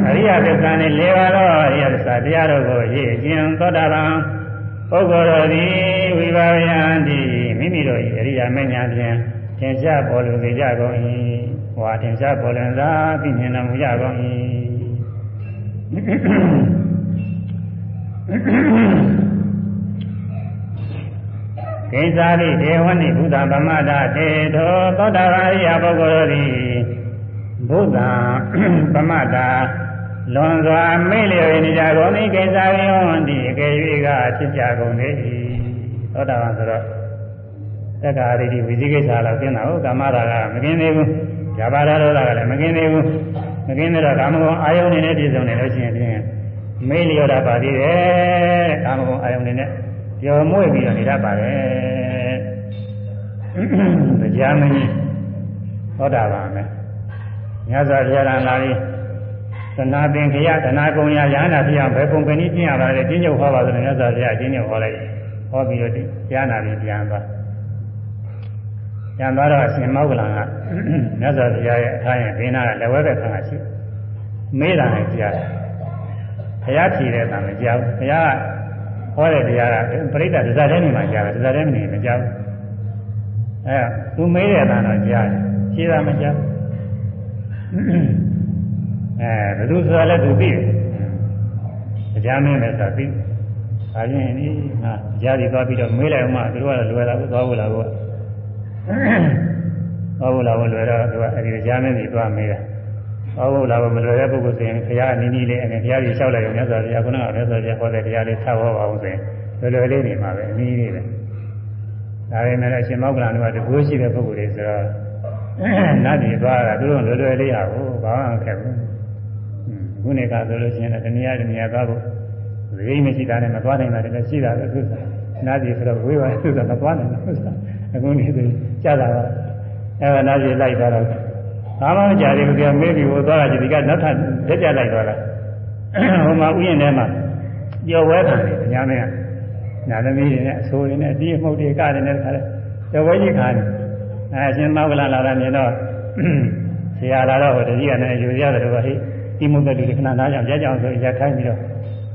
အရိယသစ္စာနဲ့၄ပါးသောအရိယသစ္စာတရားတို့ကိုရည်ကျင်သောတာပန်ပုဂ္ဂိုလ်တော်သည်ဝိပါယံတိမိမိတို့၏အရိယာမညာဖြင့်သင်္ချပေါ်လူစေကြကုန်၏ဟောသင်္ချပေါ်လင်သာသိမြင်တော်မူကြကုန်၏ ကိစ္စာတိဒေဝနိဘုဒ္ဓဗမတာတေသောသောတာပန်အရိယာပုဂ္ဂိုလ်တို့သည်ဘုဒ္ဓဗမတာလွန်စွာမေ့လျော်နေကြကုန်၏ကိစ္စယောတိအကယ်၍ကဖြစ်ကြကုန်လေ၏သောတာပန်ဆိုတော့သက္ကာရိတိဝိသိကိစ္စလောက်ကျင်းတာဟုတ်ကာမရာဂမကင်းသေးဘူးဇာပါဒရောဂကလည်းမကင်းသေးဘူး မကင်းသေးတော့ကာမဂုဏ်အာယုန်နေနဲ့ပြည့်စုံနေလို့ရှိရင်ဖြင့်မေ့လျော်တာပါသေးတယ်ကာမဂုဏ်အာယုန်နေနဲ့ပျော်မွေ့ပြီးတော့နေတတ်ပါတယ်တရားမင်းသောတာပန်ပဲညဇာပြရလာပြီးသနာပင်ခရသနာကုံရရဟန္တာပြအောင်ဘယ်ပုံပဲနည်းကျင့်ရပါလဲကျင့်ကြုတ်ဟောပါဆိုရင်မြတ်စွာဘုရားကျင့်ကြုတ်ဟောလိုက်ဟောပြီးတော့တရားနာပြီးပြန်သွား ကျန်သွားတော့အရှင်မောက္ကလန်ကမြတ်စွာဘုရားရဲ့အခါရင်ဘေးနာကလက်ဝဲဘက်ခံကရှိမေးတာနဲ့ကြားတယ်ဘုရားဖြေတဲ့အခါမကြားဘူးဘုရားဟောတဲ့တရားကပြိဿဒဇတ်တဲ့နေမှာကြားတယ်ဒဇတ်တဲ့နေမကြားဘူးအဲသူမေးတဲ့အခါတော့ကြားတယ်ဖြေတာမကြားဘူးအဲဘယ်သူဆိုတာလဲသူသိတယ်တရားမင်းလည်းဆိုတာသိဒါချင်းဒီဟာကြားပြီးသွားပြီးတော့မေးလိုက်အောင်မှသူတို့ကတော့လွယ်တာကိုသွားဖို့လာဖို့ သွားဖို့လာဖို့လွယ်တော့သူကအဲဒီကြားမင်းကြီးသွားမေးတာသွားဖို့လာဖို့မလွယ်တဲ့ပုဂ္ဂိုလ်ဆိုရင်ဘုရားအနည်းနည်းလေးအနေဘုရားကြီးလျှောက်လိုက်ရုံနဲ့ဆိုတော့ဘုရားကမြတ်စွာဘုရားဟောတဲ့တရားလေးဆက်ဟောပါအောင်ဆိုရင်လွယ်လွယ်လေးနေမှာပဲအနည်းလေးပဲဒါပေမဲ့အရှင်မောက္ကလန်တို့ကတကူရှိတဲ့ပုဂ္ဂိုလ်တွေဆိုတော့နတ်ပြည်သွားတာသူတို့လွယ်လွယ်လေးဟာကိုဘာမှမခက်ဘူးခုနေကဆိုလို့ရှိရင်တနည်းတနည်းသွားဖို့ဇိမ်မရှိတာနဲ့မသွားနိုင်တာလည်းရှိတာပဲသူက နားကြည့်ဆိုတော့ဝေးပါသူကမသွားနိုင်ဘူးဆိုတာအခုနေသူကြာတာကအဲဒါနားကြည့်လိုက်သွားတော့ဘာမှမကြသေးဘူးကမေးပြီးဟိုသွားတာဒီကနောက်ထပ်တက်ကြလိုက်သွားတာဟိုမှာဥယျာဉ်ထဲမှာပျော်ဝဲခံတယ်ညာမင်းကနာသမီးတွေနဲ့အဆိုးတွေနဲ့အတီးအမှုတ်တွေကတွေနဲ့ခါတယ်ပျော်ဝဲကြီးခါတယ်အဲရှင်မောကလလာတာမြင်တော့ဆရာလာတော့ဟိုတကြီးကလည်းယူရတယ်တော့ဟိဒီမုတ်တဲ့လူတွေခဏနားကြောင်ကြားကြောင်ဆိုရခိုင်းပြီးတော့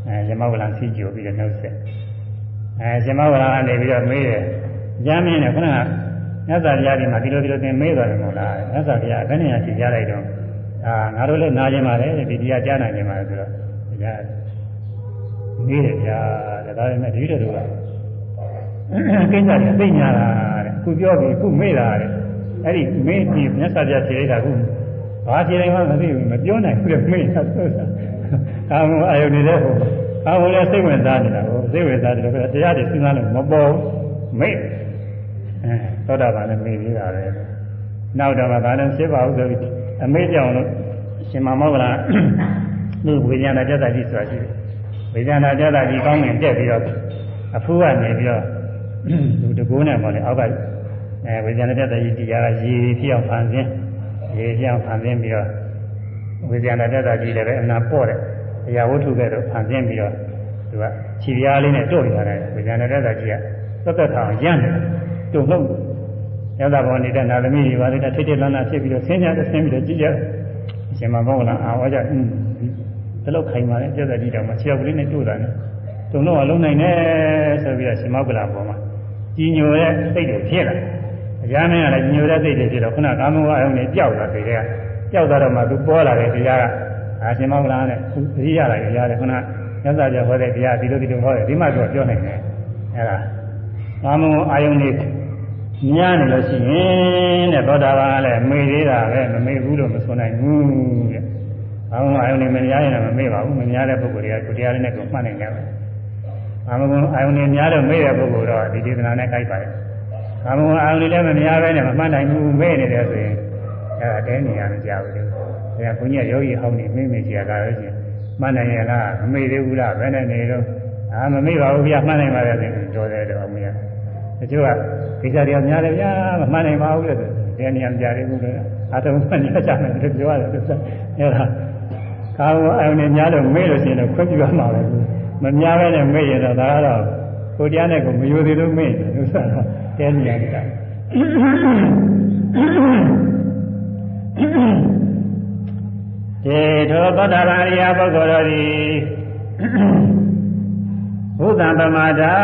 အဲရမဝလံစီကြိုပြီးတော့နှုတ်ဆက် အဲရမဝလံကနေပြီးတော့မေးတယ်ကျမ်းမင်းနဲ့ခဏမြတ်စွာဘုရားဒီမှာဒီလိုဒီလိုသင်မေးသွားတယ်မို့လားမြတ်စွာဘုရားဘယ်နေရာဖြေကြလိုက်တော့အာငါတို့လည်းနားခြင်းပါလေဒီတရားကြားနိုင်ခြင်းပါလေဆိုတော့ဘုရားမေးတယ်ဗျာဒါပေမဲ့ဒီလိုတော့ကိစ္စတွေသိညာတာတဲ့ခုပြောပြီးခုမေးတာတဲ့အဲ့ဒီမေးပြီးမြတ်စွာဘုရားဖြေလိုက်တာခုဘာဖြေတိုင်းမှမသိဘူးမပြောနိုင်ဘူးလေမေးတာဆိုတာအာမအာယုန်နေတဲ့ဟို အာမလည်းစိတ်ဝင်စားနေတာဟိုစိတ်ဝင်စားတယ်လို့တရားတွေစဉ်းစားလို့မပေါ်မိတ်အဲသောတာပန်လည်းမေ့ပြီးတာပဲနောက်တော့မှဒါလည်းဖြစ်ပါဦးဆိုပြီးအမေ့ကြောင်လို့ရှင်မမောကလာသူဝိညာဏတ္တကြီးဆိုတာရှိတယ်ဝိညာဏတ္တကြီးကောင်းငင်တက်ပြီးတော့အဖူးကနေပြီးတော့သူတကိုးနဲ့ပေါ့လေအောက်ကအဲဝိညာဏတ္တကြီးတရားကရေဖြစ်အောင်ဖန်ဆင်းရေဖြစ်အောင်ဖန်ဆင်းပြီးတော့ဝိဇ္ဇာတတ္တကြီးလည်းပဲအနာပေါ့တယ်။အ ရာဝတ္ထုကဲတော့ဖန်ဆင်းပြီးတော့သူကခြေပြားလေးနဲ့တို့နေရတယ်ဝိဇ္ဇာတတ္တကြီးကသက်သက်ထောင်ရမ်းတယ်။တုံလုံးရသဘောနေတဲ့နာသမီးတွေပါလေထိတ်ထိတ်လန်းလန်းဖြစ်ပြီးတော့ဆင်းကြတယ်ဆင်းပြီးတော့ကြည့်ကြ။အရှင်မဘောကလာအာဝါကြအင်းဒီလောက်ခိုင်ပါလေပြဿနာကြီးတောင်မှခြေောက်ကလေးနဲ့တို့တာနဲ့တုံလုံးအလုံးနိုင်တယ်ဆိုပြီးတော့ရှင်မောကလာပေါ်မှာကြီးညိုတဲ့စိတ်တွေဖြစ်လာ။အရာမင်းကလည်းကြီးညိုတဲ့စိတ်တွေဖြစ်တော့ခုနကာမဝါယုံနဲ့ကြောက်လာစိတ်တွေကကြောက်သွားတော့မှသူပေါ်လာတဲ့တရားက အာရှင်မောကလာနဲ့သူသတိရလာရတယ်ရတယ်ခုနမြတ်စွာဘုရားဟောတဲ့တရားဒီလိုဒီလိုဟောတယ်ဒီမှတော့ပြောနိုင်တယ်အဲဒါကာမဝအာယုန်နေညားနေလို့ရှိရင်တဲ့သောတာပန်ကလည်းမေ့သေးတာပဲမမေ့ဘူးလို့မဆိုနိုင်ဘူးတဲ့ကာမဝအာယုန်နေမများရင်လည်းမမေ့ပါဘူးမများတဲ့ပုဂ္ဂိုလ်တွေကကိုတရားလေးနဲ့ကိုမှတ်နိုင်ကြပါကာမဝအာယုန်နေများလို့မေ့တဲ့ပုဂ္ဂိုလ်တော့ဒီဒေသနာနဲ့ခိုက်ပါတယ်ကာမဝအာယုန်နေလည်းမများပဲနဲ့မမှတ်နိုင်ဘူးမေ့နေတယ်ဆိုရင်အဲဒါတဲနေရမကြဘူးလေ။ ဒါကဘုန်းကြီးယောဂီဟောင်းနေမိမိကြတာလည်းရှင်မှန်နိုင်ရလားမမေ့သေးဘူးလားဘယ်နဲ့နေတော့အာမမေ့ပါဘူးဗျာမှန်နိုင်ပါရဲ့ဆိုတော်တယ်တော့အမေကတချို့ကကိစ္စတွေများတယ်ဗျာမမှန်နိုင်ပါဘူးလေတဲနေရမကြသေးဘူးလေအတုံးမှန်ရကြမယ်လို့ပြောရတယ်ဆိုအဲဒါကာဝအယုန်နဲ့များလို့မေ့လို့ရှိရင်တော့ခွင့်ပြုရမှာပဲမများပဲနဲ့မေ့ရင်တော့ဒါကတော့ကိုတရားနဲ့ကိုမယိုသေးလို့မေ့တယ်လို့ဆိုတော့တဲနေရကြ တေထောသောတာပန်အရိယပုဂ္ဂိုလ်တို့သည်ဘုဒ္ဓံပမာဒာ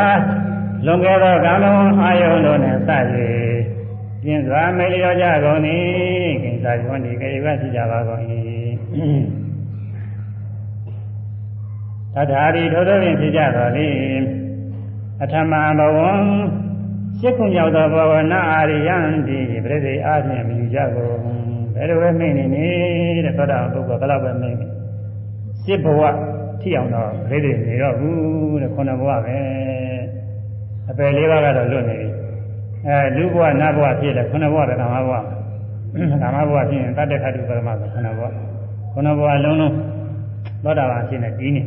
လွန်ခဲ့သောကာလဝအာယုန်တို့နှင့်စ၍ပြင်းစွာမေလျောကြကုန်၏ကိစ္စကျွန်းဒီကေဝရှိကြပါကုန်၏တထာရီထိုတို့ဖြင့်ဖြစ်ကြတော်လေအထမဘဝံရှစ်ခုမြောက်သောဘဝနာအာရိယံဒီပြိစိအားဖြင့်မြူကြကုန် ဘယ်လိုပဲမိတ်နေနေတဲ့သောတာပုဂ္ဂိုလ်ဘယ်လောက်ပဲမိတ်နေစိတ်ဘဝထိအောင်တော့ပြိတ္တိနေတော့ဘူးတဲ့ခုနဘဝပဲအပယ်လေးပါးကတော့လွတ်နေပြီအဲလူဘဝနတ်ဘဝဖြစ်တယ်ခုနဘဝကဓမ္မဘဝဓမ္မဘဝဖြစ်ရင်တတ္တခတုပရမဆိုခုနဘဝခုနဘဝလုံးလုံးသောတာပန်ဖြစ်နေပြီးနေ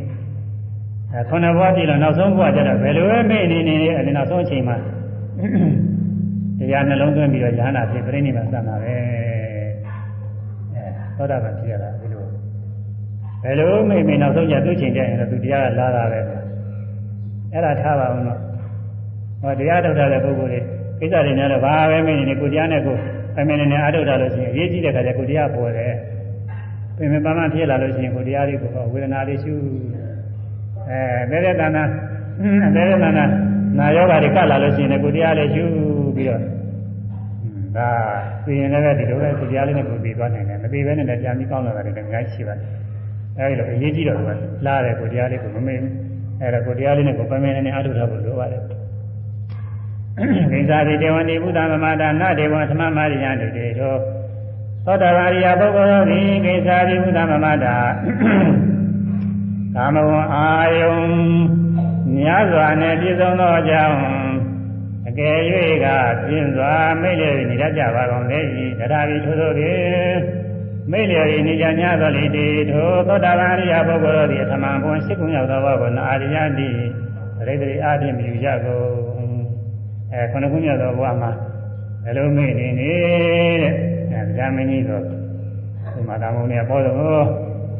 အဲခုနဘဝဖြစ်လို့နောက်ဆုံးဘဝကျတော့ဘယ်လိုပဲမိတ်နေနေအဲဒီနောက်ဆုံးအချိန်မှာတရားနှလုံးသွင်းပြီးတော့ဉာဏ်နာဖြစ်ပြိဋိနိဗ္ဗာန်စံတာပဲ သောတာပန်ဖြစ်ရတာဒီလိုဘယ်လိုမိမိနောက်ဆုံးကြသူ့ချိန်ကြရင်တော့သူတရားကလာတာပဲအဲ့ဒါထားပါအောင်တော့ဟောတရားထုတ်တဲ့ပုဂ္ဂိုလ်တွေကိစ္စတွေများတော့ဘာပဲမင်းနေကိုတရားနဲ့ကိုအမေနဲ့နဲ့အားထုတ်တာလို့ရှိရင်အရေးကြီးတဲ့ခါကျကိုတရားပေါ်တယ်ပြင်ပပမှဖြစ်လာလို့ရှိရင်ကိုတရားလေးကိုဝေဒနာလေးရှုအဲတဲ့တဲ့တဏ္ဍတဲ့တဲ့တဏ္ဍနာယောဂါတွေကလာလို့ရှိရင်ကိုတရားလေးရှုပြီးတော့ ဒါသိရင်လည်းဒီလိုပဲကိုတရားလေးနဲ့ကိုပြီးသွားနိုင်တယ်မပြီးဘဲနဲ့လည်းကြာပြီးကောင်းလာတာတွေလည်းအများကြီးရှိပါတယ်အဲဒီလိုအရေးကြီးတော့ကလာတယ်ကိုတရားလေးကိုမမေ့အဲဒါကိုတရားလေးနဲ့ကိုပမင်းနဲ့အားထုတ်ထားဖို့လိုပါတယ်ကိစ္စာတိတေဝတိဘုဒ္ဓမမတာနတေဝသမမာရိယတုတေသောသောတဘာရိယပုဂ္ဂိုလ်တို့သည်ကိစ္စာတိဘုဒ္ဓမမတာကာမဝံအာယုံများစွာနဲ့ပြည့်စုံသောကြောင့် အကယ်၍ကပြင်းစွာမိတ်လျေနေတတ်ကြပါကုန်လေ၏တရားပြီးထို့သောဖြင့်မိတ်လျေနေကြများသောလေတေထိုသောတဘာရိယပုဂ္ဂိုလ်တို့သည်သမံဘုံရှိကုမြောက်သောဘဝနာအာရိယတိရိတ္တိအာဖြင့်မြူကြကုန်အဲခုနခုမြောက်သောဘဝမှာဘယ်လိုမေ့နေနေတဲ့အဲကြာမင်းကြီးဆိုဒီမှာတာမုံနေပေါ်တော့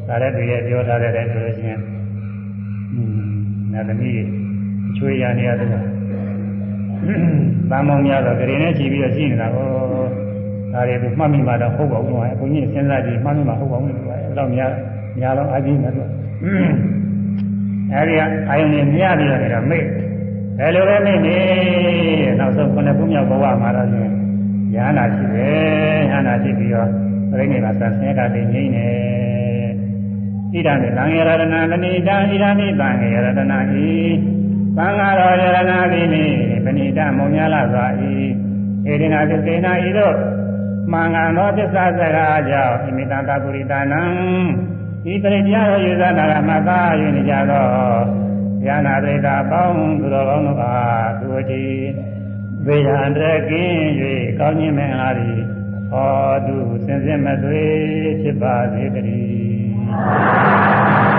ဒါလည်းသူရဲ့ပြောထားတဲ့ဆိုလို့ရှိရင်อืมနတ်သမီးချွေရနေရတယ် ကတာမုံများတော့ဂရင်နဲ့ကြည့်ပြီးတော့ရှိနေတာကိုဒါတွေသူမှတ်မိမှတော့ဟုတ်ပါဘူးကွာဘုန်းကြီးစဉ်းစားကြည့်မှတ်မိမှဟုတ်ပါဘူးကွာအဲ့တော့များများတော့အကြည့်နေတော့အဲဒီကအာယုန်နဲ့မြပြီးတော့မေ့ဘယ်လိုလဲနေနေနောက်ဆုံးခုနှစ်ခုမြောက်ဘဝမှာတော့ဉာဏ်နာရှိတယ်ဉာဏ်နာရှိပြီးတော့ပြိဋိနိဗ္ဗာန်ဆင်းရဲတဲ့ငြိမ့်နေဣဒံသံဃရတနာမဏိတံဣဒံမိသံဃရတနာဤ သံဃာတော်ရတနာတိနိပဏိတမုံများလာစွာဤဧရိနာသစ္စေနာဤတို့မှန်ကန်သောသစ္စာစကားကြောင့်ဣမိတံတပုရိတနံဤပရိတရားတော်ယူဇနာကမသာယူနေကြသောဉာဏပရိတာပေါင်းသူတော်ကောင်းတို့အားသူတိဝေယံတရကင်း၍ကောင်းခြင်းမင်္ဂလာသည်ဟောသူစင်စစ်မသွေဖြစ်ပါစေတည်း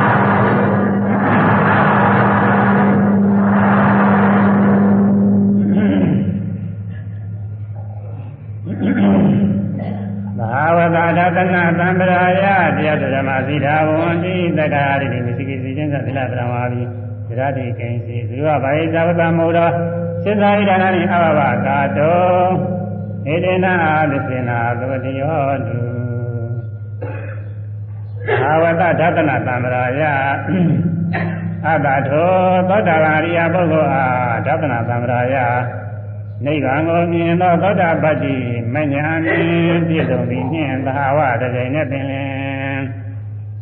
သာဝတာဒသနာသံဗရာယတရားဓမ္မစီတာဝန္တိတက္ကာရိမိသိကိစီချင်းသသီလပရမဝါဘိရတိကိဉ္စီသူရဘာယဇဝတမောရစိသာရိဒါနာနိအဘဘကာတောဧတေနာသစ္စေနာသဝတိယောတုအာဝတဒသနာသံဗရာယအတ္တထောသောတာပန်ရိယပုဂ္ဂိုလ်အားဒသနာသံဗရာယ နိဗ္ဗာန်ကိုမြင်သောသောတာပတ္တိမညာနှင့်ပြည့်စုံသည်နှင့်သဟာဝတကြိမ်နဲ့ပင်လင်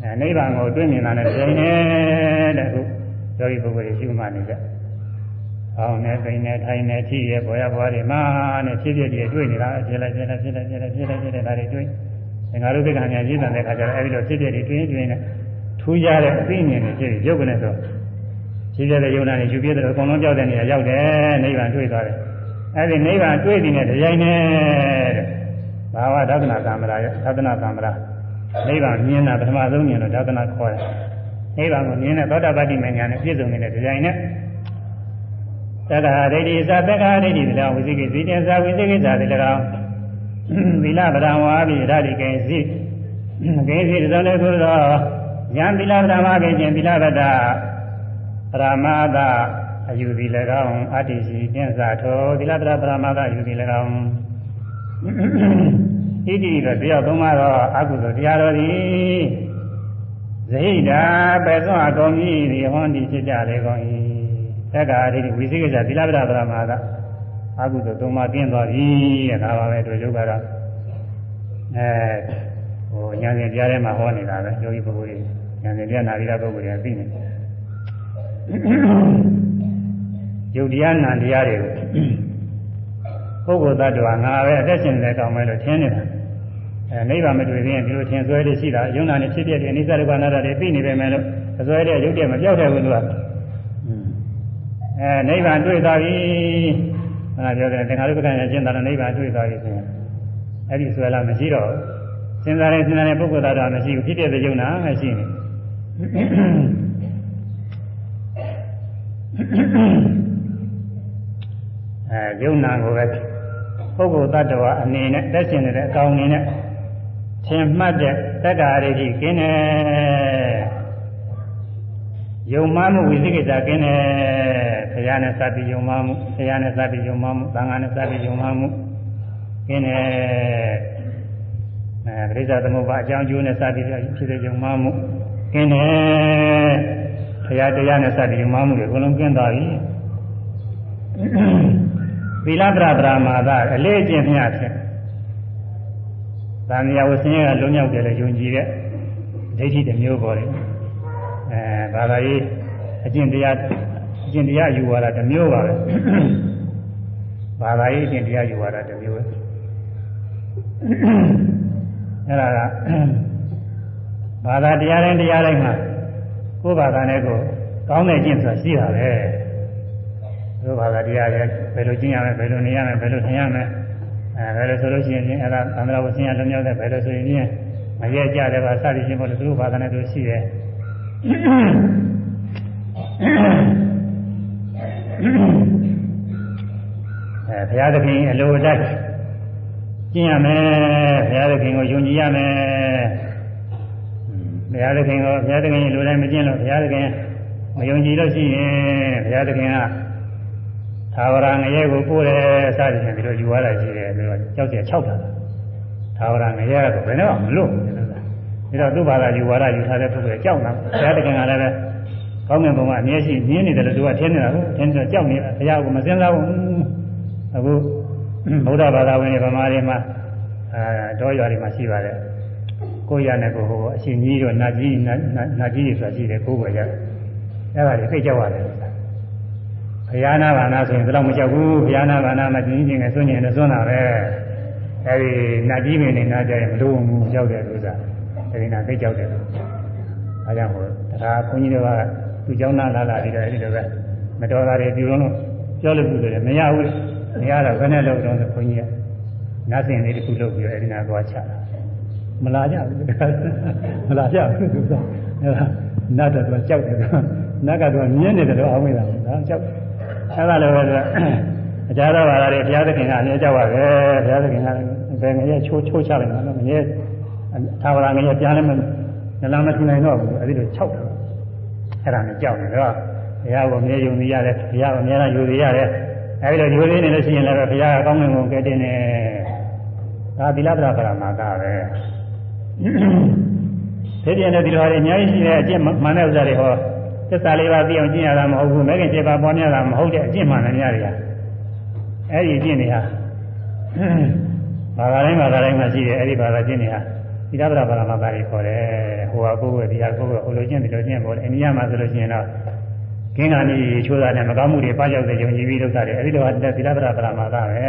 အဲနိဗ္ဗာန်ကိုတွေ့မြင်တာနဲ့ကြိမ်နဲ့တဲ့ခုယောဂီပုဂ္ဂိုလ်တွေရှိမှနေကြ။အောင်းနဲ့ပိန်နဲ့ထိုင်နဲ့ထိရဲဘောရဘွားတွေမှာနဲ့ဖြစ်ဖြစ်တွေတွေ့နေတာအဖြစ်လိုက်ဖြစ်လိုက်ဖြစ်လိုက်ဖြစ်လိုက်ဖြစ်လိုက်ဖြစ်လိုက်ဒါတွေတွေ့။ငါတို့သိက္ခာညာရည်တန်တဲ့ခါကျတော့အဲဒီလိုဖြစ်ဖြစ်တွေတွေ့တွေ့နေထူးကြတဲ့အသိဉာဏ်တွေဖြစ်ရုပ်ကနေဆိုဖြစ်ဖြစ်တဲ့ယုံနာတွေယူပြတဲ့အကုန်လုံးကြောက်တဲ့နေရာရောက်တယ်နိဗ္ဗာန်တွေ့သွားတယ်။ အဲဒီနိဗ္ဗာန်တွေ့တဲ့နဲ့တရားနဲ့တဲ့။ဘာဝဒသနာသံမရာယသဒနာသံမရာနိဗ္ဗာန်မြင်တာပထမဆုံးမြင်တော့ဒသနာခေါ်တယ်။နိဗ္ဗာန်ကိုမြင်တဲ့သောတာပတ္တိမဉ္ဇဏ်နဲ့ပြည့်စုံနေတဲ့တရားနဲ့သက္ကာဒိဋ္ဌိသသက္ကာဒိဋ္ဌိတရားဝိသိကိစီတင်္စာဝိသိကိသာတိ၎င်းသီလပဒံဝါပိရတိကေစီကေစီသောလည်းဆိုတော့ယံသီလပဒံဝါပိခြင်းသီလပဒပရမသ အယူသည်၎င်းအတ္တိစီတင်္စာထောသီလပဒပရမသအယူသည်၎င်းဣတိတော့တရားသုံးပါတော့အကုသိုလ်တရားတော်သည်ဇိတာပဲသွန်အကုန်ကြီးဒီဟောဒီဖြစ်ကြလေကုန်၏တက္ကာဒိဋ္ဌိဝိသိကိစ္စသီလပဒပရမကအကုသိုလ်သုံးပါးကျင်းသွားပြီတဲ့ဒါပါပဲတို့ယုတ်ကတော့အဲဟိုညာစဉ်ကြားထဲမှာဟောနေတာပဲယောဂီပုဂ္ဂိုလ်ကြီးညာစဉ်ကြားနာရီကပုဂ္ဂိုလ်တွေသိနေယု တ်တရားနာတရားတွေကိုပုဂ္ဂိုလ်သတ္တဝါငါပဲအသက်ရှင်နေတဲ့ကောင်ပဲလို့ထင်နေတာအဲနိဗ္ဗာန်မတွေ့သေးရင်ဒီလိုထင်ဆွဲလေးရှိတာယုံနာနဲ့ဖြစ်ပြတဲ့အနိစ္စဒုက္ခအနတ္တတွေသိနေပေမဲ့လို့အစွဲတဲ့ရုပ်တည်းမပြောက်တဲ့ဘူးသူကအဲနိဗ္ဗာန်တွေ့သွားပြီအဲပြောတယ်သင်္ခါရုပ္ပကံရကျင့်တာနိဗ္ဗာန်တွေ့သွားပြီဆိုရင်အဲ့ဒီဆွဲလာမရှိတော့စဉ်းစားရင်စဉ်းစားရင်ပုဂ္ဂိုလ်သားတော်မရှိဘူးဖြစ်တဲ့ယုံနာမရှိနေ အဲယုံနာကိုပဲပုဂ္ဂိုလ်တ attva အနေနဲ့တက်ရှင်နေတဲ့အကောင်အနေနဲ့ထင်မှတ်တဲ့တက္ကာရိတိကင်းတယ်ယုံမှမှုဝိသိကိစ္စကင်းတယ်ဘုတရားနဲ့စသည်ယုံမှမှုတရားနဲ့စသည်ယုံမှမှုသံဃာနဲ့စသည်ယုံမှမှုခင်းတယ်အဲပရိစ္ဆသမုပ္ပါအကြောင်းကျိုးနဲ့စသည်ဖြစ်တဲ့ယုံမှမှုခင်းတယ်တရားတရားနဲ့စသည်ယုံမှမှုတွေအကုန်လုံးကျင်းသွားပြီ သီလပရပရမာသအလေးအကျင့်မျှဖြင့်သံဃာဝဆင်းရဲကလုံးရောက်တယ်လေယုံကြည်တဲ့ဒိဋ္ဌိတစ်မျိုးပေါ်တယ်အဲဘာသာရေးအကျင့်တရားအကျင့်တရားယူဝါဒတစ်မျိုးပါပဲဘာသာရေးအကျင့်တရားယူဝါဒတစ်မျိုးပဲအဲ့ဒါကဘာသာတရားတိုင်းတရားတိုင်းမှာကိုယ်ဘာသာနဲ့ကိုကောင်းတဲ့ကျင့်ဆိုတာရှိတာပဲ တို့ဘာသာတရားရဲ့ဘယ်လိုကျင့်ရမလဲဘယ်လိုနေရမလဲဘယ်လိုထိုင်ရမလဲအဲဘယ်လိုဆိုလို့ရှိရင်အဲ့ဒါသံဃာဝဆင်းရလုံးရောက်တဲ့ဘယ်လိုဆိုရင်မရဲကြတယ်ပါစသည်ချင်းပေါ့လေသူတို့ဘာသာနဲ့သူရှိတယ်အဲဘုရားသခင်အလိုတိုက်ကျင့်ရမယ်ဘုရားသခင်ကိုယုံကြည်ရမယ်ဘုရားသခင်ကိုဘုရားသခင်လိုတိုင်းမကျင့်လို့ဘုရားသခင်မယုံကြည်လို့ရှိရင်ဘုရားသခင်က သာဝရငရဲကိုပို့တယ်စသည်ဖြင့်ဒီလိုယူရတာရှိတယ်ပြီးတော့ကြောက်ကြ၆တာသာဝရငရဲကတော့ဘယ်တော့မှမလို့ဒါတော့သူ့ဘာသာယူဝါဒယူထားတဲ့ပုဂ္ဂိုလ်ကြောက်တာဘုရားသခင်ကလည်းပဲကောင်းတဲ့ဘုံကအမြဲရှိမြင်နေတယ်လို့သူကထင်နေတာကိုထင်တော့ကြောက်နေတာဘုရားကမစင်စားဘူးအခုဗုဒ္ဓဘာသာဝင်တွေဗမာတွေမှာအဲတောရွာတွေမှာရှိပါတယ်ကိုရနဲ့ကိုဟိုအရှင်ကြီးတို့နတ်ကြီးနတ်ကြီးတွေဆိုတာရှိတယ်ကိုယ်ပဲရအဲ့ဒါတွေသိကြောက်ရတယ် ဘုရားနာဘာနာဆိုရင်ဘယ်တော့မကြောက်ဘူးဘုရားနာဘာနာမှာကျင်းချင်းငယ်ဆွညင်နဲ့ဆွတာပဲအဲဒီနတ်ကြီးမင်းနေနာကြရင်မလို့ဘူးကြောက်တယ်လို့ဆိုတာအဲဒီနာသိကြောက်တယ်အဲကြောင့်ဟိုတရားခွန်ကြီးတွေကသူเจ้าနာလာလာပြီးတော့အဲဒီလိုပဲမတော်တာတွေပြုလို့ပြောလို့ပြုတယ်မရဘူးမရတော့ဘယ်နဲ့လုပ်တော့ဆိုခွန်ကြီးကနတ်စင်လေးတစ်ခုလုပ်ပြီးတော့အဲဒီနာသွားချတာမလာကြဘူးမလာကြဘူးသူကအဲဒါနတ်တော့ကြောက်တယ်နတ်ကတော့မြင်းနေတယ်တော့အောင်းမိတာဒါကြောက် အဲဒါလည်းပဲအကြသောဘာသာတွေဘုရားသခင်ကအမြဲကြောက်ပါပဲဘုရားသခင်ကဘယ်ငရဲချိုးချိုးချလိုက်မှာတော့ငရဲသာဝရငရဲပြန်လည်းမနလမထူနိုင်တော့ဘူးအဲဒီလို၆တယ်အဲ့ဒါနဲ့ကြောက်နေတော့ဘုရားကိုအမြဲယုံကြည်ရတယ်ဘုရားကိုအမြဲတမ်းယုံကြည်ရတယ်အဲဒီလိုယုံကြည်နေလို့ရှိရင်လည်းဘုရားကကောင်းငင်ကိုကဲတင်နေဒါသီလပရပရမာကပဲဒီပြင်းတဲ့ဒီလိုဟာတွေအများကြီးရှိတဲ့အကျင့်မှန်တဲ့ဥစ္စာတွေဟော သစ္စာလေးပါးသိအောင်ကျင့်ရတာမဟုတ်ဘူးမဲခင်7ပါးပေါ်များတာမဟုတ်တဲ့အကျင့်မှန်တယ်များတွေကအဲ့ဒီအကျင့်တွေဟာဘာသာတိုင်းဘာသာတိုင်းမှာရှိတယ်အဲ့ဒီဘာသာကျင့်တွေဟာသီလပရပရမပါရီခေါ်တယ်ဟိုဟာကိုယ်ပဲဒီဟာကိုယ်ပဲဟိုလိုကျင့်ဒီလိုကျင့်ပေါ်တယ်အိန္ဒိယမှာဆိုလို့ရှိရင်တော့ကင်းကနေချိုးတာနဲ့မကောင်းမှုတွေပါရောက်တဲ့ယုံကြည်ပြီးဒုက္ခတွေအဲ့ဒီတော့သီလပရပရမသာပဲ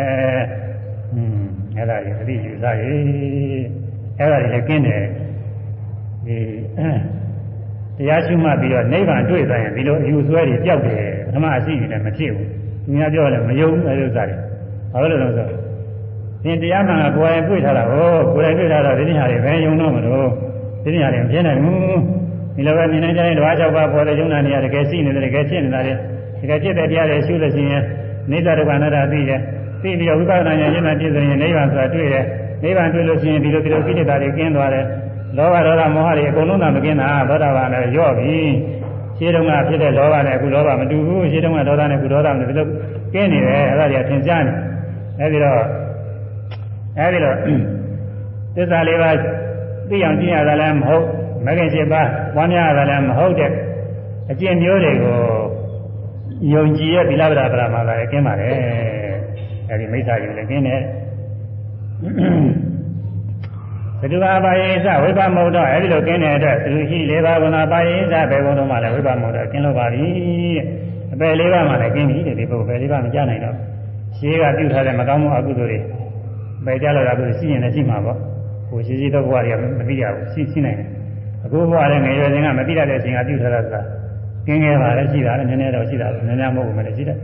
อืมအဲ့ဒါကြီးအတိယူစားရေးအဲ့ဒါကြီးလည်းကင်းတယ်ဒီ တရားရှိမှပြီးတော့နိဗ္ဗာန်တွေ့သွားရင်ဒီလိုအယူဆွဲတွေပျောက်တယ်ပထမအရှိနေလည်းမဖြစ်ဘူးသူများပြောလည်းမယုံဘူးအဲဒီဥစ္စာတွေဘာလို့လဲဆိုတော့သင်တရားမှန်ကကိုယ်တိုင်တွေ့ထားတာဟောကိုယ်တိုင်တွေ့ထားတော့ဒီနေ့ဟာတွေဘယ်ယုံတော့မလို့ဒီနေ့ဟာတွေမဖြစ်နိုင်ဘူးဒီလိုပဲမြင်နိုင်ကြတဲ့ဓဝါ၆ပါးပေါ်တဲ့ယုံနာနေရတကယ်ရှိနေတယ်တကယ်ဖြစ်နေတာတွေတကယ်ဖြစ်တဲ့တရားတွေရှုလို့ရှိရင်နိစ္စဒုက္ခအနတ္တသိတယ်သိပြီးတော့ဝိပဿနာဉာဏ်ရင်းမှပြည့်စုံရင်နိဗ္ဗာန်ဆိုတာတွေ့တယ်နိဗ္ဗာန်တွေ့လို့ရှိရင်ဒီလိုဒီလိုကိလေသာတွေကင်းသွားတယ် လောဘဒေါသမောဟတွေအကုန်လုံးသာမကင်းတာသောတာပန်လည်းရော့ပြီရှင်းတုန်းကဖြစ်တဲ့လောဘနဲ့အခုလောဘမတူဘူးရှင်းတုန်းကဒေါသနဲ့အခုဒေါသနဲ့ဒီလိုကင်းနေတယ်အဲ့ဒါကြီးသင်ကြားနေအဲဒီတော့အဲဒီတော့သစ္စာလေးပါးသိအောင်ကျင့်ရတာလည်းမဟုတ်မဂ္ဂင်၈ပါးပွားများရတာလည်းမဟုတ်တဲ့အကျင့်မျိုးတွေကိုယုံကြည်ရဲ့သီလဗရာပရမလာရဲ့ကင်းပါတယ်အဲဒီမိစ္ဆာယူလည်းကင်းတယ် ဘဒုဘာပါယေသဝိပမုဒ္ဒအဲဒီလိုကင်းတဲ့အတွက်သူရှိ၄ပါးဘုနာပါယေသဘေဘုံတို့မှလည်းဝိပမုဒ္ဒကင်းလို့ပါပြီတဲ့အပယ်၄ပါးမှလည်းကင်းပြီတဲ့ဒီပုဂ္ဂိုလ်ပယ်၄ပါးမကြနိုင်တော့ရှင်းကပြုထားတဲ့မကောင်းမှုအကုသိုလ်တွေပယ်ကြလို့တာကုသိုလ်ရှိရင်လည်းရှိမှာပေါ့ဟိုရှိရှိတော့ဘဝတွေကမသိရဘူးရှိရှိနိုင်တယ်အခုဘဝလည်းငယ်ရွယ်စဉ်ကမသိရတဲ့အချိန်ကပြုထားတာဆိုတာကင်းခဲ့ပါလေရှိတာလည်းနည်းနည်းတော့ရှိတာနည်းနည်းမဟုတ်ဘူးမလည်းရှိတယ်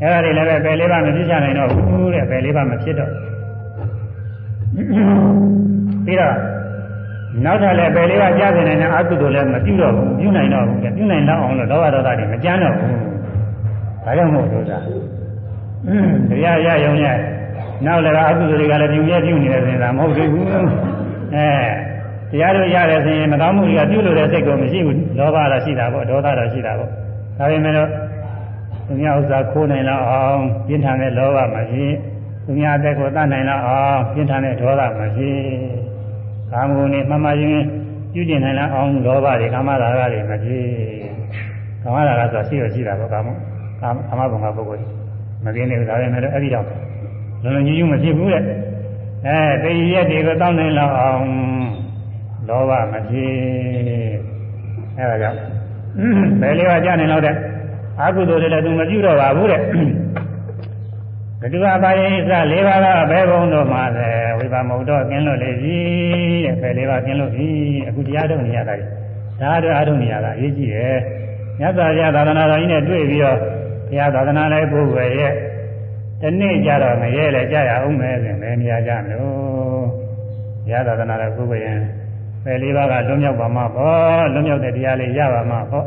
အဲ့ဒါတွေလည်းပဲပယ်လေးပါမဖြစ်ချနိုင်တော့ဘူးတဲ့ပယ်လေးပါမဖြစ်တော့ ပြီးတော့နောက်ထပ်လည်းပယ်လေးပါကြားနေတဲ့အကုသိုလ်လည်းမပြုတော့ဘူးပြုနိုင်တော့ဘူးပြုနိုင်တော့အောင်လို့လောဘဒေါသတွေမကြမ်းတော့ဘူးဒါကြောင့်မို့လို့ဒါတရားရရုံနဲ့နောက်လည်းအကုသိုလ်တွေကလည်းပြုရပြုနေတယ်ဆိုရင်ဒါမဟုတ်သေးဘူးအဲတရားတို့ရတယ်ဆိုရင်မကောင်းမှုတွေကပြုလို့တဲ့စိတ်ကိုမရှိဘူးလောဘတော့ရှိတာပေါ့ဒေါသတော့ရှိတာပေါ့ဒါပေမဲ့လို့သူများဥစ္စာခိုးနိုင်လောက်အောင်ပြင်းထန်တဲ့လောဘမရှိသူများအသက်ကိုတတ်နိုင်လောက်အောင်ပြင်းထန်တဲ့ဒေါသမရှိ ကာမဂုဏ်နဲ့မှန်မှန်ရင်ပြုကျင်နိုင်လားအောင်လောဘတွေကာမရာဂတွေမဖြစ်ကာမရာဂဆိုတာရှိရရှိတာပေါ့ကာမကာမဘုံကပုဂ္ဂိုလ်မကင်းနေဘူးဒါပဲမဲ့အဲ့ဒီတော့လုံးလုံးကြီးကြီးမဖြစ်ဘူးတဲ့အဲတေရက်တွေကိုတောင်းနိုင်လောက်အောင်လောဘမဖြစ်အဲဒါကြောင့်ဘယ်လေးပါးကြနိုင်လောက်တဲ့အကုသိုလ်တွေလည်းသူမပြုတော့ပါဘူးတဲ့ဘဒုဝပါရိသ၄ပါးကဘယ်ဘုံတို့မှာလဲဝိပါမုတ်တော့ကင်းလို့လေကြီး 14ပါးကင်းလို့ပြီအခုတရားထုတ်နေရတာကြီးဒါအတွက်အားထုတ်နေရတာအရေးကြီးတယ်မြတ်စွာဘုရားသာသနာတော်ကြီးနဲ့တွေ့ပြီးတော့ဘုရားသာသနာလိုက်ပုဂ္ဂိုလ်ရဲ့တနေ့ကြတော့မရဲလည်းကြရအောင်မယ်ဆိုရင်မမြကြမလို့ဘုရားသာသနာတော်ပုဂ္ဂိုလ်ရင်14ပါးကလွတ်မြောက်ပါမှာပေါ့လွတ်မြောက်တဲ့တရားလေးရပါမှာပေါ့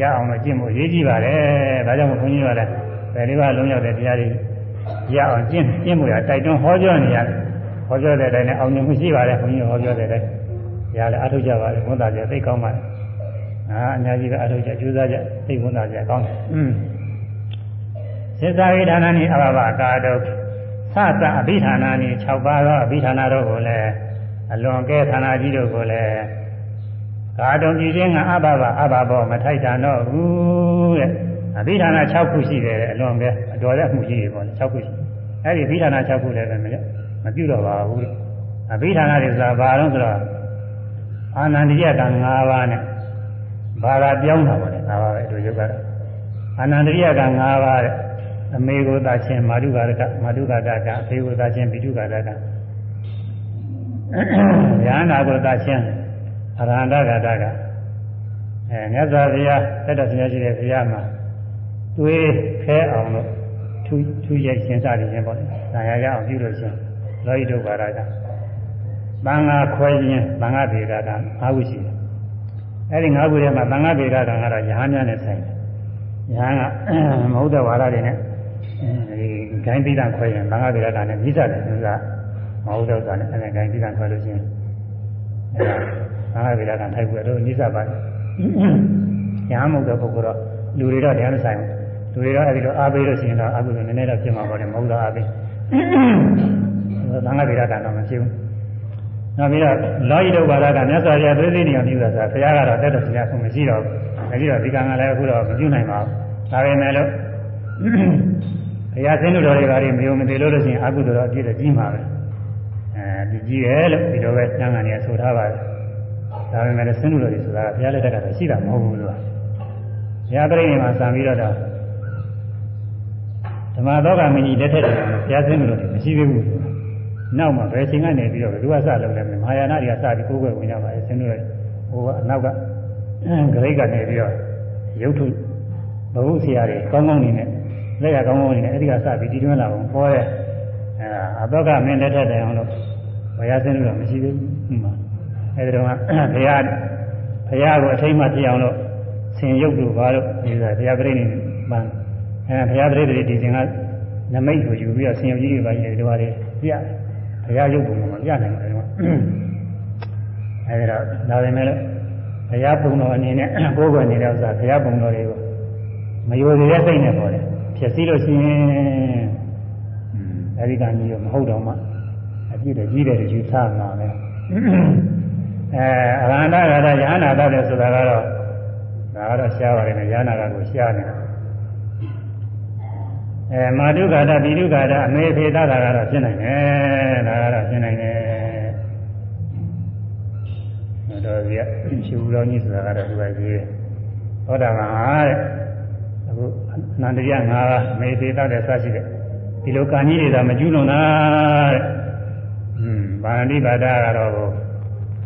ရအောင်လို့ကျင့်ဖို့အရေးကြီးပါတယ်ဒါကြောင့်ဘုန်းကြီးကလည်း14ပါးလွတ်မြောက်တဲ့တရားလေးရအောင်ကျင့်ကျင့်ဖို့ရတိုက်တွန်းဟောပြောနေရတယ် ဟောပြောတဲ့အတိုင်းနဲ့အောင်မြင်မှုရှိပါတယ်ခွန်ကြီးဟောပြောတဲ့အတိုင်းတရားလည်းအထောက်ကြပါတယ်ဝန်သားကြသိကောင်းပါတယ်အာအများကြီးကအထောက်ကြကျိုးစားကြသိဝန်သားကြကောင်းတယ်อืมစေသာဝိဒါနာနိအဘဘကာတုသသအဘိဌာနာနိ6ပါးသောအဘိဌာနာတို့ကိုလည်းအလွန်ကဲဌာနာကြီးတို့ကိုလည်းကာတုံကြည်ခြင်းကအဘဘအဘဘောမထိုက်တန်တော့ဘူးတဲ့အဘိဌာနာ6ခုရှိတယ်အလွန်ကဲအတော်တဲ့မှုကြီးတွေပေါ့လေ6ခုရှိအဲ့ဒီအဘိဌာနာ6ခုလည်းပဲမပြ မပြုတော့ပါဘူးအဘိဌာနာတွေဆိုတာဘာလို့ဆိုတော့အာနန္ဒိယကံ5ပါးနဲ့ဘာသာပြောင်းတာပေါ့လေဒါပါပဲအတူရုပ်ကတော့အာနန္ဒိယကံ5ပါးတဲ့အမေကိုသာချင်းမာတုကာရကမာတုကာရကအဖေကိုသာချင်းပိတုကာရကဉာဏနာကိုသာချင်းအရဟန္တဂတကအဲမြတ်စွာဘုရားသက်တော်ဆရာရှိတဲ့ဘုရားမှာတွေးခဲအောင်လို့ထူးထူးရဲ့ရှင်းစားနေခြင်းပေါ့လေ။ဒါရရအောင်ပြုလို့ရှင် လောဟိတုပါရကသံဃာခွဲခြင်းသံဃာဗေဒက၅ခုရှိတယ်။အဲဒီ၅ခုထဲမှာသံဃာဗေဒကကတော့ယဟန်များနဲ့ဆိုင်တယ်။ယဟန်ကမဟုတ်တဲ့ဝါဒတွေနဲ့ဒီဂိုင်းပိဋကခွဲရင်သံဃာဗေဒကနဲ့မိစ္ဆာတယ်ဆိုတာမဟုတ်တဲ့ဥစ္စာနဲ့အဲဂိုင်းပိဋကခွဲလို့ရှိရင်အဲသံဃာဗေဒကထိုက်ပြီးတော့နိစ္စပါတယ်။ယဟန်မဟုတ်တဲ့ပုဂ္ဂိုလ်တော့လူတွေတော့တရားမဆိုင်ဘူး။လူတွေတော့အဲဒီတော့အားပေးလို့ရှိရင်တော့အကုသိုလ်နည်းနည်းတော့ဖြစ်မှာပေါ့လေမဟုတ်တော့အားပေး သံဃာဗေဒကတော့မဖြစ်ဘူးနောက်ပြီးတော့လောဟိတုဘာဒကမြတ်စွာဘုရားသိသိနေအောင်ပြုတာဆိုတာဘုရားကတော့တက်တော်ဆရာဆုံးမရှိတော့ဘူးအဲဒီတော့ဒီကံကလည်းအခုတော့မပြုနိုင်ပါဘူးဒါပေမဲ့လို့ဘုရားဆင်းလို့တော်တွေဘာတွေမယုံမသိလို့လို့ရှိရင်အကုသိုလ်တော့အပြည့်တော့ကြီးမှာပဲအဲဒီကြီးတယ်လို့ဒီလိုပဲကျမ်းဂန်ကြီးဆိုထားပါတယ်ဒါပေမဲ့ဆင်းလို့တော်တွေဆိုတာဘုရားလက်ထက်ကတော့ရှိတာမဟုတ်ဘူးလို့ဘုရားပြိဋိမှာစံပြီးတော့ဓမ္မသောကမင်းကြီးလက်ထက်တယ်ဘုရားဆင်းလို့တော့မရှိသေးဘူး နောက်မှဘယ်ချိန်ကနေပြီးတော့ဘယ်သူကစလုပ်လဲမဟာယာနတွေကစပြီးကိုယ်ွယ်ဝင်ကြပါလေဆင်းလို့ဟိုကအနောက်ကဂရိတ်ကနေပြီးတော့ရုပ်ထုဘဝဆရာတွေကောင်းကောင်းနေနဲ့လက်ကကောင်းကောင်းနေနဲ့အဲ့ဒီကစပြီးတည်တွင်းလာအောင်ပေါ်တဲ့အဲအသောကမင်းလက်ထက်တယ်အောင်လို့ဘုရားဆင်းလို့တော့မရှိသေးဘူးမှအဲဒီတော့ဘုရားဘုရားကိုအထိမ့်မှဖြစ်အောင်လို့ဆင်ရုပ်တို့ဘာလို့ဒီကဘုရားပြိဋိနေမှန်အဲဘုရားပြိဋိဒီစဉ်ကနမိတ်ကိုယူပြီးတော့ဆင်ရုပ်ကြီးတွေပါကြီးတွေတို့ပါလေပြ ဘုရားရုပ်ပုံမှာပြနိုင်တယ်ကွာအဲဒီတော့ဒါပေမဲ့လို့ဘုရားပုံတော်အနေနဲ့ကိုယ်ကိုယ်နေတဲ့ဥစ္စာဘုရားပုံတော်တွေကိုမယိုသေးတဲ့စိတ်နဲ့ပေါ်တယ်ဖြစ်စည်းလို့ရှိရင်အဲဒီကံကြီးတော့မဟုတ်တော့မှအပြည့်တကြီးတယ်ယူဆမှာပဲအဲအရဟန္တာဂါရယဟနာတတယ်ဆိုတာကတော့ဒါကတော့ရှားပါတယ်နဲ့ယဟနာကကိုရှားနေတာ အဲမာတုကာတပိတုကာတအမေဖေသတာကတော့ဖြစ်နိုင်တယ်ဒါကတော့ဖြစ်နိုင်တယ်တော်ကြီးဖြူတော်ကြီးဆိုတာကတော့သူကကြီးတယ်ဟောတာကဟာတဲ့အခုအနန္တရ၅ပါးအမေဖေသတဲ့စရှိတဲ့ဒီလိုကံကြီးတွေသာမကျူးလွန်တာတဲ့อืมဗာဏိပါဒကတော့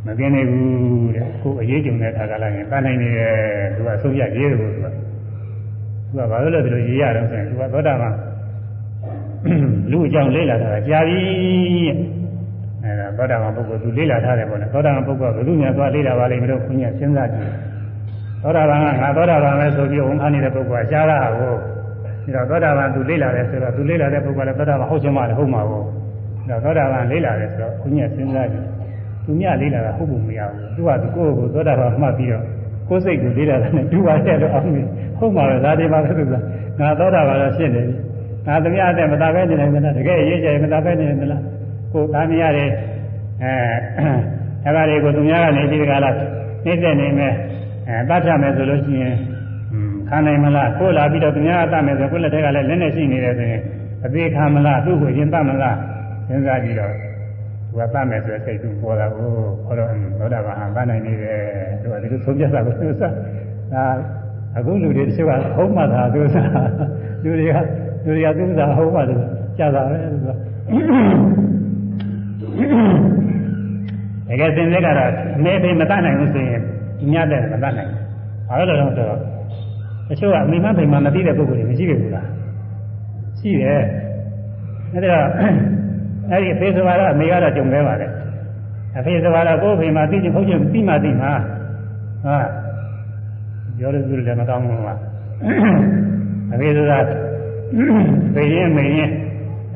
မကင်းနေဘူးတဲ့ကိုအရေးကြုံတဲ့အခါကလည်းတန်နိုင်နေတယ်သူကအဆုံးရရေးတယ်သူက သူကဘာလို့လဲဒီလိုရေးရတော့ဆိုရင်သူကသောတာပန်လူအကြောင်းလေ့လာတာကြာပြီအဲဒါသောတာပန်ပုဂ္ဂိုလ်သူလေ့လာထားတယ်ပေါ့လေသောတာပန်ပုဂ္ဂိုလ်ကဘယ်သူများသွားလေ့လာပါလိမ့်မလို့ခွင့်ရစဉ်းစားကြည့်သောတာပန်ကငါသောတာပန်ပဲဆိုပြီးဝန်ခံနေတဲ့ပုဂ္ဂိုလ်ကရှားတာကိုဒီတော့သောတာပန်သူလေ့လာတယ်ဆိုတော့သူလေ့လာတဲ့ပုဂ္ဂိုလ်ကသောတာပန်ဟုတ်ချင်မှလည်းဟုတ်မှာကိုဒါသောတာပန်လေ့လာတယ်ဆိုတော့ခွင့်ရစဉ်းစားကြည့်သူမြလေ့လာတာဟုတ်ဖို့မရဘူးသူကသူကိုယ့်ကိုယ်သောတာပန်မှတ်ပြီးတော့ ကိုယ်စိတ်ကိုလေးတာနဲ့ဒုပါတဲ့တော့အောင်ပြီဟုတ်ပါတော့ဒါဒီပါပဲသူကငါသောတာပါတော့ဖြစ်နေပြီငါသမ ्या တဲ့မသာပဲနေနိုင်မလားတကယ်ရေးချင်မသာပဲနေနိုင်မလားကိုသားမရတဲ့အဲအဲ့ဒါတွေကိုသူများကနေပြီးဒီကလာနှိမ့်တဲ့နေမဲ့အဲတတ်ချမယ်ဆိုလို့ရှိရင်ခံနိုင်မလားကိုလာပြီးတော့သူများအတတ်မယ်ဆိုကိုလက်ထက်ကလည်းလက်နဲ့ရှိနေတယ်ဆိုရင်အသေးခံမလားသူ့ကိုရင်တတ်မလားစဉ်းစားပြီးတော့ သူကတတ်မယ်ဆိုတဲ့စိတ်သူပေါ်တာကိုဟောတော့သောတာပန်ဟာတတ်နိုင်နေတယ်သူကဒီလိုဆုံးဖြတ်တာကိုသူစားဒါအခုလူတွေတချို့ကဟုတ်မှသာသူစားလူတွေကလူတွေကသူစားဟုတ်မှလို့ကြာတာပဲသူကတကယ်စင်စစ်ကတော့အနေနဲ့မတတ်နိုင်ဘူးဆိုရင်ညတဲ့မတတ်နိုင်ဘူးဘာလို့လဲဆိုတော့တချို့ကအမိမဖိမမသိတဲ့ပုဂ္ဂိုလ်တွေမရှိဘူးလားရှိတယ်အဲ့ဒါ အဲ့ဒီအဖေဆိုတော့အမေကတော့ကြုံခဲ့ပါတယ်အဖေဆိုတော့ကိုယ်ဖေမသိချင်ဟုတ်ချင်ပြီးမှသိမှာဟာပြောလို့သူလည်းမကောင်းဘူးလားအဖေဆိုတာဖေရင်မေရင်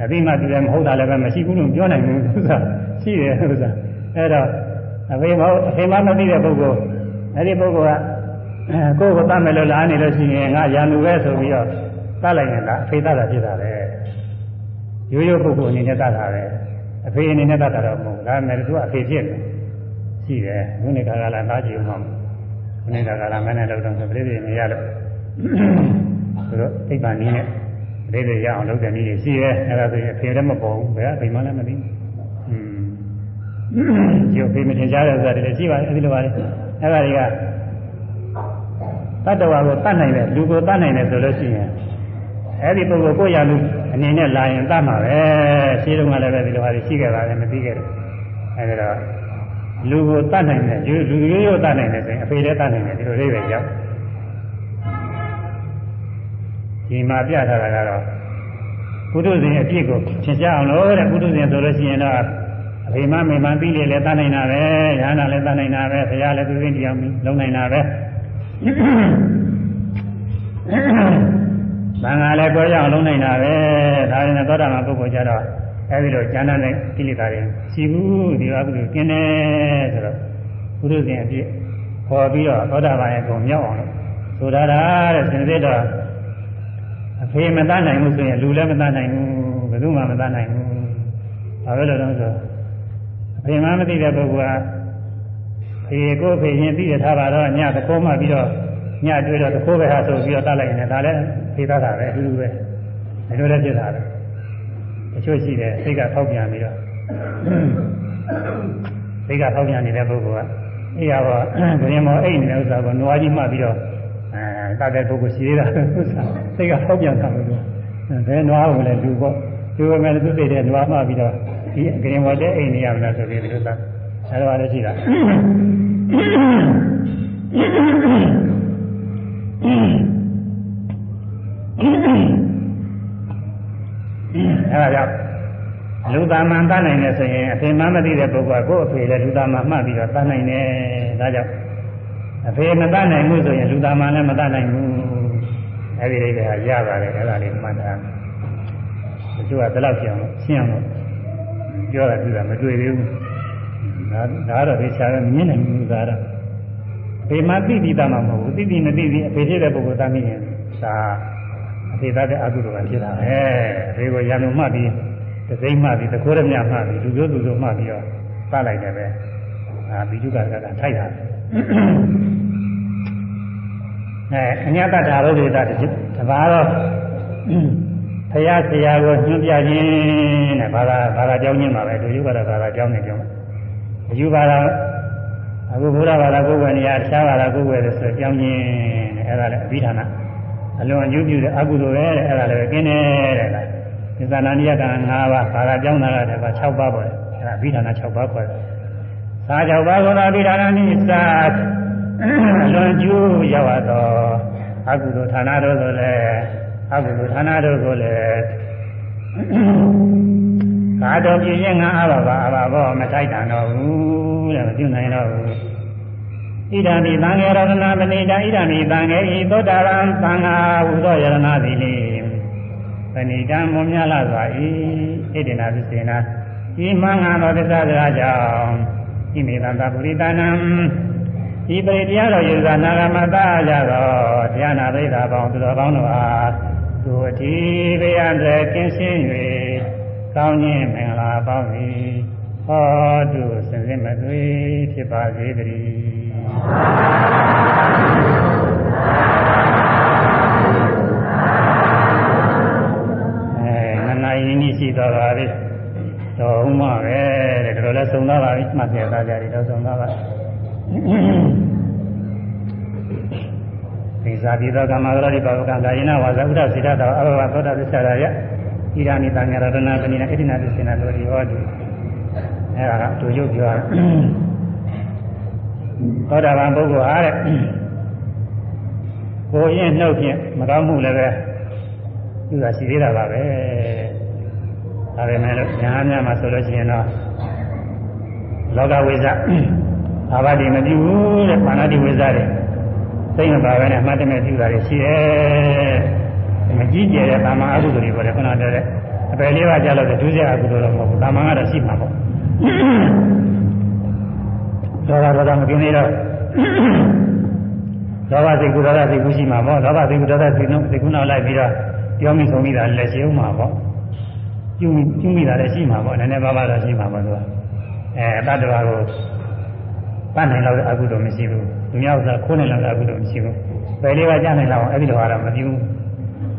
အပြီးမှသူလည်းမဟုတ်တာလည်းပဲမရှိဘူးလို့ပြောနိုင်ဘူးဥစ္စာရှိတယ်ဥစ္စာအဲ့တော့အဖေမဟုတ်အဖေမမသိတဲ့ပုဂ္ဂိုလ်အဲ့ဒီပုဂ္ဂိုလ်ကကိုယ်ကိုတတ်မယ်လို့လားနေလို့ရှိရင်ငါရန်သူပဲဆိုပြီးတော့တတ်လိုက်ရင်လားအဖေတတ်တာဖြစ်တာပဲ ရိုးရိုးပုဂ္ဂိုလ်အနေနဲ့တတ်တာပဲအဖေအနေနဲ့တတ်တာတော့မဟုတ်ဘူးဒါပေမဲ့သူကအဖေဖြစ်တယ်ရှိတယ်ခုနေခါကလာသားကြည့်အောင်ခုနေခါကလာမနဲ့တော့တော့ပြိတိနေရလို့ဆိုတော့အိပ်ပါနည်းနဲ့ပြိတိရအောင်လုပ်တဲ့နည်းရှိရဲအဲ့ဒါဆိုရင်အဖေလည်းမပေါ်ဘူးဘယ်အဖေမှလည်းမသိဘူးอืมဒီအဖေမထင်ရှားတဲ့ဆိုတာလည်းရှိပါတယ်အဲ့ဒီလိုပါလေအဲ့ဒါတွေကတတ္တဝါကိုတတ်နိုင်တယ်လူကိုတတ်နိုင်တယ်ဆိုလို့ရှိရင် အဲ့ဒီပုဂ္ဂိုလ်ကိုရလူအနေနဲ့လာရင်တတ်မှာပဲရှင်းတော့ကလည်းပဲဒီလိုဟာရှိခဲ့တာလည်းမသိခဲ့ဘူးအဲ့ဒါတော့လူကိုတတ်နိုင်တယ်လူလူရိုးရိုးတတ်နိုင်တယ်ဆိုရင်အဖေလည်းတတ်နိုင်တယ်ဒီလိုလေးပဲရောက်ဒီမှာပြထားတာကတော့ပုထုဇဉ်အပြစ်ကိုသင်ကြားအောင်လို့တဲ့ပုထုဇဉ်ဆိုလို့ရှိရင်တော့အဖေမမေမပြီးလေလည်းတတ်နိုင်တာပဲရဟန္တာလည်းတတ်နိုင်တာပဲဆရာလည်းသူသိတရားလုံးနိုင်တာပဲ သံဃာလည်းကြောကြအောင်လုံးနိုင်တာပဲဒါရင်သောတာပန်ပုဂ္ဂိုလ်ကြတော့အဲဒီလိုဉာဏ်နဲ့ကိလေသာတွေရှိဘူးဒီအကုသိုလ်ကျင်းတယ်ဆိုတော့ပုရုဇဉ်အပြည့်ခေါ်ပြီးတော့သောတာပန်ရဲ့ဂုဏ်မြောက်အောင်လို့ဆိုတာတဲ့စင်စစ်တော့အဖေမတတ်နိုင်ဘူးဆိုရင်လူလည်းမတတ်နိုင်ဘူးဘယ်သူမှမတတ်နိုင်ဘူးဘာပဲလို့တော့ဆိုအဖေမှမသိတဲ့ပုဂ္ဂိုလ်ကဖေကိုဖေရင်သိရထားပါတော့ညသကောမှပြီးတော့ ညတွေ့တော့သခိုးပဲဟာဆိုပြီးတော့တတ်လိုက်ရင်ဒါလည်းဖေးသားတာပဲအတူတူပဲဒီလိုလည်းဖြစ်တာပဲတချို့ရှိတယ်စိတ်ကထောက်ပြန်ပြီးတော့စိတ်ကထောက်ပြန်နေတဲ့ပုဂ္ဂိုလ်ကအေးရပါဂရင်မောအိတ်နေတဲ့ဥစ္စာကိုနွားကြီးမှပြီးတော့အဲတတ်တဲ့ပုဂ္ဂိုလ်ရှိသေးတာဥစ္စာစိတ်ကထောက်ပြန်တာလို့ဘယ်နွားကိုလည်းလူပေါ့သူပဲသူသိတဲ့နွားမှပြီးတော့ဒီဂရင်မောတဲ့အိတ်နေရမလားဆိုပြီးဒီလိုသာအဲဒါလည်းရှိတာ အဲဒါကြောင့်လူသားမှန်တတ်နိုင်တယ်ဆိုရင်အဖေမှမသိတဲ့ပုဂ္ဂိုလ်ကကိုယ့်အဖေလည်းလူသားမှမှတ်ပြီးတော့တတ်နိုင်တယ်ဒါကြောင့်အဖေမတတ်နိုင်ဘူးဆိုရင်လူသားမှလည်းမတတ်နိုင်ဘူးအဲဒီလေးကရပါတယ်အဲဒါလေးမှတ်တာတချို့ကဒီလောက်ပြောင်းလို့ရှင်းအောင်လို့ပြောတာပြတာမတွေ့သေးဘူးဒါဒါတော့ဒီချာမြင်နိုင်ဘူးဒါတော့ အဖေမှသိပြီးသားမှမဟုတ်ဘူးသိပြီးမသိပြီးအဖေဖြစ်တဲ့ပုဂ္ဂိုလ်တတ်မိရင်ဒါအဖေသားတဲ့အကုသိုလ်ကဖြစ်တာပဲအဖေကိုရံလို့မှတ်ပြီးတစိမ့်မှတ်ပြီးတခိုးရမြမှတ်ပြီးလူမျိုးသူတို့မှတ်ပြီးတော့သတ်လိုက်တယ်ပဲအာဘိဓုကကကထိုက်တာအဲအညတတာရောဒေတာတပါးတော့ဖရာဆရာကိုညွှန်ပြခြင်းတဲ့ဘာသာဘာသာကြောင်းချင်းပါပဲဒုယုဘာသာဘာသာကြောင်းနေကြောင်းအယူဘာသာ အခုဘုရားဘာသာကိုယ်ဝယ်နေရတခြားဘာသာကိုယ်ဝယ်လို့ဆိုကြောင်းချင်းတဲ့အဲဒါလည်းအဘိဓမ္မာအလွန်အကျိုးပြုတဲ့အကုသိုလ်ပဲတဲ့အဲဒါလည်းပဲကျင်းတယ်တဲ့လားသစ္စာနာနိယက၅ပါးဘာသာကြောင်းတာကတည်းက6ပါးပေါ်တယ်အဲဒါအဘိဓမ္မာ6ပါးခေါ်တယ်သာ6ပါးကတော့အဘိဓမ္မာနိစ္စအလွန်ကျိုးရောက်တော့အကုသိုလ်ဌာနတို့ဆိုလည်းအကုသိုလ်ဌာနတို့ကိုလည်း ကာတော်ပြည့်ရင်ငါအဘဘာအဘဘောမထိုက်တန်တော့ဘူးတဲ့မပြုနိုင်တော့ဘူးဣဒံဒီသံဃေရတနာပဏိတာဣဒံဒီသံဃေဤသောတာပန်သံဃာဟူသောယရနာသည်လေပဏိတံမွန်မြလာစွာဤဣတိနာသစ္စေနာဤမင်္ဂသောသစ္စာစကားကြောင့်ဣမေတံတပုရိတနံဒီပရိတရားတော်ယူသာနာဂမတကြတော့တရားနာပိဋကပေါင်းသူတော်ကောင်းတို့အားသူအတိဘေးအန္တရာယ်ကင်းရှင်း၍ ကောင်းခြင်းမင်္ဂလာပေါင်းသည်ဟောတုစင်စစ်မသွေဖြစ်ပါစေတည်းအဲနနာယင်းကြီးရှိတော်ပါပြီတော်ဥမပဲတဲ့တော်လည်းသုံးသားပါပြီမှတ်ပြသားကြတယ်တော့သုံးသားပါဒီဇာတိသောကမ္မဂရတိပါဝကံကာယနာဝါဇဥဒ္ဒစိတ္တတောအဘဝသောတာသစ္စာရယ ဣရာနိတံရတနာပဏိနာဣတိနာသစ္စေနာတို့ဒီဟောတုအဲ့ဒါကသူရုပ်ပြောတာသောတာပန်ပုဂ္ဂိုလ်အားတဲ့ကိုရင်နှုတ်ဖြင့်မကောင်းမှုလည်းပဲသူကရှိသေးတာပါပဲဒါပေမဲ့လို့ညာများမှာဆိုလို့ရှိရင်တော့လောကဝိဇ္ဇအာဘတိမပြုဘူးတဲ့မာနတိဝိဇ္ဇတွေစိတ်မပါဘဲနဲ့အမှတ်တမဲ့ပြုတာတွေရှိတယ် မကြည့်ကြတဲ့တာမန်အကုသိုလ်တွေပေါ်တယ်ခုနပြောတဲ့အပယ်လေးပါးကြားလို့ဒုစရအကုသိုလ်တော့မဟုတ်ဘူးတာမန်ကတော့ရှိမှာပေါ့ဒေါသဒေါသမกินနေတော့ဒေါသစိတ်ကူဒေါသစိတ်ကူရှိမှာပေါ့ဒေါသစိတ်ကူဒေါသစိတ်နှုတ်စိတ်ကူနောက်လိုက်ပြီးတော့ပြောမိဆုံးမိတာလည်းရှိအောင်မှာပေါ့ကျူးကျူးမိတာလည်းရှိမှာပေါ့နည်းနည်းပါးပါးတော့ရှိမှာပေါ့သူကအဲတတ္တဝါကိုပတ်နိုင်တော့အကုသိုလ်မရှိဘူးသူများဥစ္စာခိုးနိုင်တော့အကုသိုလ်မရှိဘူးပယ်လေးပါးကြားနိုင်တော့အဲ့ဒီလိုကတော့မပြုဘူး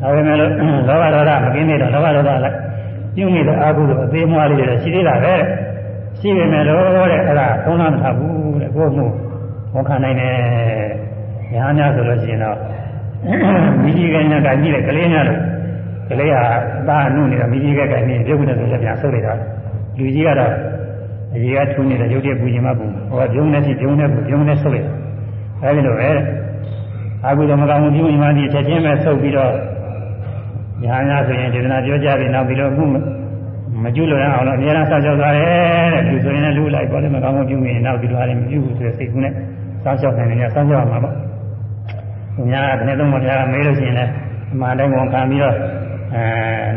ဒါပေမဲ့လို့လောဘဒေါသမกินနေတော့လောဘဒေါသလည်းကျူးမိတဲ့အကုသိုလ်အသေးမွားလေးတွေရှိသေးတာပဲရှိပေမဲ့လို့တဲ့အဲ့ဒါသုံးလားမထဘူးတဲ့ကိုယ်မှုဝန်ခံနိုင်တယ်ညာများဆိုလို့ရှိရင်တော့မိကြီးကညာကကြီးတဲ့ကလေးများလို့ကလေးဟာသာနုနေတော့မိကြီးကကကြီးပြုတ်နေဆိုလက်ပြန်ဆုပ်လိုက်တာလူကြီးကတော့အကြီးကထူးနေတဲ့ရုပ်တရက်ပူခြင်းမပူဟောပြုံးနေစီပြုံးနေပူပြုံးနေဆုပ်လိုက်အဲဒီလိုပဲအာဟုသမကောင်ပြုံးရင်မှဒီချက်ချင်းပဲဆုပ်ပြီးတော့ ညာများဆိုရင်ဒေသနာပြောကြပြီနောက်ပြီးတော့အခုမကျွလို့ရအောင်လို့အများအားဆောက်ရှောက်သွားတယ်တဲ့လူဆိုရင်လည်းလူလိုက်ပေါ်တယ်မကောင်းမပြုရင်နောက်ဒီလိုအားလည်းမပြုဘူးဆိုတဲ့စိတ်ကူးနဲ့ဆောက်ရှောက်နိုင်တယ်ဆောက်ရှောက်မှာပေါ့သူများကတနေ့သုံးမများမေးလို့ရှိရင်လည်းအမှန်တိုင်းဝန်ခံပြီးတော့အဲ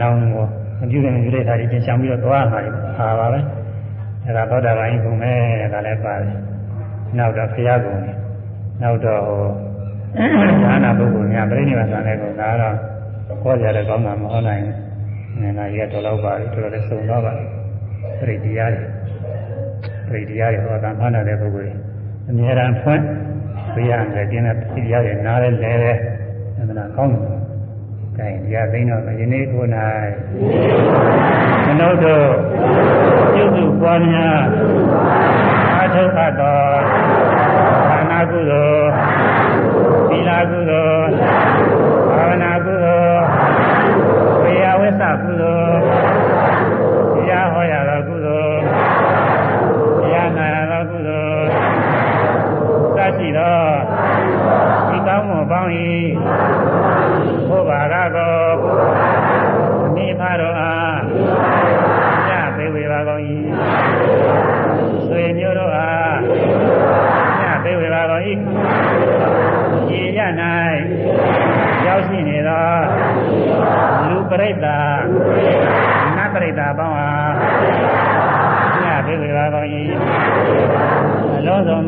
နောက်ကိုမပြုတဲ့မပြုတဲ့ဓာတ်ကြီးရှောင်ပြီးတော့သွားမှာပါပါပဲအဲဒါသောတာပန်ကြီးကုံမဲ့ဒါလည်းပါတယ်နောက်တော့ဖရာကုံတယ်နောက်တော့ဒါနာပုဂ္ဂိုလ်များပြိဋိဘံဆံတဲ့ကုံဒါတော့ ခေါ်ကြတယ်ကောင်းတာမဟုတ်နိုင်ဘူးနင်္လာရတော်တော့ပါပြီတော်တော်လည်းစုံတော့ပါပြိတရားတွေပြိတရားတွေဟောတာမှန်းတဲ့ပုဂ္ဂိုလ်တွေအများရန်ဖွင့်ပြရတယ်ကျင်းတဲ့ပြိတရားတွေနားလဲလဲတယ်အမှန်ကောင်းတယ်ကဲတရားသိတော့ယနေ့ကို၌ကျွန်ုပ်တို့ပြုစုပွားများအာထုခတ်သောသာနာကုသိုလ်သီလကုသိုလ်ဘာဝနာကုသိုလ်ဝေယဝိသကုသိုလ်တရားဟောရသောကုသိုလ်တရားနာရသောကုသိုလ်စရှိသောဒီကောင်းမှုပေါင်း၏ဘုရားရကောအမိဖတော်အားညပေဝေပါကောင်း၏ဆွေမျိုးတို့အားညပေဝေပါကောင်း၏ရေရ၌ရောက်ရှိနေသောလူပရိသတ်နတ်ပရိသတ်ပေါင်းအားညပေဝေပါကောင်း၏ အလုံး